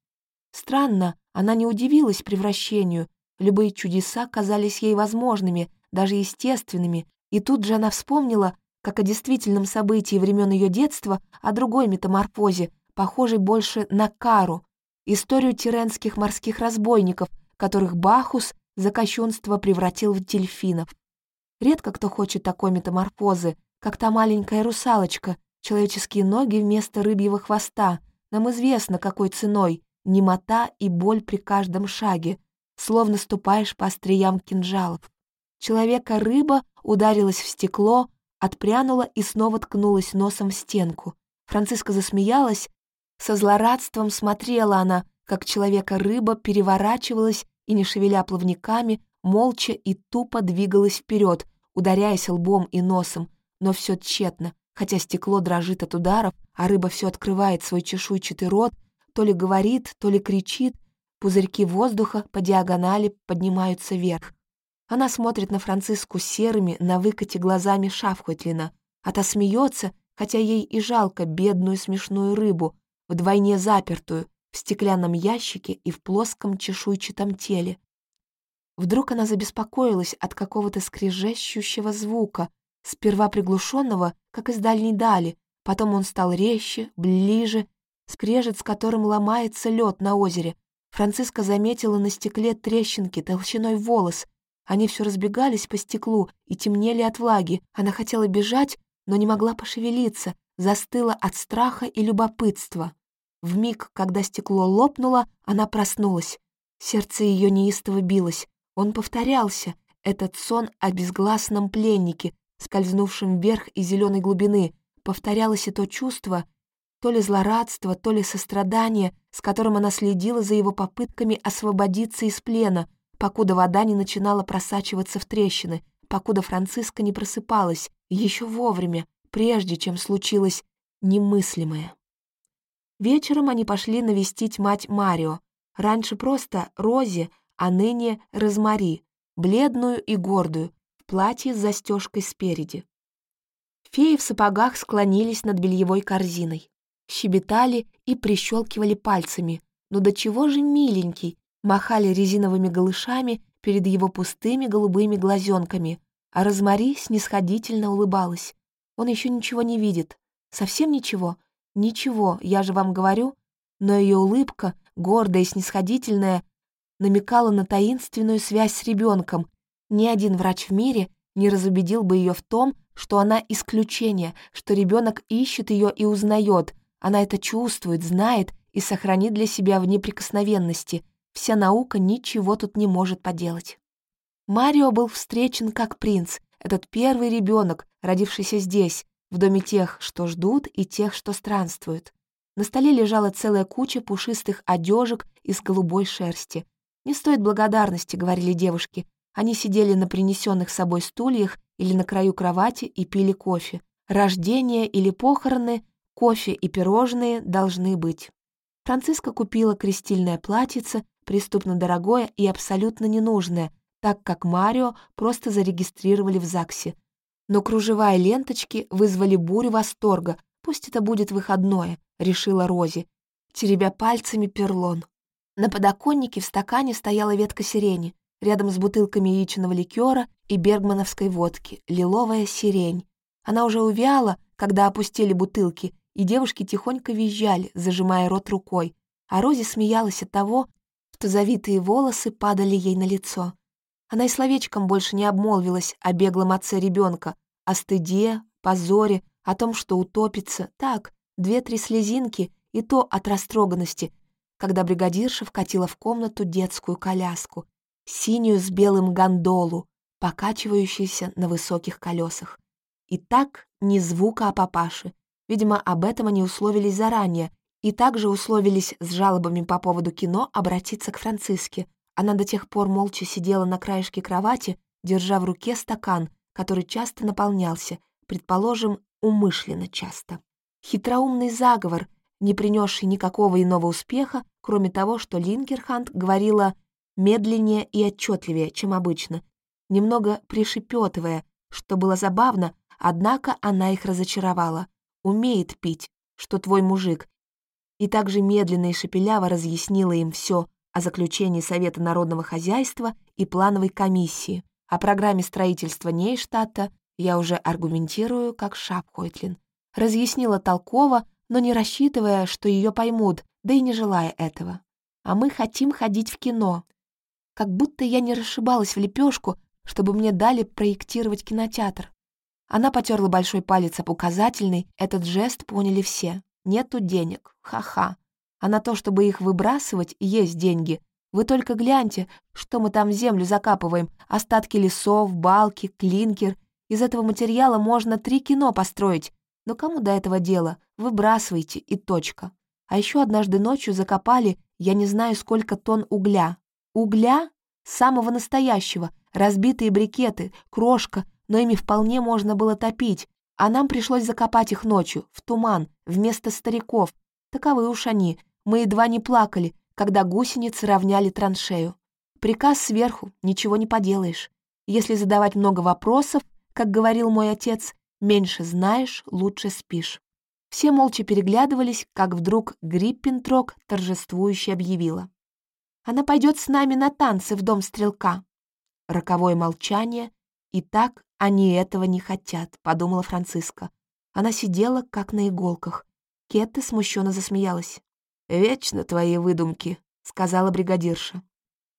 Странно, она не удивилась превращению, любые чудеса казались ей возможными, даже естественными, и тут же она вспомнила, как о действительном событии времен ее детства, о другой метаморфозе, похожей больше на кару, историю тиренских морских разбойников, которых Бахус за кощунство превратил в дельфинов. Редко кто хочет такой метаморфозы, как та маленькая русалочка, человеческие ноги вместо рыбьего хвоста. Нам известно, какой ценой, немота и боль при каждом шаге, словно ступаешь по остриям кинжалов. Человека-рыба ударилась в стекло, отпрянула и снова ткнулась носом в стенку. Франциска засмеялась. Со злорадством смотрела она, как человека-рыба переворачивалась и, не шевеля плавниками, молча и тупо двигалась вперед, ударяясь лбом и носом, но все тщетно, хотя стекло дрожит от ударов, а рыба все открывает свой чешуйчатый рот, то ли говорит, то ли кричит, пузырьки воздуха по диагонали поднимаются вверх. Она смотрит на Франциску серыми, на выкате глазами Шафхотлина, а та смеется, хотя ей и жалко бедную смешную рыбу, вдвойне запертую, в стеклянном ящике и в плоском чешуйчатом теле. Вдруг она забеспокоилась от какого-то скрежещущего звука, сперва приглушенного, как из дальней дали, потом он стал резче, ближе, скрежет, с которым ломается лед на озере. Франциска заметила на стекле трещинки толщиной волос. Они все разбегались по стеклу и темнели от влаги. Она хотела бежать, но не могла пошевелиться, застыла от страха и любопытства. В миг, когда стекло лопнуло, она проснулась. Сердце ее неистово билось. Он повторялся, этот сон о безгласном пленнике, скользнувшем вверх из зеленой глубины. Повторялось и то чувство, то ли злорадство, то ли сострадание, с которым она следила за его попытками освободиться из плена, покуда вода не начинала просачиваться в трещины, покуда Франциска не просыпалась, еще вовремя, прежде чем случилось немыслимое. Вечером они пошли навестить мать Марио, раньше просто Рози, а ныне Розмари, бледную и гордую, в платье с застежкой спереди. Феи в сапогах склонились над бельевой корзиной, щебетали и прищелкивали пальцами, но до чего же миленький, махали резиновыми голышами перед его пустыми голубыми глазенками, а Розмари снисходительно улыбалась. Он еще ничего не видит. Совсем ничего? Ничего, я же вам говорю. Но ее улыбка, гордая и снисходительная, намекала на таинственную связь с ребенком. Ни один врач в мире не разубедил бы ее в том, что она исключение, что ребенок ищет ее и узнает. Она это чувствует, знает и сохранит для себя в неприкосновенности. Вся наука ничего тут не может поделать. Марио был встречен как принц, этот первый ребенок, родившийся здесь, в доме тех, что ждут, и тех, что странствуют. На столе лежала целая куча пушистых одежек из голубой шерсти. «Не стоит благодарности», — говорили девушки. Они сидели на принесенных с собой стульях или на краю кровати и пили кофе. Рождение или похороны, кофе и пирожные должны быть. Франциска купила крестильное платьице, преступно дорогое и абсолютно ненужное, так как Марио просто зарегистрировали в ЗАГСе. Но кружевая ленточки вызвали бурю восторга. «Пусть это будет выходное», — решила Рози, теребя пальцами перлон. На подоконнике в стакане стояла ветка сирени, рядом с бутылками яичного ликера и бергмановской водки, лиловая сирень. Она уже увяла, когда опустили бутылки, и девушки тихонько визжали, зажимая рот рукой, а Рози смеялась от того, что завитые волосы падали ей на лицо. Она и словечком больше не обмолвилась о беглом отце ребенка, о стыде, позоре, о том, что утопится. Так, две-три слезинки, и то от растроганности, когда бригадирша вкатила в комнату детскую коляску, синюю с белым гондолу, покачивающуюся на высоких колесах. И так ни звука о папаше. Видимо, об этом они условились заранее, и также условились с жалобами по поводу кино обратиться к Франциске, она до тех пор молча сидела на краешке кровати, держа в руке стакан, который часто наполнялся, предположим, умышленно часто. Хитроумный заговор, не принесший никакого иного успеха, кроме того, что Линкерхант говорила медленнее и отчетливее, чем обычно, немного пришепетывая, что было забавно, однако она их разочаровала. Умеет пить, что твой мужик. И также медленно и шепеляво разъяснила им все, о заключении Совета народного хозяйства и плановой комиссии. О программе строительства Нейштадта я уже аргументирую, как Шапхойтлин. Разъяснила толково, но не рассчитывая, что ее поймут, да и не желая этого. А мы хотим ходить в кино. Как будто я не расшибалась в лепешку, чтобы мне дали проектировать кинотеатр. Она потерла большой палец об указательный, этот жест поняли все. Нету денег, ха-ха а на то, чтобы их выбрасывать, есть деньги. Вы только гляньте, что мы там в землю закапываем. Остатки лесов, балки, клинкер. Из этого материала можно три кино построить. Но кому до этого дела? Выбрасывайте, и точка. А еще однажды ночью закопали, я не знаю, сколько тонн угля. Угля? Самого настоящего. Разбитые брикеты, крошка, но ими вполне можно было топить. А нам пришлось закопать их ночью, в туман, вместо стариков, Таковы уж они. Мы едва не плакали, когда гусеницы равняли траншею. Приказ сверху, ничего не поделаешь. Если задавать много вопросов, как говорил мой отец, меньше знаешь, лучше спишь. Все молча переглядывались, как вдруг Гриппентрок торжествующе объявила. «Она пойдет с нами на танцы в дом стрелка». Роковое молчание. «И так они этого не хотят», — подумала Франциска. Она сидела, как на иголках. Кетта смущенно засмеялась. «Вечно твои выдумки», — сказала бригадирша.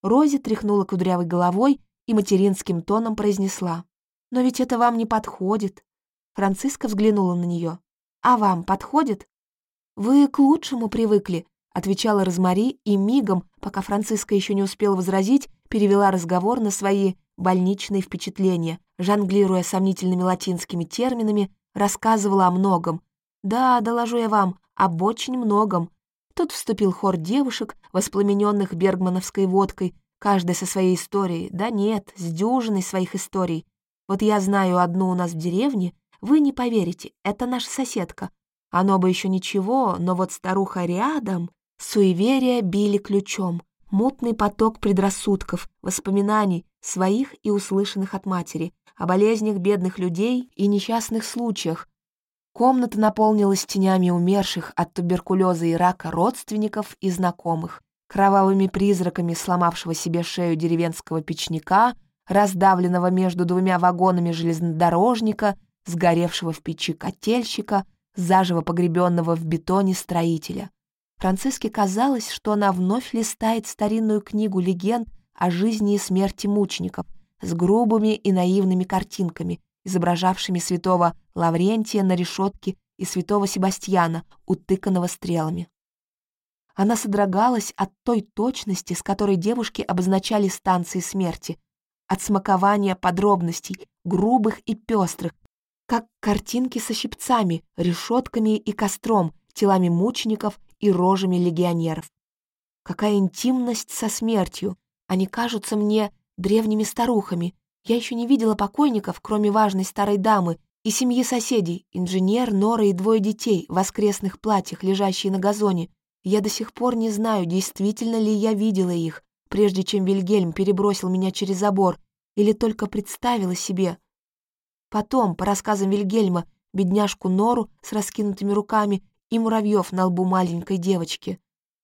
Рози тряхнула кудрявой головой и материнским тоном произнесла. «Но ведь это вам не подходит». Франциска взглянула на нее. «А вам подходит?» «Вы к лучшему привыкли», — отвечала Розмари и мигом, пока Франциска еще не успела возразить, перевела разговор на свои больничные впечатления, жонглируя сомнительными латинскими терминами, рассказывала о многом. «Да, доложу я вам, об очень многом». Тут вступил хор девушек, воспламененных бергмановской водкой, каждая со своей историей. Да нет, с дюжиной своих историй. Вот я знаю одну у нас в деревне, вы не поверите, это наша соседка. Оно бы еще ничего, но вот старуха рядом... Суеверия били ключом. Мутный поток предрассудков, воспоминаний, своих и услышанных от матери, о болезнях бедных людей и несчастных случаях. Комната наполнилась тенями умерших от туберкулеза и рака родственников и знакомых, кровавыми призраками сломавшего себе шею деревенского печника, раздавленного между двумя вагонами железнодорожника — сгоревшего в печи котельщика, заживо погребенного в бетоне строителя. Франциске казалось, что она вновь листает старинную книгу легенд о жизни и смерти мучеников с грубыми и наивными картинками, изображавшими святого Лаврентия на решетке и святого Себастьяна, утыканного стрелами. Она содрогалась от той точности, с которой девушки обозначали станции смерти, от смакования подробностей, грубых и пестрых, как картинки со щипцами, решетками и костром, телами мучеников и рожами легионеров. Какая интимность со смертью! Они кажутся мне древними старухами. Я еще не видела покойников, кроме важной старой дамы и семьи соседей, инженер, Нора и двое детей в воскресных платьях, лежащие на газоне. Я до сих пор не знаю, действительно ли я видела их, прежде чем Вильгельм перебросил меня через забор, или только представила себе — Потом, по рассказам Вильгельма, бедняжку Нору с раскинутыми руками и муравьев на лбу маленькой девочки.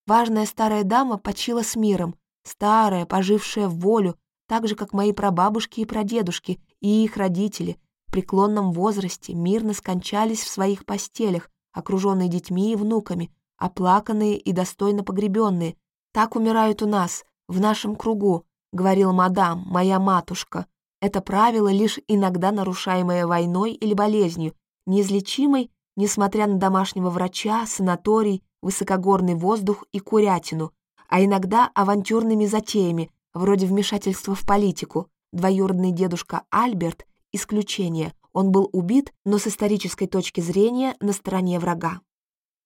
Важная старая дама почила с миром, старая, пожившая в волю, так же, как мои прабабушки и прадедушки, и их родители, в преклонном возрасте мирно скончались в своих постелях, окруженные детьми и внуками, оплаканные и достойно погребенные. Так умирают у нас, в нашем кругу, говорила мадам, моя матушка. Это правило, лишь иногда нарушаемое войной или болезнью, неизлечимой, несмотря на домашнего врача, санаторий, высокогорный воздух и курятину, а иногда авантюрными затеями, вроде вмешательства в политику. Двоюродный дедушка Альберт — исключение. Он был убит, но с исторической точки зрения на стороне врага.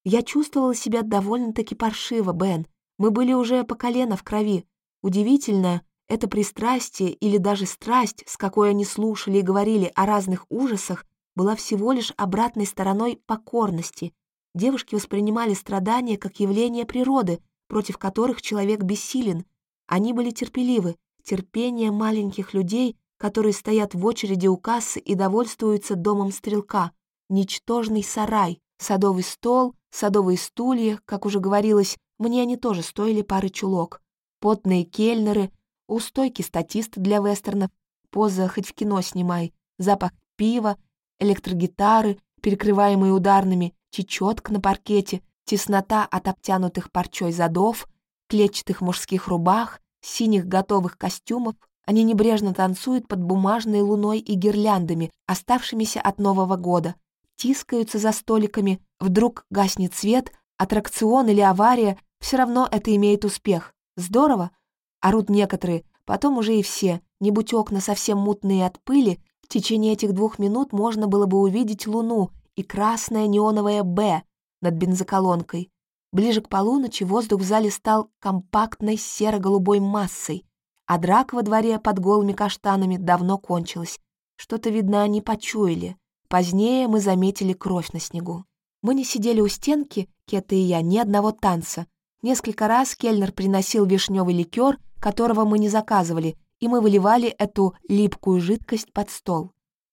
Я чувствовала себя довольно-таки паршиво, Бен. Мы были уже по колено в крови. Удивительно, это пристрастие или даже страсть, с какой они слушали и говорили о разных ужасах, была всего лишь обратной стороной покорности. Девушки воспринимали страдания как явление природы, против которых человек бессилен. Они были терпеливы, терпение маленьких людей, которые стоят в очереди у кассы и довольствуются домом стрелка, ничтожный сарай, садовый стол, садовые стулья, как уже говорилось, мне они тоже стоили пары чулок. Потные кельнеры, у стойки статист для вестернов, поза хоть в кино снимай, запах пива, электрогитары, перекрываемые ударными, чечетка на паркете, теснота от обтянутых парчой задов, клетчатых мужских рубах, синих готовых костюмов, они небрежно танцуют под бумажной луной и гирляндами, оставшимися от Нового года, тискаются за столиками, вдруг гаснет свет, аттракцион или авария, все равно это имеет успех. Здорово? Орут некоторые, потом уже и все. Не будь окна совсем мутные от пыли, в течение этих двух минут можно было бы увидеть луну и красное неоновое «Б» над бензоколонкой. Ближе к полуночи воздух в зале стал компактной серо-голубой массой, а драка во дворе под голыми каштанами давно кончилась. Что-то, видно, они почуяли. Позднее мы заметили кровь на снегу. Мы не сидели у стенки, Кета и я, ни одного танца. Несколько раз Кельнер приносил вишневый ликер которого мы не заказывали, и мы выливали эту липкую жидкость под стол.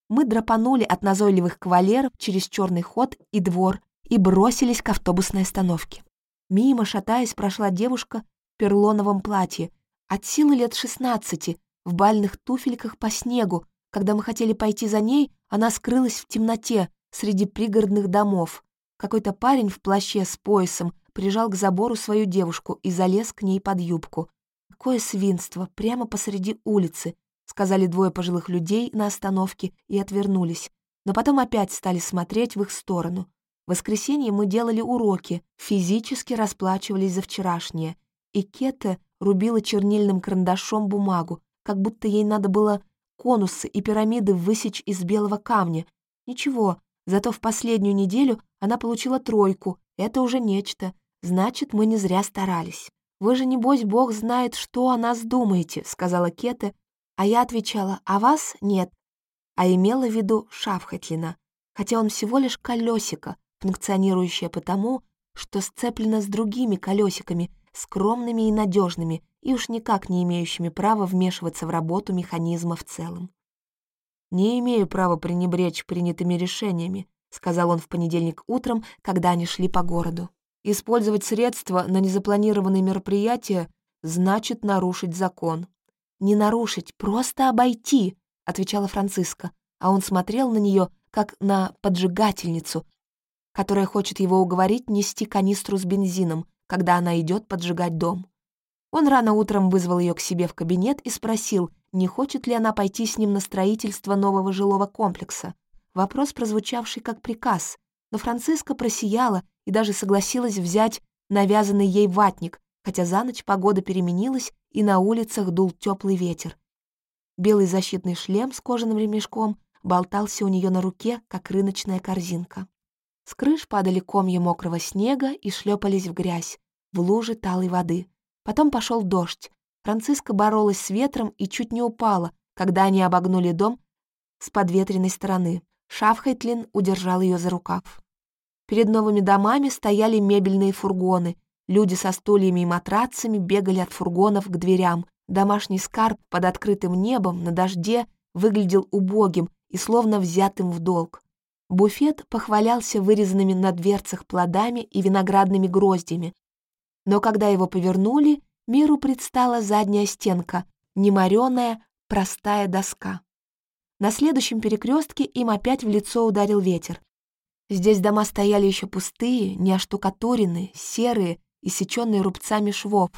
Мы драпанули от назойливых кавалеров через черный ход и двор, и бросились к автобусной остановке. Мимо, шатаясь, прошла девушка в перлоновом платье, от силы лет шестнадцати, в бальных туфельках по снегу. Когда мы хотели пойти за ней, она скрылась в темноте среди пригородных домов. Какой-то парень в плаще с поясом прижал к забору свою девушку и залез к ней под юбку. «Какое свинство! Прямо посреди улицы!» — сказали двое пожилых людей на остановке и отвернулись. Но потом опять стали смотреть в их сторону. В воскресенье мы делали уроки, физически расплачивались за вчерашнее. И Кете рубила чернильным карандашом бумагу, как будто ей надо было конусы и пирамиды высечь из белого камня. Ничего, зато в последнюю неделю она получила тройку. Это уже нечто. Значит, мы не зря старались. «Вы же, небось, Бог знает, что о нас думаете», — сказала Кете, а я отвечала, «А вас нет», а имела в виду Шафхатлина, хотя он всего лишь колесико, функционирующее потому, что сцеплено с другими колесиками, скромными и надежными, и уж никак не имеющими права вмешиваться в работу механизма в целом. «Не имею права пренебречь принятыми решениями», сказал он в понедельник утром, когда они шли по городу. «Использовать средства на незапланированные мероприятия значит нарушить закон». «Не нарушить, просто обойти», — отвечала Франциска, а он смотрел на нее, как на поджигательницу, которая хочет его уговорить нести канистру с бензином, когда она идет поджигать дом. Он рано утром вызвал ее к себе в кабинет и спросил, не хочет ли она пойти с ним на строительство нового жилого комплекса. Вопрос, прозвучавший как приказ, но Франциска просияла и даже согласилась взять навязанный ей ватник, хотя за ночь погода переменилась и на улицах дул теплый ветер. Белый защитный шлем с кожаным ремешком болтался у нее на руке, как рыночная корзинка. С крыш падали комья мокрого снега и шлепались в грязь, в лужи талой воды. Потом пошел дождь. Франциска боролась с ветром и чуть не упала, когда они обогнули дом с подветренной стороны. Шафхайтлин удержал ее за рукав. Перед новыми домами стояли мебельные фургоны. Люди со стульями и матрацами бегали от фургонов к дверям. Домашний скарб под открытым небом на дожде выглядел убогим и словно взятым в долг. Буфет похвалялся вырезанными на дверцах плодами и виноградными гроздями, но когда его повернули, миру предстала задняя стенка, немореная, простая доска. На следующем перекрестке им опять в лицо ударил ветер. Здесь дома стояли еще пустые, не оштукатуренные, серые, иссеченные рубцами швов.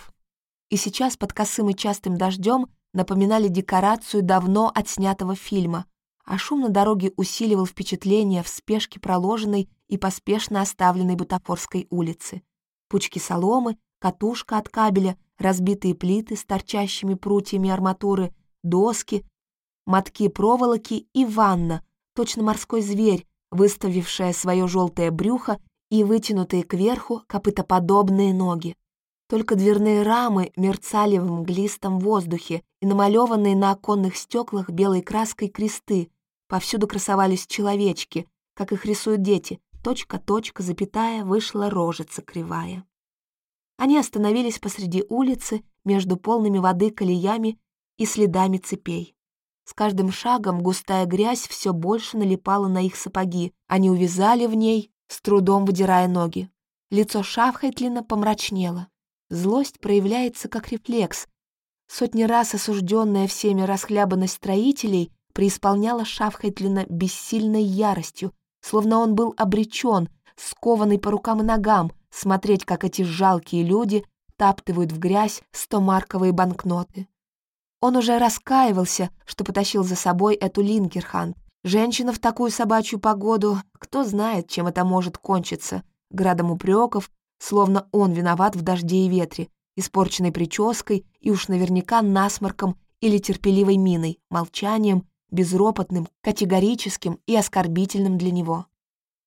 И сейчас под косым и частым дождем напоминали декорацию давно отснятого фильма, а шум на дороге усиливал впечатление в спешке проложенной и поспешно оставленной Бутафорской улицы пучки соломы, катушка от кабеля, разбитые плиты с торчащими прутьями арматуры, доски, мотки проволоки и ванна, точно морской зверь, выставившая свое желтое брюхо и вытянутые кверху копытоподобные ноги. Только дверные рамы мерцали в мглистом воздухе, и намалеванные на оконных стеклах белой краской кресты. Повсюду красовались человечки, как их рисуют дети, точка, точка, запятая, вышла рожица кривая. Они остановились посреди улицы между полными воды колеями и следами цепей. С каждым шагом густая грязь все больше налипала на их сапоги. Они увязали в ней, с трудом выдирая ноги. Лицо Шафхайтлина помрачнело. Злость проявляется как рефлекс. Сотни раз осужденная всеми расхлябанность строителей преисполняла Шафхайтлина бессильной яростью, словно он был обречен, скованный по рукам и ногам, смотреть, как эти жалкие люди таптывают в грязь стомарковые банкноты. Он уже раскаивался, что потащил за собой эту Линкерхан. Женщина в такую собачью погоду, кто знает, чем это может кончиться. Градом упреков, словно он виноват в дожде и ветре, испорченной прической и уж наверняка насморком или терпеливой миной, молчанием безропотным, категорическим и оскорбительным для него.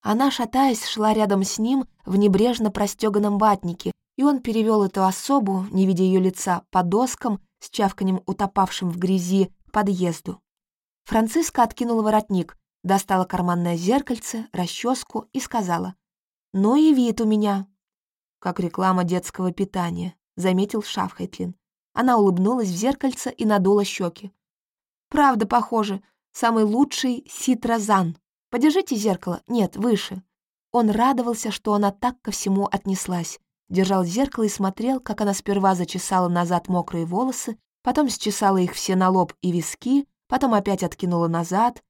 Она, шатаясь, шла рядом с ним в небрежно простеганном ватнике, и он перевел эту особу, не видя ее лица, по доскам с чавканем утопавшим в грязи подъезду. Франциска откинула воротник, достала карманное зеркальце, расческу и сказала, «Ну и вид у меня». «Как реклама детского питания», — заметил Шафхайтлин. Она улыбнулась в зеркальце и надула щеки. Правда похоже. Самый лучший ситрозан. Подержите зеркало. Нет, выше. Он радовался, что она так ко всему отнеслась. Держал зеркало и смотрел, как она сперва зачесала назад мокрые волосы, потом счесала их все на лоб и виски, потом опять откинула назад.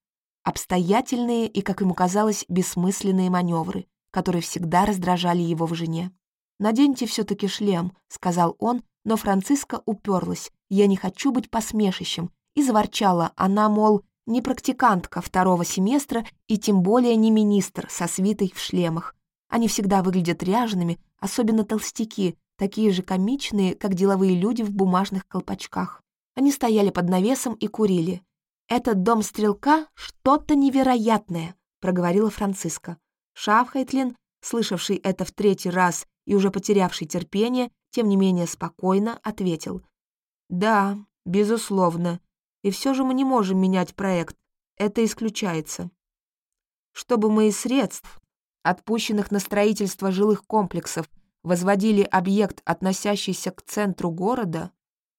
Обстоятельные и, как ему казалось, бессмысленные маневры, которые всегда раздражали его в жене. «Наденьте все таки шлем», — сказал он, но Франциска уперлась. «Я не хочу быть посмешищем», и заворчала. Она, мол, не практикантка второго семестра и тем более не министр со свитой в шлемах. Они всегда выглядят ряжеными, особенно толстяки, такие же комичные, как деловые люди в бумажных колпачках. Они стояли под навесом и курили. «Этот дом стрелка — что-то невероятное», — проговорила Франциска. Шафхайтлин, слышавший это в третий раз и уже потерявший терпение, тем не менее спокойно ответил. «Да, безусловно. И все же мы не можем менять проект. Это исключается. Чтобы мы из средств, отпущенных на строительство жилых комплексов, возводили объект, относящийся к центру города,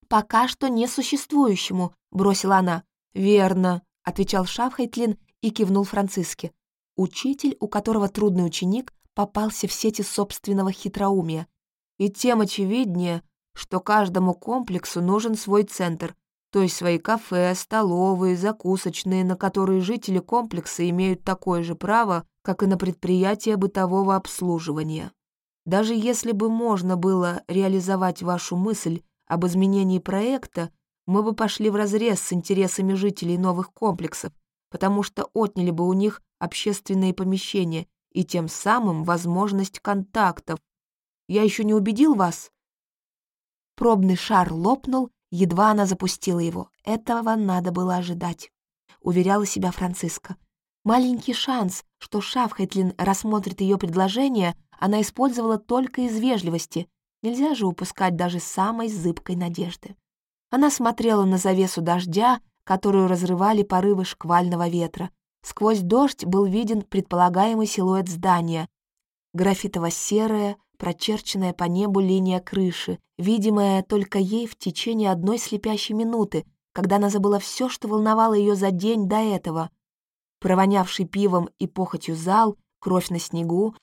пока что несуществующему», — бросила она. «Верно», — отвечал Шафхайтлин и кивнул Франциске. Учитель, у которого трудный ученик, попался в сети собственного хитроумия. И тем очевиднее, что каждому комплексу нужен свой центр, то есть свои кафе, столовые, закусочные, на которые жители комплекса имеют такое же право, как и на предприятия бытового обслуживания. Даже если бы можно было реализовать вашу мысль об изменении проекта, мы бы пошли вразрез с интересами жителей новых комплексов, потому что отняли бы у них общественные помещения и тем самым возможность контактов. Я еще не убедил вас?» Пробный шар лопнул, едва она запустила его. Этого надо было ожидать, уверяла себя Франциска. Маленький шанс, что Шафхайтлин рассмотрит ее предложение, она использовала только из вежливости. Нельзя же упускать даже самой зыбкой надежды. Она смотрела на завесу дождя, которую разрывали порывы шквального ветра, Сквозь дождь был виден предполагаемый силуэт здания. Графитово-серая, прочерченная по небу линия крыши, видимая только ей в течение одной слепящей минуты, когда она забыла все, что волновало ее за день до этого. Провонявший пивом и похотью зал, кровь на снегу,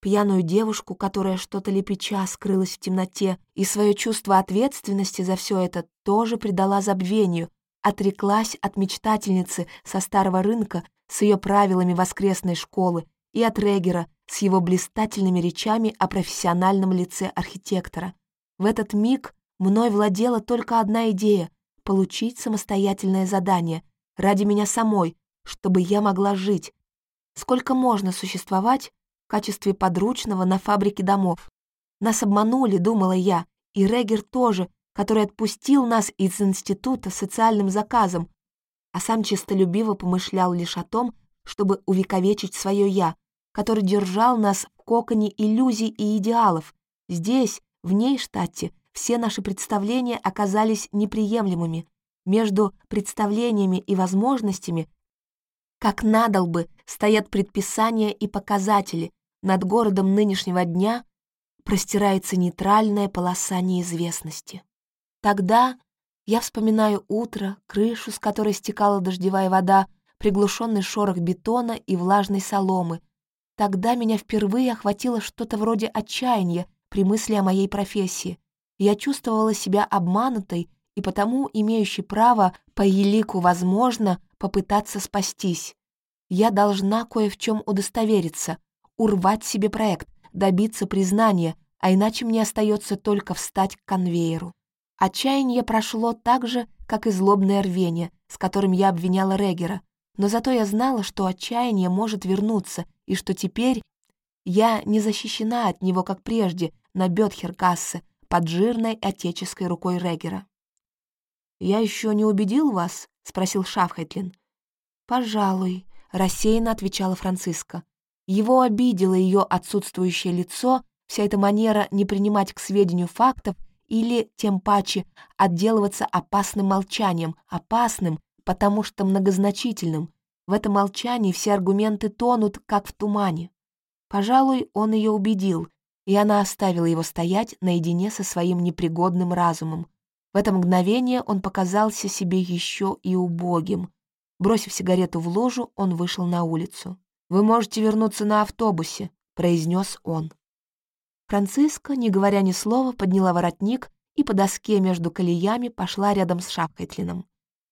пьяную девушку, которая что-то лепеча скрылась в темноте, и свое чувство ответственности за все это тоже придала забвению, отреклась от мечтательницы со старого рынка с ее правилами воскресной школы и от Регера с его блистательными речами о профессиональном лице архитектора. В этот миг мной владела только одна идея — получить самостоятельное задание ради меня самой, чтобы я могла жить. Сколько можно существовать в качестве подручного на фабрике домов? Нас обманули, думала я, и Регер тоже — который отпустил нас из института социальным заказом, а сам честолюбиво помышлял лишь о том, чтобы увековечить свое «я», который держал нас в коконе иллюзий и идеалов. Здесь, в ней штате, все наши представления оказались неприемлемыми. Между представлениями и возможностями, как надолбы, стоят предписания и показатели. Над городом нынешнего дня простирается нейтральная полоса неизвестности. Тогда я вспоминаю утро, крышу, с которой стекала дождевая вода, приглушенный шорох бетона и влажной соломы. Тогда меня впервые охватило что-то вроде отчаяния при мысли о моей профессии. Я чувствовала себя обманутой и потому имеющей право по елику возможно попытаться спастись. Я должна кое в чем удостовериться, урвать себе проект, добиться признания, а иначе мне остается только встать к конвейеру. Отчаяние прошло так же, как и злобное рвение, с которым я обвиняла Регера, но зато я знала, что отчаяние может вернуться, и что теперь я не защищена от него, как прежде, на Бетхеркассе, под жирной отеческой рукой Регера. «Я еще не убедил вас?» — спросил Шафхайтлин. «Пожалуй», — рассеянно отвечала Франциска. Его обидело ее отсутствующее лицо, вся эта манера не принимать к сведению фактов — или, тем паче, отделываться опасным молчанием, опасным, потому что многозначительным. В этом молчании все аргументы тонут, как в тумане. Пожалуй, он ее убедил, и она оставила его стоять наедине со своим непригодным разумом. В это мгновение он показался себе еще и убогим. Бросив сигарету в ложу, он вышел на улицу. «Вы можете вернуться на автобусе», — произнес он. Франциска, не говоря ни слова, подняла воротник и по доске между колеями пошла рядом с Шапкайтлином.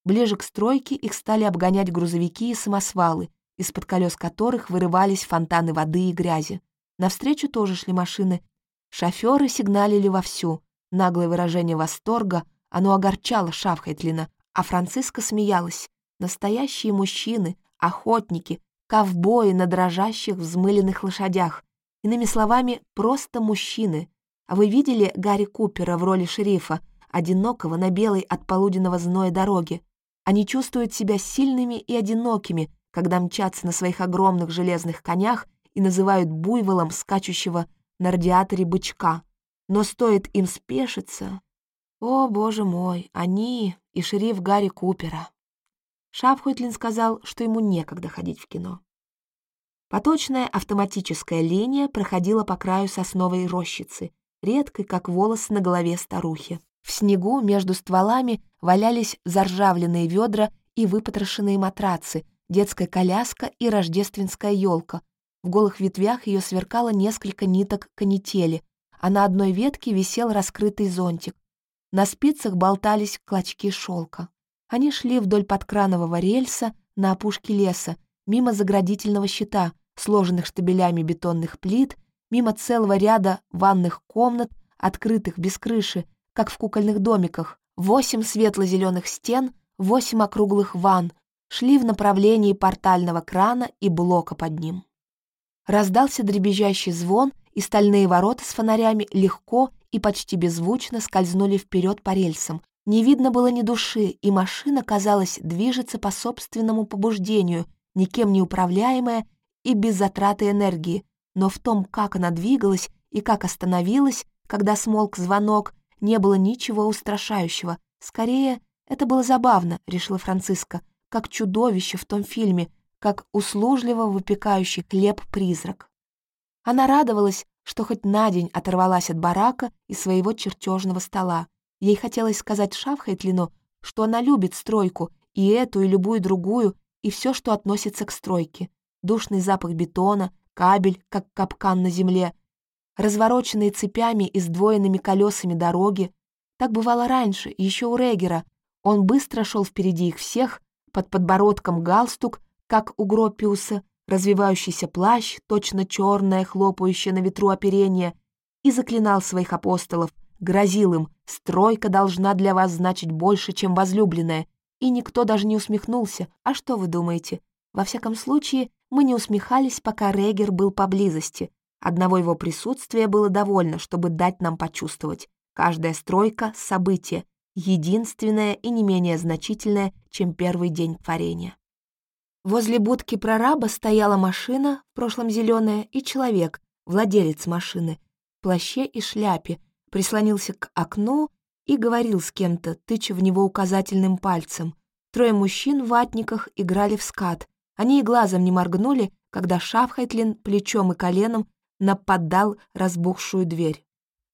Ближе к стройке их стали обгонять грузовики и самосвалы, из-под колес которых вырывались фонтаны воды и грязи. Навстречу тоже шли машины. Шоферы сигналили вовсю. Наглое выражение восторга, оно огорчало Шафхайтлина, а Франциска смеялась. Настоящие мужчины, охотники, ковбои на дрожащих взмыленных лошадях. Иными словами, просто мужчины. А вы видели Гарри Купера в роли шерифа, одинокого на белой от полуденного зноя дороге? Они чувствуют себя сильными и одинокими, когда мчатся на своих огромных железных конях и называют буйволом скачущего на радиаторе бычка. Но стоит им спешиться... О, боже мой, они и шериф Гарри Купера. Шапхуйтлин сказал, что ему некогда ходить в кино. Поточная автоматическая линия проходила по краю сосновой рощицы, редкой, как волос на голове старухи. В снегу между стволами валялись заржавленные ведра и выпотрошенные матрацы, детская коляска и рождественская елка. В голых ветвях ее сверкало несколько ниток канители, а на одной ветке висел раскрытый зонтик. На спицах болтались клочки шелка. Они шли вдоль подкранового рельса на опушке леса, мимо заградительного щита, сложенных штабелями бетонных плит, мимо целого ряда ванных комнат, открытых без крыши, как в кукольных домиках, восемь светло-зеленых стен, восемь округлых ванн, шли в направлении портального крана и блока под ним. Раздался дребезжащий звон, и стальные ворота с фонарями легко и почти беззвучно скользнули вперед по рельсам, не видно было ни души, и машина, казалось, движется по собственному побуждению, никем не управляемая и без затраты энергии. Но в том, как она двигалась и как остановилась, когда смолк звонок, не было ничего устрашающего. Скорее, это было забавно, решила Франциска, как чудовище в том фильме, как услужливо выпекающий хлеб призрак. Она радовалась, что хоть на день оторвалась от барака и своего чертежного стола. Ей хотелось сказать Шафхайтлину, что она любит стройку, и эту, и любую другую, и все, что относится к стройке. Душный запах бетона, кабель, как капкан на земле, развороченные цепями и сдвоенными колесами дороги. Так бывало раньше, еще у Регера. Он быстро шел впереди их всех, под подбородком галстук, как у Гроппиуса, развивающийся плащ, точно черное, хлопающее на ветру оперение, и заклинал своих апостолов — грозил им, стройка должна для вас значить больше, чем возлюбленная, и никто даже не усмехнулся. А что вы думаете? Во всяком случае, мы не усмехались, пока Регер был поблизости. Одного его присутствия было довольно, чтобы дать нам почувствовать. Каждая стройка — событие, единственное и не менее значительное, чем первый день творения. Возле будки прораба стояла машина, в прошлом зеленая, и человек, владелец машины, в плаще и шляпе, прислонился к окну и говорил с кем-то, тыча в него указательным пальцем. Трое мужчин в ватниках играли в скат. Они и глазом не моргнули, когда Шафхайтлин плечом и коленом нападал разбухшую дверь.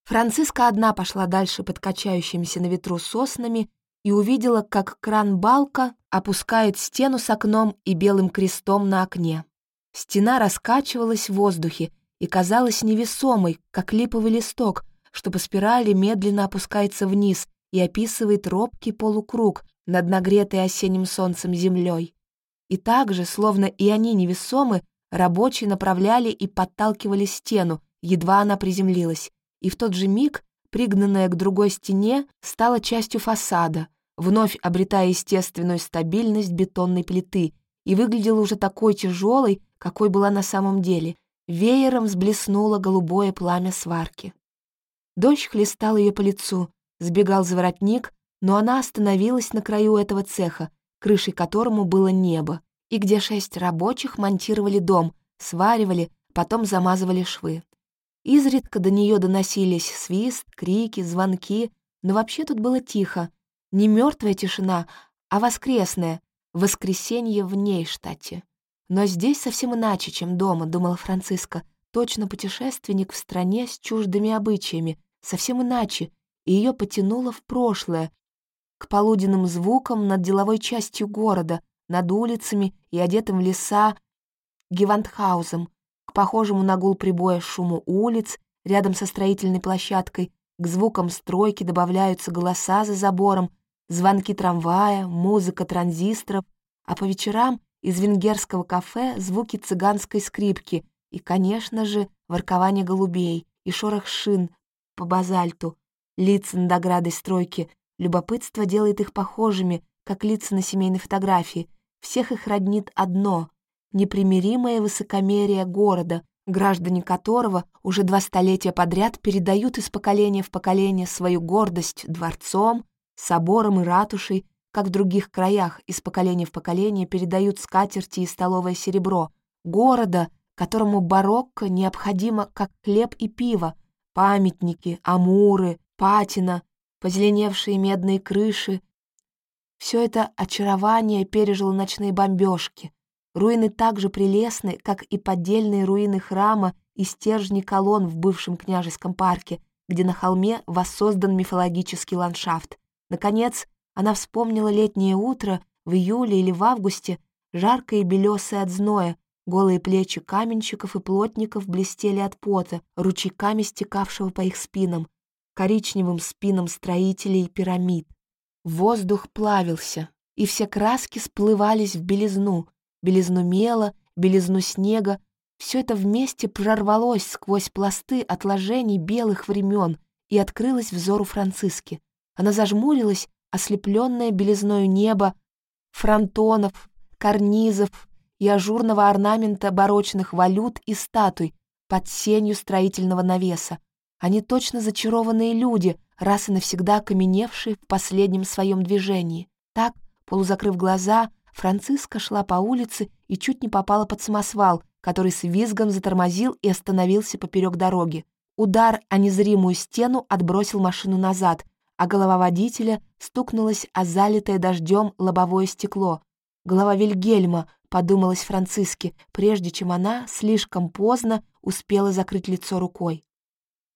Франциска одна пошла дальше под качающимися на ветру соснами и увидела, как кран-балка опускает стену с окном и белым крестом на окне. Стена раскачивалась в воздухе и казалась невесомой, как липовый листок, что по спирали медленно опускается вниз и описывает робкий полукруг над нагретой осенним солнцем землей. И также, словно и они невесомы, рабочие направляли и подталкивали стену, едва она приземлилась, и в тот же миг, пригнанная к другой стене, стала частью фасада, вновь обретая естественную стабильность бетонной плиты, и выглядела уже такой тяжелой, какой была на самом деле. Веером взблеснуло голубое пламя сварки. Дождь хлестал ее по лицу, сбегал за воротник, но она остановилась на краю этого цеха, крышей которому было небо, и где шесть рабочих монтировали дом, сваривали, потом замазывали швы. Изредка до нее доносились свист, крики, звонки, но вообще тут было тихо. Не мертвая тишина, а воскресная, воскресенье в ней штате. Но здесь совсем иначе, чем дома, думала Франциска, точно путешественник в стране с чуждыми обычаями, совсем иначе, и ее потянуло в прошлое, к полуденным звукам над деловой частью города, над улицами и одетым в леса, Гевантхаузом, к похожему на гул прибоя шуму улиц рядом со строительной площадкой, к звукам стройки добавляются голоса за забором, звонки трамвая, музыка транзисторов, а по вечерам из венгерского кафе звуки цыганской скрипки и, конечно же, воркование голубей и шорох шин по базальту, лица над оградой стройки. Любопытство делает их похожими, как лица на семейной фотографии. Всех их роднит одно — непримиримое высокомерие города, граждане которого уже два столетия подряд передают из поколения в поколение свою гордость дворцом, собором и ратушей, как в других краях из поколения в поколение передают скатерти и столовое серебро, города, которому барокко необходимо как хлеб и пиво, памятники, амуры, патина, позеленевшие медные крыши. Все это очарование пережило ночные бомбежки. Руины так же прелестны, как и поддельные руины храма и стержни колонн в бывшем княжеском парке, где на холме воссоздан мифологический ландшафт. Наконец, она вспомнила летнее утро в июле или в августе, жаркое и белесое от зноя, голые плечи каменщиков и плотников блестели от пота, ручейками стекавшего по их спинам, коричневым спинам строителей пирамид. Воздух плавился, и все краски сплывались в белизну, белизну мела, белизну снега. Все это вместе прорвалось сквозь пласты отложений белых времен и открылось взору Франциски. Она зажмурилась, ослепленная белизною неба, фронтонов, карнизов и ажурного орнамента барочных валют и статуй под сенью строительного навеса. Они точно зачарованные люди, раз и навсегда окаменевшие в последнем своем движении. Так, полузакрыв глаза, Франциска шла по улице и чуть не попала под самосвал, который с визгом затормозил и остановился поперек дороги. Удар о незримую стену отбросил машину назад, а голова водителя стукнулась о залитое дождем лобовое стекло. Голова Вильгельма, подумалась Франциске, прежде чем она слишком поздно успела закрыть лицо рукой.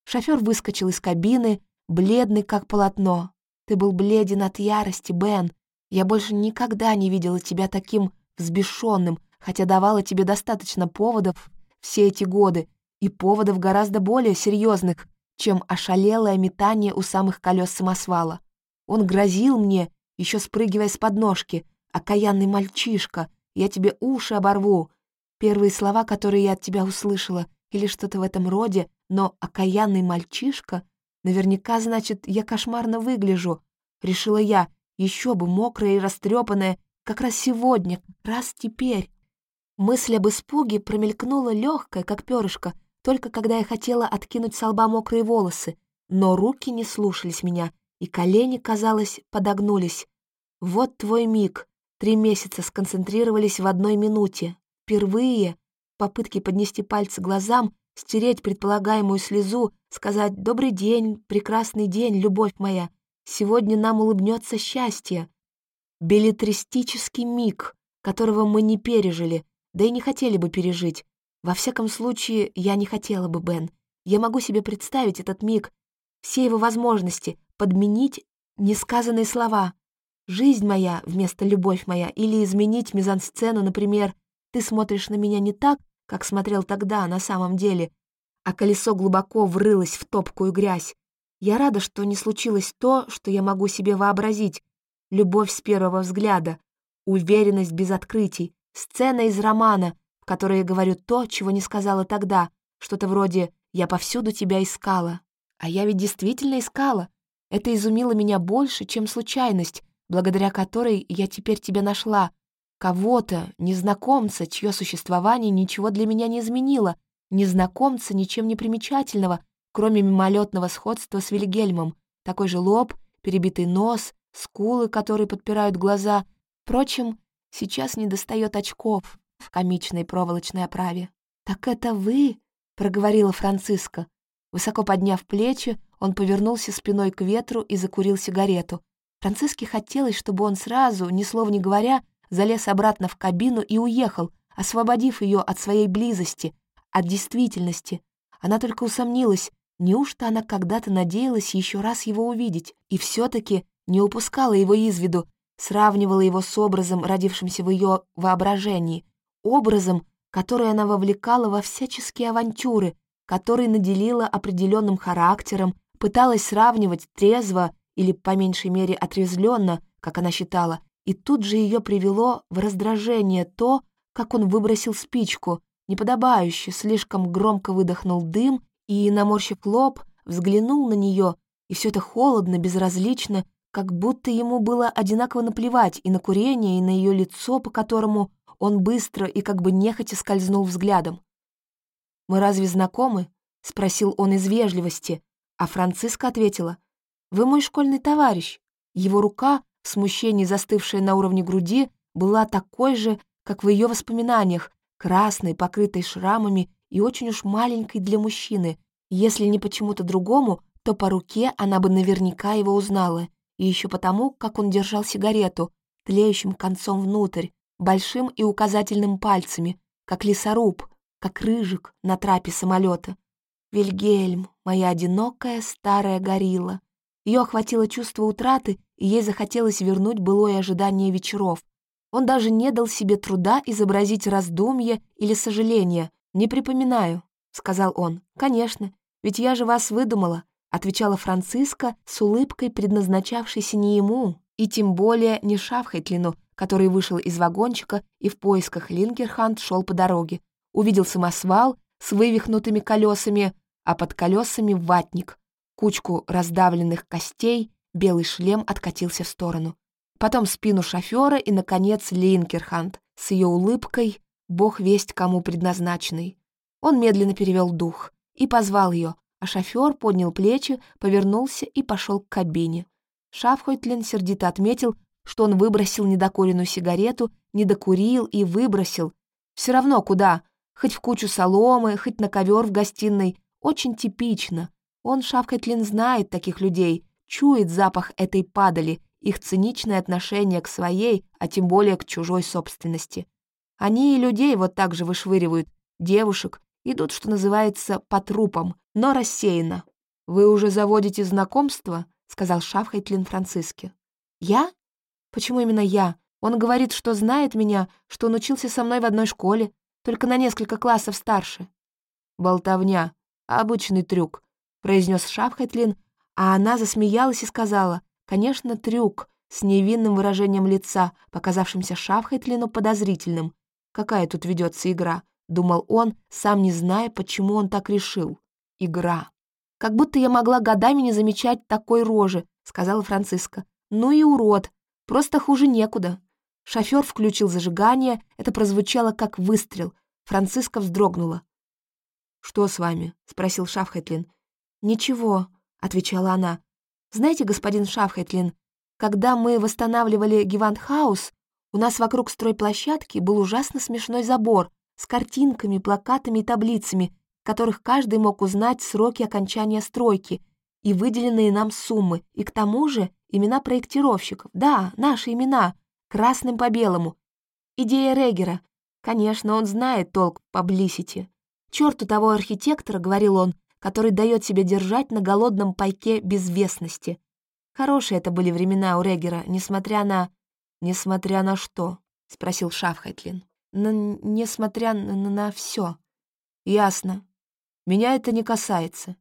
Шофер выскочил из кабины, бледный как полотно. «Ты был бледен от ярости, Бен. Я больше никогда не видела тебя таким взбешенным, хотя давала тебе достаточно поводов все эти годы, и поводов гораздо более серьезных, чем ошалелое метание у самых колес самосвала. Он грозил мне, еще спрыгивая с подножки, окаянный мальчишка, я тебе уши оборву. Первые слова, которые я от тебя услышала, или что-то в этом роде, но окаянный мальчишка наверняка значит, я кошмарно выгляжу. Решила я, еще бы мокрая и растрепанная, как раз сегодня, раз теперь. Мысль об испуге промелькнула легкая, как перышко, только когда я хотела откинуть с лба мокрые волосы, но руки не слушались меня, и колени, казалось, подогнулись. Вот твой миг. Три месяца сконцентрировались в одной минуте. Впервые попытки поднести пальцы глазам, стереть предполагаемую слезу, сказать «Добрый день, прекрасный день, любовь моя, сегодня нам улыбнется счастье». Беллетристический миг, которого мы не пережили, да и не хотели бы пережить. Во всяком случае, я не хотела бы, Бен. Я могу себе представить этот миг, все его возможности, подменить несказанные слова. Жизнь моя вместо любовь моя, или изменить мизансцену, например, ты смотришь на меня не так, как смотрел тогда на самом деле, а колесо глубоко врылось в топкую грязь. Я рада, что не случилось то, что я могу себе вообразить. Любовь с первого взгляда, уверенность без открытий, сцена из романа, я говорю то, чего не сказала тогда, что-то вроде «я повсюду тебя искала». А я ведь действительно искала. Это изумило меня больше, чем случайность, благодаря которой я теперь тебя нашла, Кого-то, незнакомца, чье существование ничего для меня не изменило, незнакомца ничем не примечательного, кроме мимолетного сходства с Вильгельмом, такой же лоб, перебитый нос, скулы, которые подпирают глаза. Впрочем, сейчас не достает очков в комичной проволочной оправе. «Так это вы?» — проговорила Франциска. Высоко подняв плечи, он повернулся спиной к ветру и закурил сигарету. Франциске хотелось, чтобы он сразу, ни слова не говоря, залез обратно в кабину и уехал, освободив ее от своей близости, от действительности. Она только усомнилась, неужто она когда-то надеялась еще раз его увидеть, и все-таки не упускала его из виду, сравнивала его с образом, родившимся в ее воображении, образом, который она вовлекала во всяческие авантюры, который наделила определенным характером, пыталась сравнивать трезво или, по меньшей мере, отрезвленно, как она считала, и тут же ее привело в раздражение то, как он выбросил спичку, неподобающе, слишком громко выдохнул дым и, наморщив лоб, взглянул на нее, и все это холодно, безразлично, как будто ему было одинаково наплевать и на курение, и на ее лицо, по которому он быстро и как бы нехотя скользнул взглядом. «Мы разве знакомы?» — спросил он из вежливости, а Франциска ответила. «Вы мой школьный товарищ». Его рука, в смущении застывшая на уровне груди, была такой же, как в ее воспоминаниях, красной, покрытой шрамами и очень уж маленькой для мужчины. Если не почему-то другому, то по руке она бы наверняка его узнала, и еще потому, как он держал сигарету, тлеющим концом внутрь, большим и указательным пальцами, как лесоруб, как рыжик на трапе самолета. Вильгельм, моя одинокая старая горилла. Ее охватило чувство утраты, и ей захотелось вернуть былое ожидание вечеров. Он даже не дал себе труда изобразить раздумье или сожаление. «Не припоминаю», — сказал он. «Конечно, ведь я же вас выдумала», — отвечала Франциска с улыбкой, предназначавшейся не ему, и тем более не Шафхайтлину, который вышел из вагончика и в поисках Линкерхант шел по дороге. Увидел самосвал с вывихнутыми колесами, а под колесами ватник, кучку раздавленных костей, белый шлем откатился в сторону. Потом спину шофера и, наконец, Линкерхант с ее улыбкой, бог весть кому предназначенный. Он медленно перевел дух и позвал ее, а шофер поднял плечи, повернулся и пошел к кабине. Шафхойтлин сердито отметил, что он выбросил недокуренную сигарету, не докурил и выбросил. Все равно куда, хоть в кучу соломы, хоть на ковер в гостиной. Очень типично. Он, Шавкатлин, знает таких людей, чует запах этой падали, их циничное отношение к своей, а тем более к чужой собственности. Они и людей вот так же вышвыривают, девушек, идут, что называется, по трупам, но рассеянно. «Вы уже заводите знакомство?» — сказал Шафхайтлин Франциске. «Я? Почему именно я? Он говорит, что знает меня, что он учился со мной в одной школе, только на несколько классов старше. Болтовня. Обычный трюк, произнес Шапхетлин, а она засмеялась и сказала, конечно, трюк, с невинным выражением лица, показавшимся Шапхетлину подозрительным. Какая тут ведется игра? Думал он, сам не зная, почему он так решил. Игра. Как будто я могла годами не замечать такой рожи, сказала Франциска. Ну и урод, Просто хуже некуда. Шофер включил зажигание, это прозвучало как выстрел. Франциска вздрогнула. «Что с вами?» — спросил Шафхетлин. «Ничего», — отвечала она. «Знаете, господин Шафхетлин, когда мы восстанавливали Гевантхаус, у нас вокруг стройплощадки был ужасно смешной забор с картинками, плакатами и таблицами, в которых каждый мог узнать сроки окончания стройки и выделенные нам суммы, и к тому же Имена проектировщиков. Да, наши имена. Красным по белому. Идея Регера. Конечно, он знает толк в паблисити. Чёрту того архитектора, говорил он, который дает себя держать на голодном пайке безвестности. Хорошие это были времена у Регера, несмотря на... «Несмотря на что?» — спросил Шафхайтлин. На, «Несмотря на, на все. «Ясно. Меня это не касается».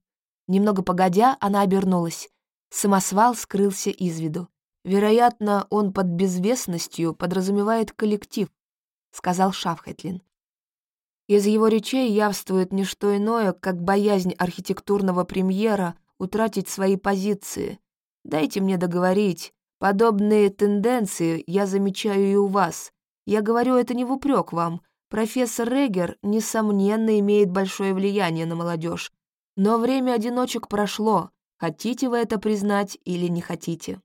Немного погодя, она обернулась. Самосвал скрылся из виду. «Вероятно, он под безвестностью подразумевает коллектив», — сказал Шафхетлин. Из его речей явствует не что иное, как боязнь архитектурного премьера утратить свои позиции. Дайте мне договорить. Подобные тенденции я замечаю и у вас. Я говорю это не в упрек вам. Профессор Регер, несомненно, имеет большое влияние на молодежь. Но время одиночек прошло, Хотите вы это признать или не хотите?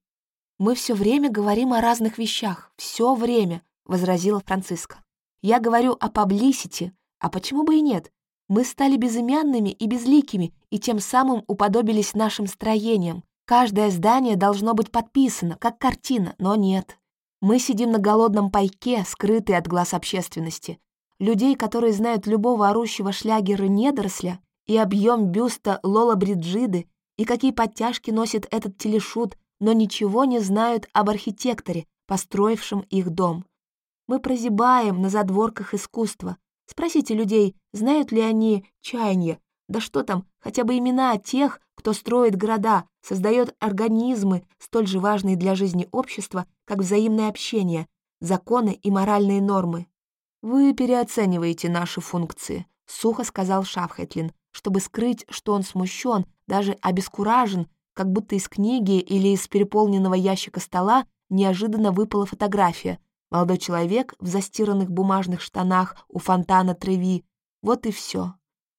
Мы все время говорим о разных вещах, все время, возразила Франциска. Я говорю о паблисити, а почему бы и нет? Мы стали безымянными и безликими, и тем самым уподобились нашим строениям. Каждое здание должно быть подписано, как картина, но нет. Мы сидим на голодном пайке, скрытые от глаз общественности. Людей, которые знают любого орущего шлягера недоросля и объем бюста Лола Бриджиды, и какие подтяжки носит этот телешут, но ничего не знают об архитекторе, построившем их дом. Мы прозябаем на задворках искусства, Спросите людей, знают ли они чаяние, да что там, хотя бы имена тех, кто строит города, создает организмы, столь же важные для жизни общества, как взаимное общение, законы и моральные нормы. «Вы переоцениваете наши функции», — сухо сказал Шафхетлин, чтобы скрыть, что он смущен, даже обескуражен, как будто из книги или из переполненного ящика стола неожиданно выпала фотография. Молодой человек в застиранных бумажных штанах у фонтана Треви. Вот и все.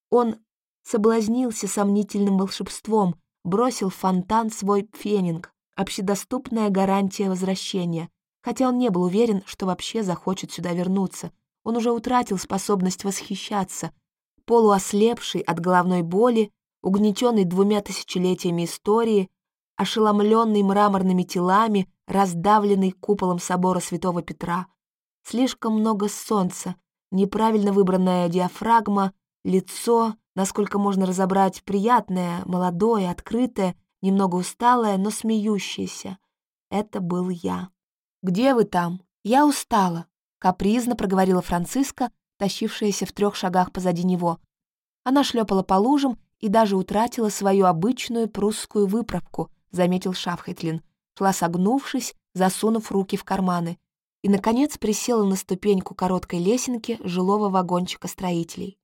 Он соблазнился сомнительным волшебством, бросил в фонтан свой фенинг, общедоступная гарантия возвращения, хотя он не был уверен, что вообще захочет сюда вернуться. Он уже утратил способность восхищаться, полуослепший от головной боли, угнетенный двумя тысячелетиями истории, ошеломленный мраморными телами, раздавленный куполом собора святого Петра. Слишком много солнца, неправильно выбранная диафрагма, лицо, насколько можно разобрать, приятное, молодое, открытое, немного усталое, но смеющееся. Это был я. «Где вы там? Я устала», — капризно проговорила Франциска, тащившаяся в трех шагах позади него. Она шлепала по лужам и даже утратила свою обычную прусскую выправку, заметил Шафхетлин, шла согнувшись, засунув руки в карманы, и, наконец, присела на ступеньку короткой лесенки жилого вагончика строителей.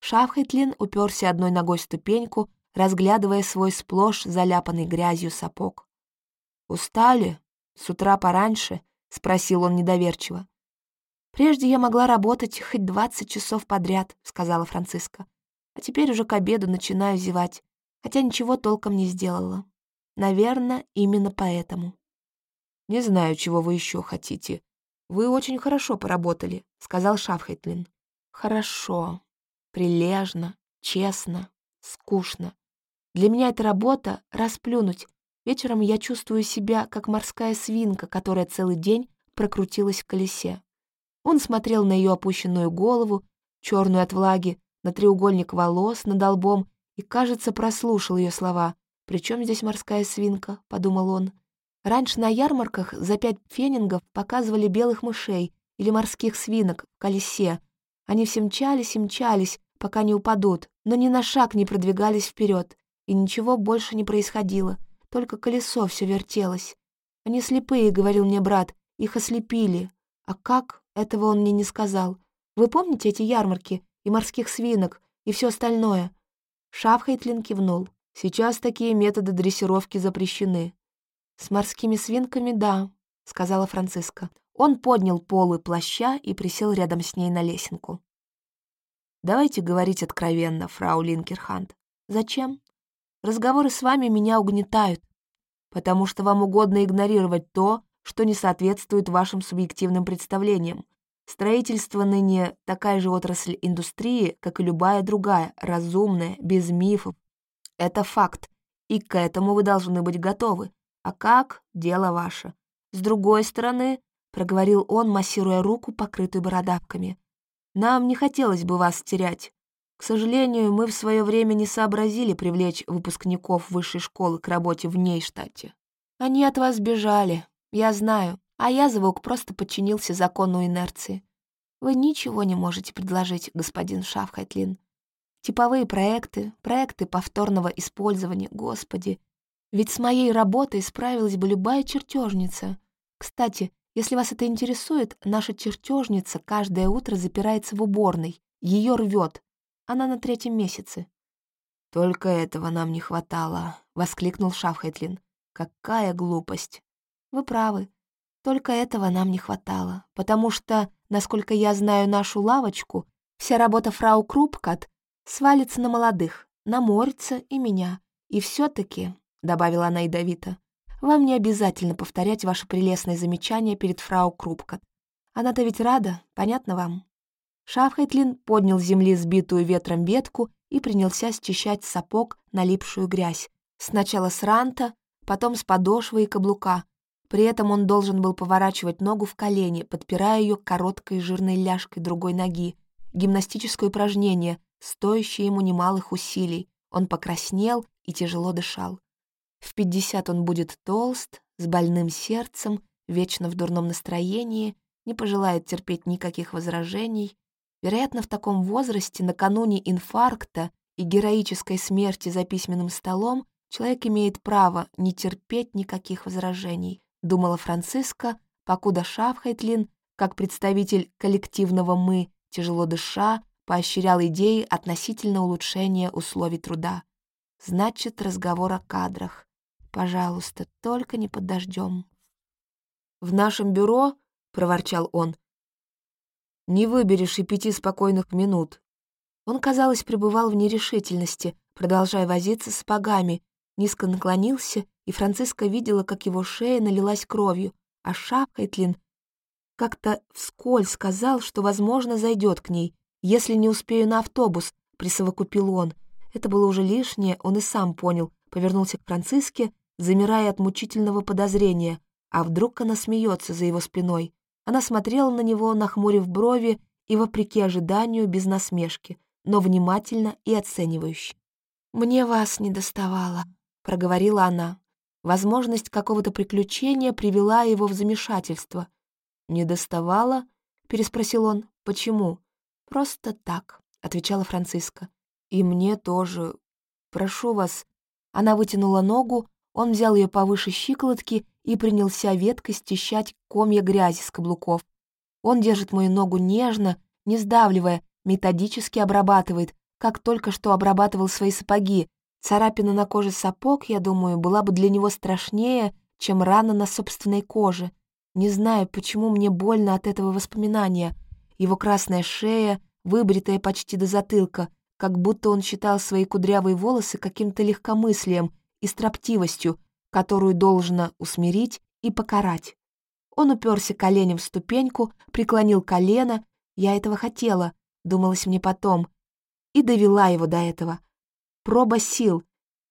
Шафхетлин уперся одной ногой в ступеньку, разглядывая свой сплошь заляпанный грязью сапог. «Устали? С утра пораньше?» — спросил он недоверчиво. «Прежде я могла работать хоть двадцать часов подряд», — сказала Франциска. «А теперь уже к обеду начинаю зевать, хотя ничего толком не сделала. Наверное, именно поэтому». «Не знаю, чего вы еще хотите. Вы очень хорошо поработали», — сказал Шафхетлин. «Хорошо», прилежно, честно, скучно. Для меня эта работа — расплюнуть. Вечером я чувствую себя, как морская свинка, которая целый день прокрутилась в колесе. Он смотрел на ее опущенную голову, черную от влаги, на треугольник волос над лбом и, кажется, прослушал ее слова. «Причем здесь морская свинка?» — подумал он. Раньше на ярмарках за пять фенингов показывали белых мышей или морских свинок в колесе. Они все мчались и мчались, пока не упадут, но ни на шаг не продвигались вперед, и ничего больше не происходило, только колесо все вертелось. Они слепые, говорил мне брат, их ослепили. А как, этого он мне не сказал. Вы помните эти ярмарки и морских свинок и все остальное? Шафхайтлин кивнул. Сейчас такие методы дрессировки запрещены. С морскими свинками, да, сказала Франциска. Он поднял полы плаща и присел рядом с ней на лесенку. Давайте говорить откровенно, фрау Линкерхант. Зачем? Разговоры с вами меня угнетают, потому что вам угодно игнорировать то, что не соответствует вашим субъективным представлениям. Строительство ныне такая же отрасль индустрии, как и любая другая, разумная, без мифов. Это факт, и к этому вы должны быть готовы. А как — дело ваше. С другой стороны, — проговорил он, массируя руку, покрытую бородавками, нам не хотелось бы вас терять. К сожалению, мы в свое время не сообразили привлечь выпускников высшей школы к работе в ней штате. Они от вас бежали, я знаю, а я просто подчинился закону инерции. Вы ничего не можете предложить, господин Шафхайтлин. Типовые проекты, проекты повторного использования, господи. Ведь с моей работой справилась бы любая чертежница. Кстати, если вас это интересует, наша чертежница каждое утро запирается в уборной. Ее рвет. Она на третьем месяце. «Только этого нам не хватало», — воскликнул Шафхайтлин. «Какая глупость!» «Вы правы. Только этого нам не хватало, потому что, насколько я знаю нашу лавочку, вся работа фрау Крупкат свалится на молодых, на Морица и меня. И все таки добавила она ядовито, вам не обязательно повторять ваши прелестные замечания перед фрау Крупкот. Она-то ведь рада, понятно вам?» Шафхайтлин поднял с земли сбитую ветром ветку и принялся счищать сапог налипшую грязь. Сначала с ранта, потом с подошвы и каблука. При этом он должен был поворачивать ногу в колени, подпирая ее короткой жирной ляжкой другой ноги. Гимнастическое упражнение, стоящее ему немалых усилий. Он покраснел и тяжело дышал. В пятьдесят он будет толст, с больным сердцем, вечно в дурном настроении, не пожелает терпеть никаких возражений. Вероятно, в таком возрасте, накануне инфаркта и героической смерти за письменным столом, человек имеет право не терпеть никаких возражений, думала Франциска, покуда Шафхайтлин, как представитель коллективного «мы», тяжело дыша, поощрял идеи относительно улучшения условий труда. Значит, разговор о кадрах. Пожалуйста, только не под дождем. «В нашем бюро», — проворчал он, — «не выберешь и пяти спокойных минут». Он, казалось, пребывал в нерешительности, продолжая возиться с погами, низко наклонился, и Франциска видела, как его шея налилась кровью, а Шапхайтлин как-то вскользь сказал, что, возможно, зайдет к ней, если не успею на автобус, присовокупил он. Это было уже лишнее, он и сам понял, повернулся к Франциске, замирая от мучительного подозрения, а вдруг она смеется за его спиной. Она смотрела на него, нахмурив брови и, вопреки ожиданию, без насмешки, но внимательно и оценивающе. «Мне вас не доставало», — проговорила она. Возможность какого-то приключения привела его в замешательство. «Не доставала?» — переспросил он. «Почему?» «Просто так», — отвечала Франциска. «И мне тоже. Прошу вас». Она вытянула ногу, он взял ее повыше щиколотки и принялся веткой стещать комья грязи с каблуков. Он держит мою ногу нежно, не сдавливая, методически обрабатывает, как только что обрабатывал свои сапоги. Царапина на коже сапог, я думаю, была бы для него страшнее, чем рана на собственной коже. Не знаю, почему мне больно от этого воспоминания. Его красная шея, выбритая почти до затылка, как будто он считал свои кудрявые волосы каким-то легкомыслием и строптивостью, которую должно усмирить и покарать. Он уперся коленем в ступеньку, преклонил колено. Я этого хотела, думалось мне потом, и довела его до этого. Проба сил.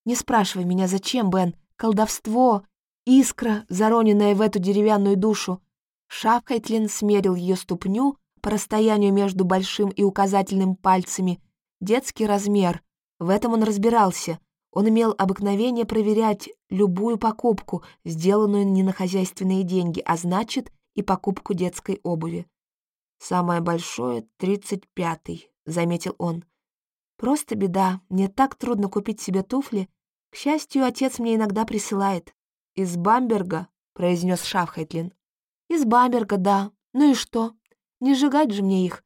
Не спрашивай меня, зачем, Бен. Колдовство, искра, зароненная в эту деревянную душу. Шафхайтлин смерил ее ступню по расстоянию между большим и указательным пальцами. Детский размер. В этом он разбирался. Он имел обыкновение проверять любую покупку, сделанную не на хозяйственные деньги, а значит, и покупку детской обуви. «Самое большое — тридцать пятый», — заметил он. «Просто беда. Мне так трудно купить себе туфли. К счастью, отец мне иногда присылает». «Из Бамберга?» — произнес Шафхайтлин. «Из Бамберга, да. Ну и что? Не сжигать же мне их.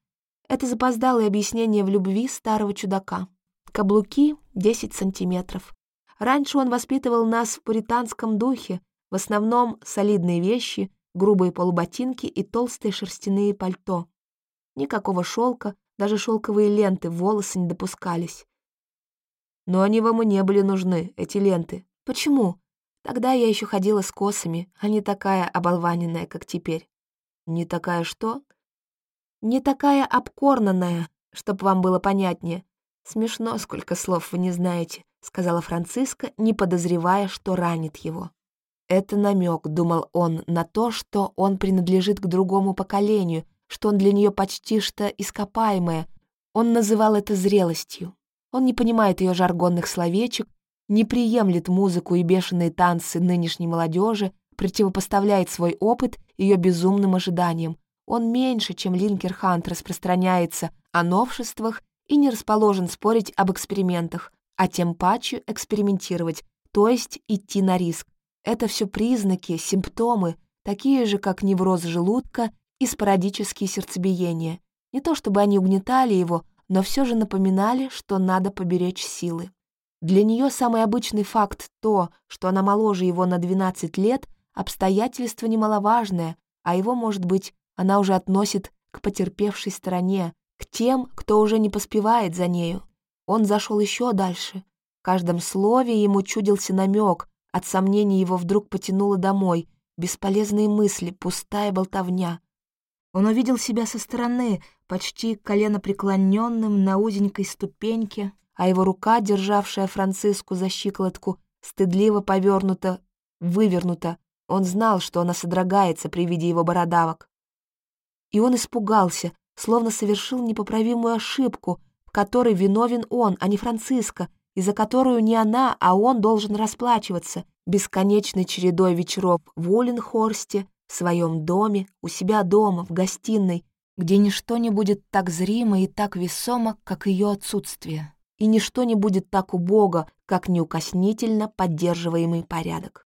Это запоздалое объяснение в любви старого чудака. Каблуки — 10 сантиметров. Раньше он воспитывал нас в пуританском духе, в основном солидные вещи, грубые полуботинки и толстые шерстяные пальто. Никакого шелка, даже шелковые ленты в волосы не допускались. Но они вам и не были нужны, эти ленты. Почему? Тогда я еще ходила с косами, а не такая оболваненная, как теперь. Не такая что? Не такая обкорнанная, чтоб вам было понятнее. «Смешно, сколько слов вы не знаете», — сказала Франциска, не подозревая, что ранит его. Это намек, думал он, на то, что он принадлежит к другому поколению, что он для нее почти что ископаемое. Он называл это зрелостью. Он не понимает ее жаргонных словечек, не приемлет музыку и бешеные танцы нынешней молодежи, противопоставляет свой опыт ее безумным ожиданиям. Он меньше, чем Линкер Хант, распространяется о новшествах и не расположен спорить об экспериментах, а тем паче экспериментировать, то есть идти на риск. Это все признаки, симптомы, такие же, как невроз желудка и спорадические сердцебиения. Не то чтобы они угнетали его, но все же напоминали, что надо поберечь силы. Для нее самый обычный факт то, что она моложе его на 12 лет, обстоятельство немаловажное, а его, может быть, она уже относит к потерпевшей стороне, к тем, кто уже не поспевает за нею. Он зашел еще дальше. В каждом слове ему чудился намек, от сомнений его вдруг потянуло домой, бесполезные мысли, пустая болтовня. Он увидел себя со стороны, почти коленопреклоненным на узенькой ступеньке, а его рука, державшая Франциску за щиколотку, стыдливо повернута, вывернута. Он знал, что она содрогается при виде его бородавок. И он испугался, словно совершил непоправимую ошибку, в которой виновен он, а не Франциско, и за которую не она, а он должен расплачиваться бесконечной чередой вечеров в Уленхорсте, в своем доме, у себя дома, в гостиной, где ничто не будет так зримо и так весомо, как ее отсутствие, и ничто не будет так убого, как неукоснительно поддерживаемый порядок.